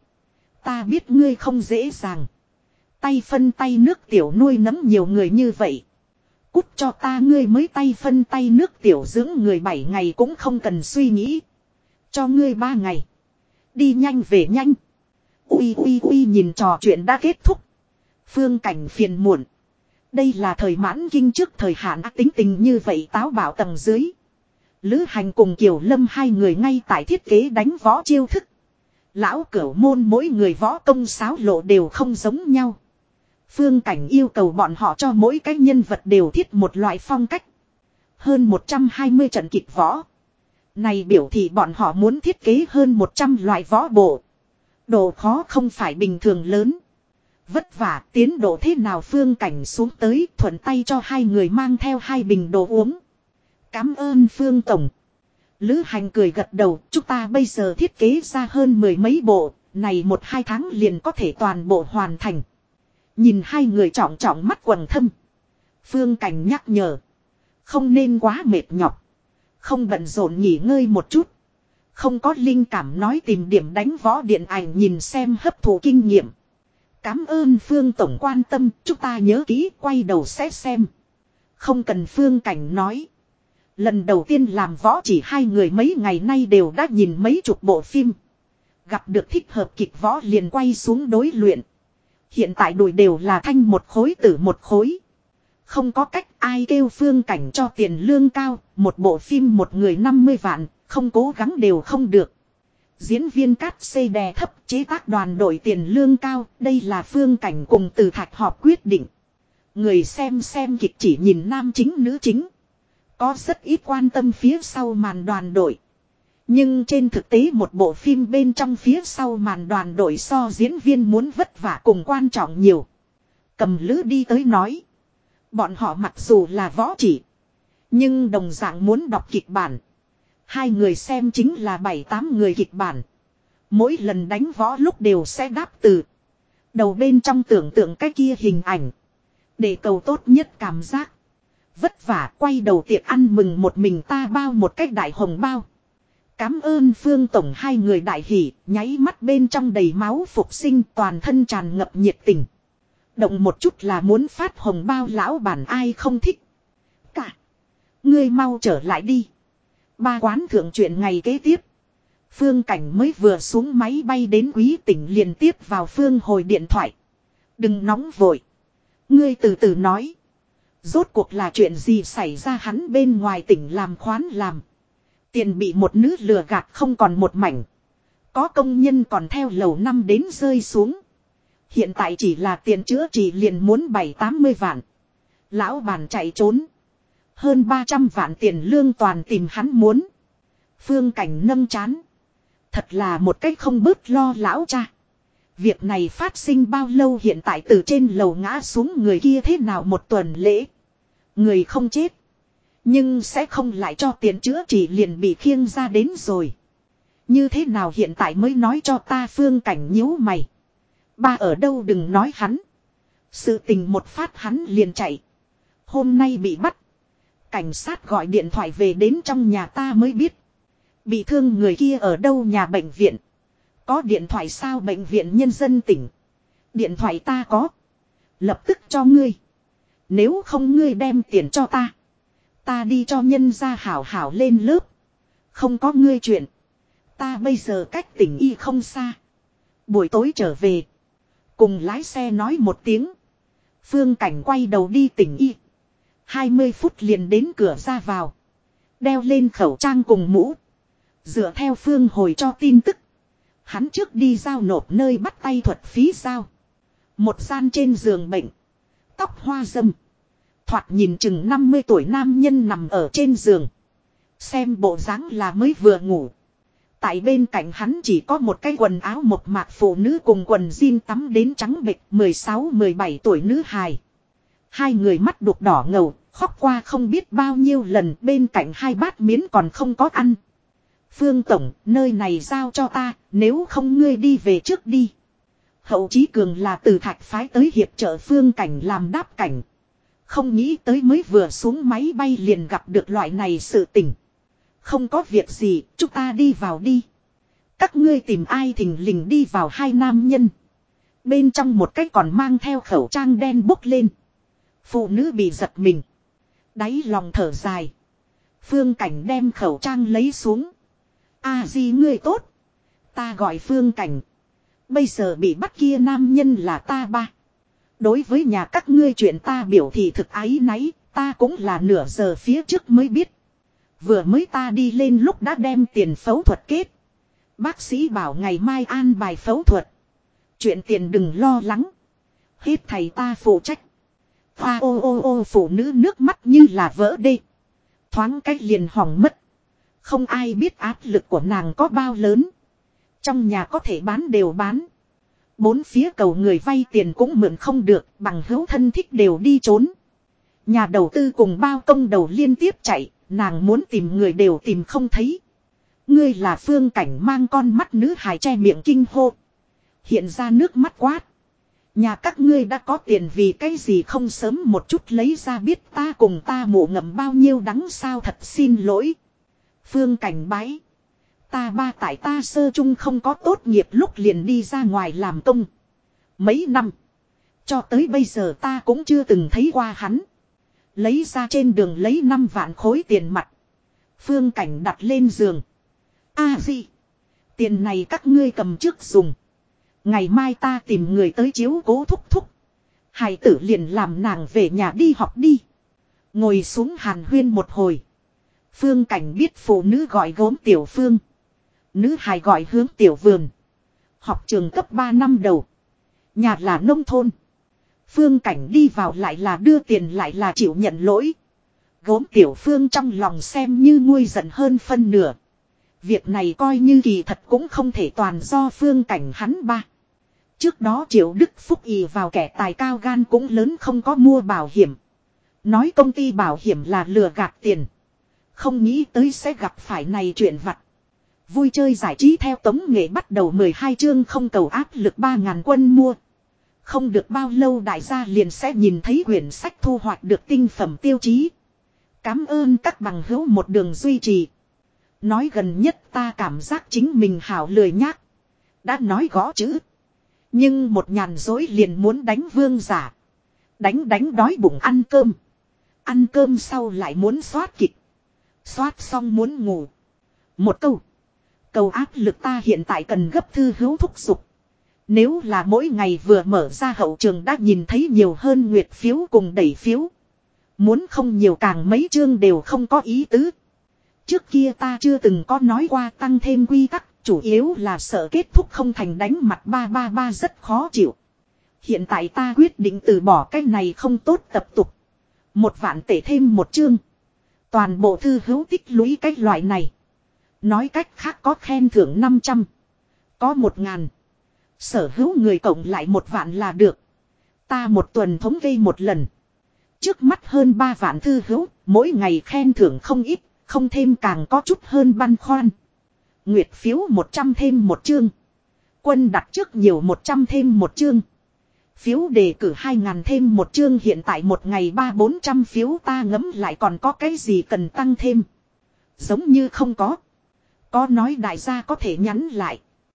Ta biết ngươi không dễ dàng. Tay phân tay nước tiểu nuôi nấm nhiều người như vậy. Cút cho ta ngươi mới tay phân tay nước tiểu dưỡng người bảy ngày cũng không cần suy nghĩ. Cho ngươi ba ngày. Đi nhanh về nhanh. Ui ui ui, nhìn trò chuyện đã kết thúc. Phương cảnh phiền muộn. Đây là thời mãn kinh trước thời hạn, tính tình như vậy táo bảo tầng dưới. Lữ hành cùng Kiều Lâm hai người ngay tại thiết kế đánh võ chiêu thức. Lão cửu môn mỗi người võ công sáo lộ đều không giống nhau. Phương Cảnh yêu cầu bọn họ cho mỗi cái nhân vật đều thiết một loại phong cách. Hơn 120 trận kịch võ. Này biểu thị bọn họ muốn thiết kế hơn 100 loại võ bộ. Độ khó không phải bình thường lớn. Vất vả tiến độ thế nào Phương Cảnh xuống tới thuận tay cho hai người mang theo hai bình đồ uống. Cám ơn Phương Tổng. Lữ hành cười gật đầu, chúng ta bây giờ thiết kế ra hơn mười mấy bộ, này một hai tháng liền có thể toàn bộ hoàn thành. Nhìn hai người trọng trọng mắt quần thâm. Phương Cảnh nhắc nhở. Không nên quá mệt nhọc. Không bận rộn nghỉ ngơi một chút. Không có linh cảm nói tìm điểm đánh võ điện ảnh nhìn xem hấp thụ kinh nghiệm. Cám ơn Phương Tổng quan tâm, chúng ta nhớ kỹ quay đầu xét xem. Không cần Phương Cảnh nói. Lần đầu tiên làm võ chỉ hai người mấy ngày nay đều đã nhìn mấy chục bộ phim. Gặp được thích hợp kịch võ liền quay xuống đối luyện. Hiện tại đùi đều là thanh một khối tử một khối. Không có cách ai kêu phương cảnh cho tiền lương cao, một bộ phim một người 50 vạn, không cố gắng đều không được. Diễn viên cát xây đè thấp chế tác đoàn đội tiền lương cao, đây là phương cảnh cùng từ thạch họp quyết định. Người xem xem kịch chỉ nhìn nam chính nữ chính. Có rất ít quan tâm phía sau màn đoàn đội. Nhưng trên thực tế một bộ phim bên trong phía sau màn đoàn đội so diễn viên muốn vất vả cùng quan trọng nhiều. Cầm lữ đi tới nói. Bọn họ mặc dù là võ chỉ. Nhưng đồng dạng muốn đọc kịch bản. Hai người xem chính là bảy tám người kịch bản. Mỗi lần đánh võ lúc đều sẽ đáp từ. Đầu bên trong tưởng tượng cái kia hình ảnh. Để cầu tốt nhất cảm giác. Vất vả quay đầu tiệc ăn mừng một mình ta bao một cách đại hồng bao. Cám ơn Phương Tổng hai người đại hỷ, nháy mắt bên trong đầy máu phục sinh toàn thân tràn ngập nhiệt tình. Động một chút là muốn phát hồng bao lão bản ai không thích. Cả. Ngươi mau trở lại đi. Ba quán thượng chuyện ngày kế tiếp. Phương Cảnh mới vừa xuống máy bay đến quý tỉnh liền tiếp vào Phương hồi điện thoại. Đừng nóng vội. Ngươi từ từ nói. Rốt cuộc là chuyện gì xảy ra hắn bên ngoài tỉnh làm khoán làm. Tiền bị một nữ lừa gạt không còn một mảnh. Có công nhân còn theo lầu năm đến rơi xuống. Hiện tại chỉ là tiền chữa trị liền muốn bảy tám mươi vạn. Lão bàn chạy trốn. Hơn 300 vạn tiền lương toàn tìm hắn muốn. Phương cảnh nâng chán. Thật là một cách không bớt lo lão cha. Việc này phát sinh bao lâu hiện tại từ trên lầu ngã xuống người kia thế nào một tuần lễ. Người không chết. Nhưng sẽ không lại cho tiền chữa chỉ liền bị khiêng ra đến rồi. Như thế nào hiện tại mới nói cho ta phương cảnh nhíu mày. Ba ở đâu đừng nói hắn. Sự tình một phát hắn liền chạy. Hôm nay bị bắt. Cảnh sát gọi điện thoại về đến trong nhà ta mới biết. Bị thương người kia ở đâu nhà bệnh viện. Có điện thoại sao bệnh viện nhân dân tỉnh. Điện thoại ta có. Lập tức cho ngươi. Nếu không ngươi đem tiền cho ta. Ta đi cho nhân ra hảo hảo lên lớp. Không có ngươi chuyện. Ta bây giờ cách tỉnh y không xa. Buổi tối trở về. Cùng lái xe nói một tiếng. Phương Cảnh quay đầu đi tỉnh y. 20 phút liền đến cửa ra vào. Đeo lên khẩu trang cùng mũ. Dựa theo Phương hồi cho tin tức. Hắn trước đi giao nộp nơi bắt tay thuật phí giao. Một gian trên giường bệnh. Tóc hoa dâm. Thoạt nhìn chừng 50 tuổi nam nhân nằm ở trên giường. Xem bộ dáng là mới vừa ngủ. Tại bên cạnh hắn chỉ có một cái quần áo một mạc phụ nữ cùng quần jean tắm đến trắng bệch 16-17 tuổi nữ hài. Hai người mắt đục đỏ ngầu, khóc qua không biết bao nhiêu lần bên cạnh hai bát miến còn không có ăn. Phương Tổng, nơi này giao cho ta, nếu không ngươi đi về trước đi. Hậu Chí Cường là từ thạch phái tới hiệp trợ Phương Cảnh làm đáp cảnh. Không nghĩ tới mới vừa xuống máy bay liền gặp được loại này sự tình. Không có việc gì, chúng ta đi vào đi. Các ngươi tìm ai thình lình đi vào hai nam nhân. Bên trong một cái còn mang theo khẩu trang đen bốc lên. Phụ nữ bị giật mình. Đáy lòng thở dài. Phương cảnh đem khẩu trang lấy xuống. a à gì ngươi tốt. Ta gọi phương cảnh. Bây giờ bị bắt kia nam nhân là ta ba. Đối với nhà các ngươi chuyện ta biểu thị thực ái náy, ta cũng là nửa giờ phía trước mới biết. Vừa mới ta đi lên lúc đã đem tiền phẫu thuật kết. Bác sĩ bảo ngày mai an bài phẫu thuật. Chuyện tiền đừng lo lắng. Hết thầy ta phụ trách. Hoa ô ô ô phụ nữ nước mắt như là vỡ đê. Thoáng cách liền hỏng mất. Không ai biết áp lực của nàng có bao lớn. Trong nhà có thể bán đều bán. Bốn phía cầu người vay tiền cũng mượn không được, bằng hữu thân thích đều đi trốn. Nhà đầu tư cùng bao công đầu liên tiếp chạy, nàng muốn tìm người đều tìm không thấy. Ngươi là phương cảnh mang con mắt nữ hài che miệng kinh hô. Hiện ra nước mắt quát. Nhà các ngươi đã có tiền vì cái gì không sớm một chút lấy ra biết ta cùng ta mụ ngậm bao nhiêu đắng sao thật xin lỗi. Phương cảnh bái. Ta ba tại ta sơ chung không có tốt nghiệp lúc liền đi ra ngoài làm công. Mấy năm. Cho tới bây giờ ta cũng chưa từng thấy qua hắn. Lấy ra trên đường lấy 5 vạn khối tiền mặt. Phương cảnh đặt lên giường. a gì? Tiền này các ngươi cầm trước dùng. Ngày mai ta tìm người tới chiếu cố thúc thúc. Hải tử liền làm nàng về nhà đi học đi. Ngồi xuống hàn huyên một hồi. Phương cảnh biết phụ nữ gọi gốm tiểu phương. Nữ hài gọi hướng tiểu vườn. Học trường cấp 3 năm đầu. Nhà là nông thôn. Phương cảnh đi vào lại là đưa tiền lại là chịu nhận lỗi. Gốm tiểu phương trong lòng xem như nguôi giận hơn phân nửa. Việc này coi như kỳ thật cũng không thể toàn do phương cảnh hắn ba. Trước đó triệu Đức Phúc ì vào kẻ tài cao gan cũng lớn không có mua bảo hiểm. Nói công ty bảo hiểm là lừa gạt tiền. Không nghĩ tới sẽ gặp phải này chuyện vặt. Vui chơi giải trí theo tống nghệ bắt đầu 12 chương không cầu áp lực 3.000 quân mua. Không được bao lâu đại gia liền sẽ nhìn thấy quyển sách thu hoạch được tinh phẩm tiêu chí. Cám ơn các bằng hữu một đường duy trì. Nói gần nhất ta cảm giác chính mình hảo lười nhác. Đã nói gõ chữ. Nhưng một nhàn dối liền muốn đánh vương giả. Đánh đánh đói bụng ăn cơm. Ăn cơm sau lại muốn xoát kịch. Xoát xong muốn ngủ. Một câu. Cầu áp lực ta hiện tại cần gấp thư hữu thúc giục. Nếu là mỗi ngày vừa mở ra hậu trường đã nhìn thấy nhiều hơn nguyệt phiếu cùng đẩy phiếu. Muốn không nhiều càng mấy chương đều không có ý tứ. Trước kia ta chưa từng có nói qua tăng thêm quy tắc, chủ yếu là sợ kết thúc không thành đánh mặt ba ba ba rất khó chịu. Hiện tại ta quyết định từ bỏ cái này không tốt tập tục. Một vạn tể thêm một chương. Toàn bộ thư hữu tích lũy cách loại này. Nói cách khác có khen thưởng 500. Có 1 ngàn Sở hữu người cộng lại một vạn là được. Ta một tuần thống kê một lần. Trước mắt hơn 3 vạn thư hữu, mỗi ngày khen thưởng không ít, không thêm càng có chút hơn băn khoăn. Nguyệt phiếu 100 thêm một chương. Quân đặt trước nhiều 100 thêm một chương. Phiếu đề cử 2.000 thêm một chương hiện tại một ngày ba bốn trăm phiếu ta ngấm lại còn có cái gì cần tăng thêm. Giống như không có. Có nói đại gia có thể nhắn lại.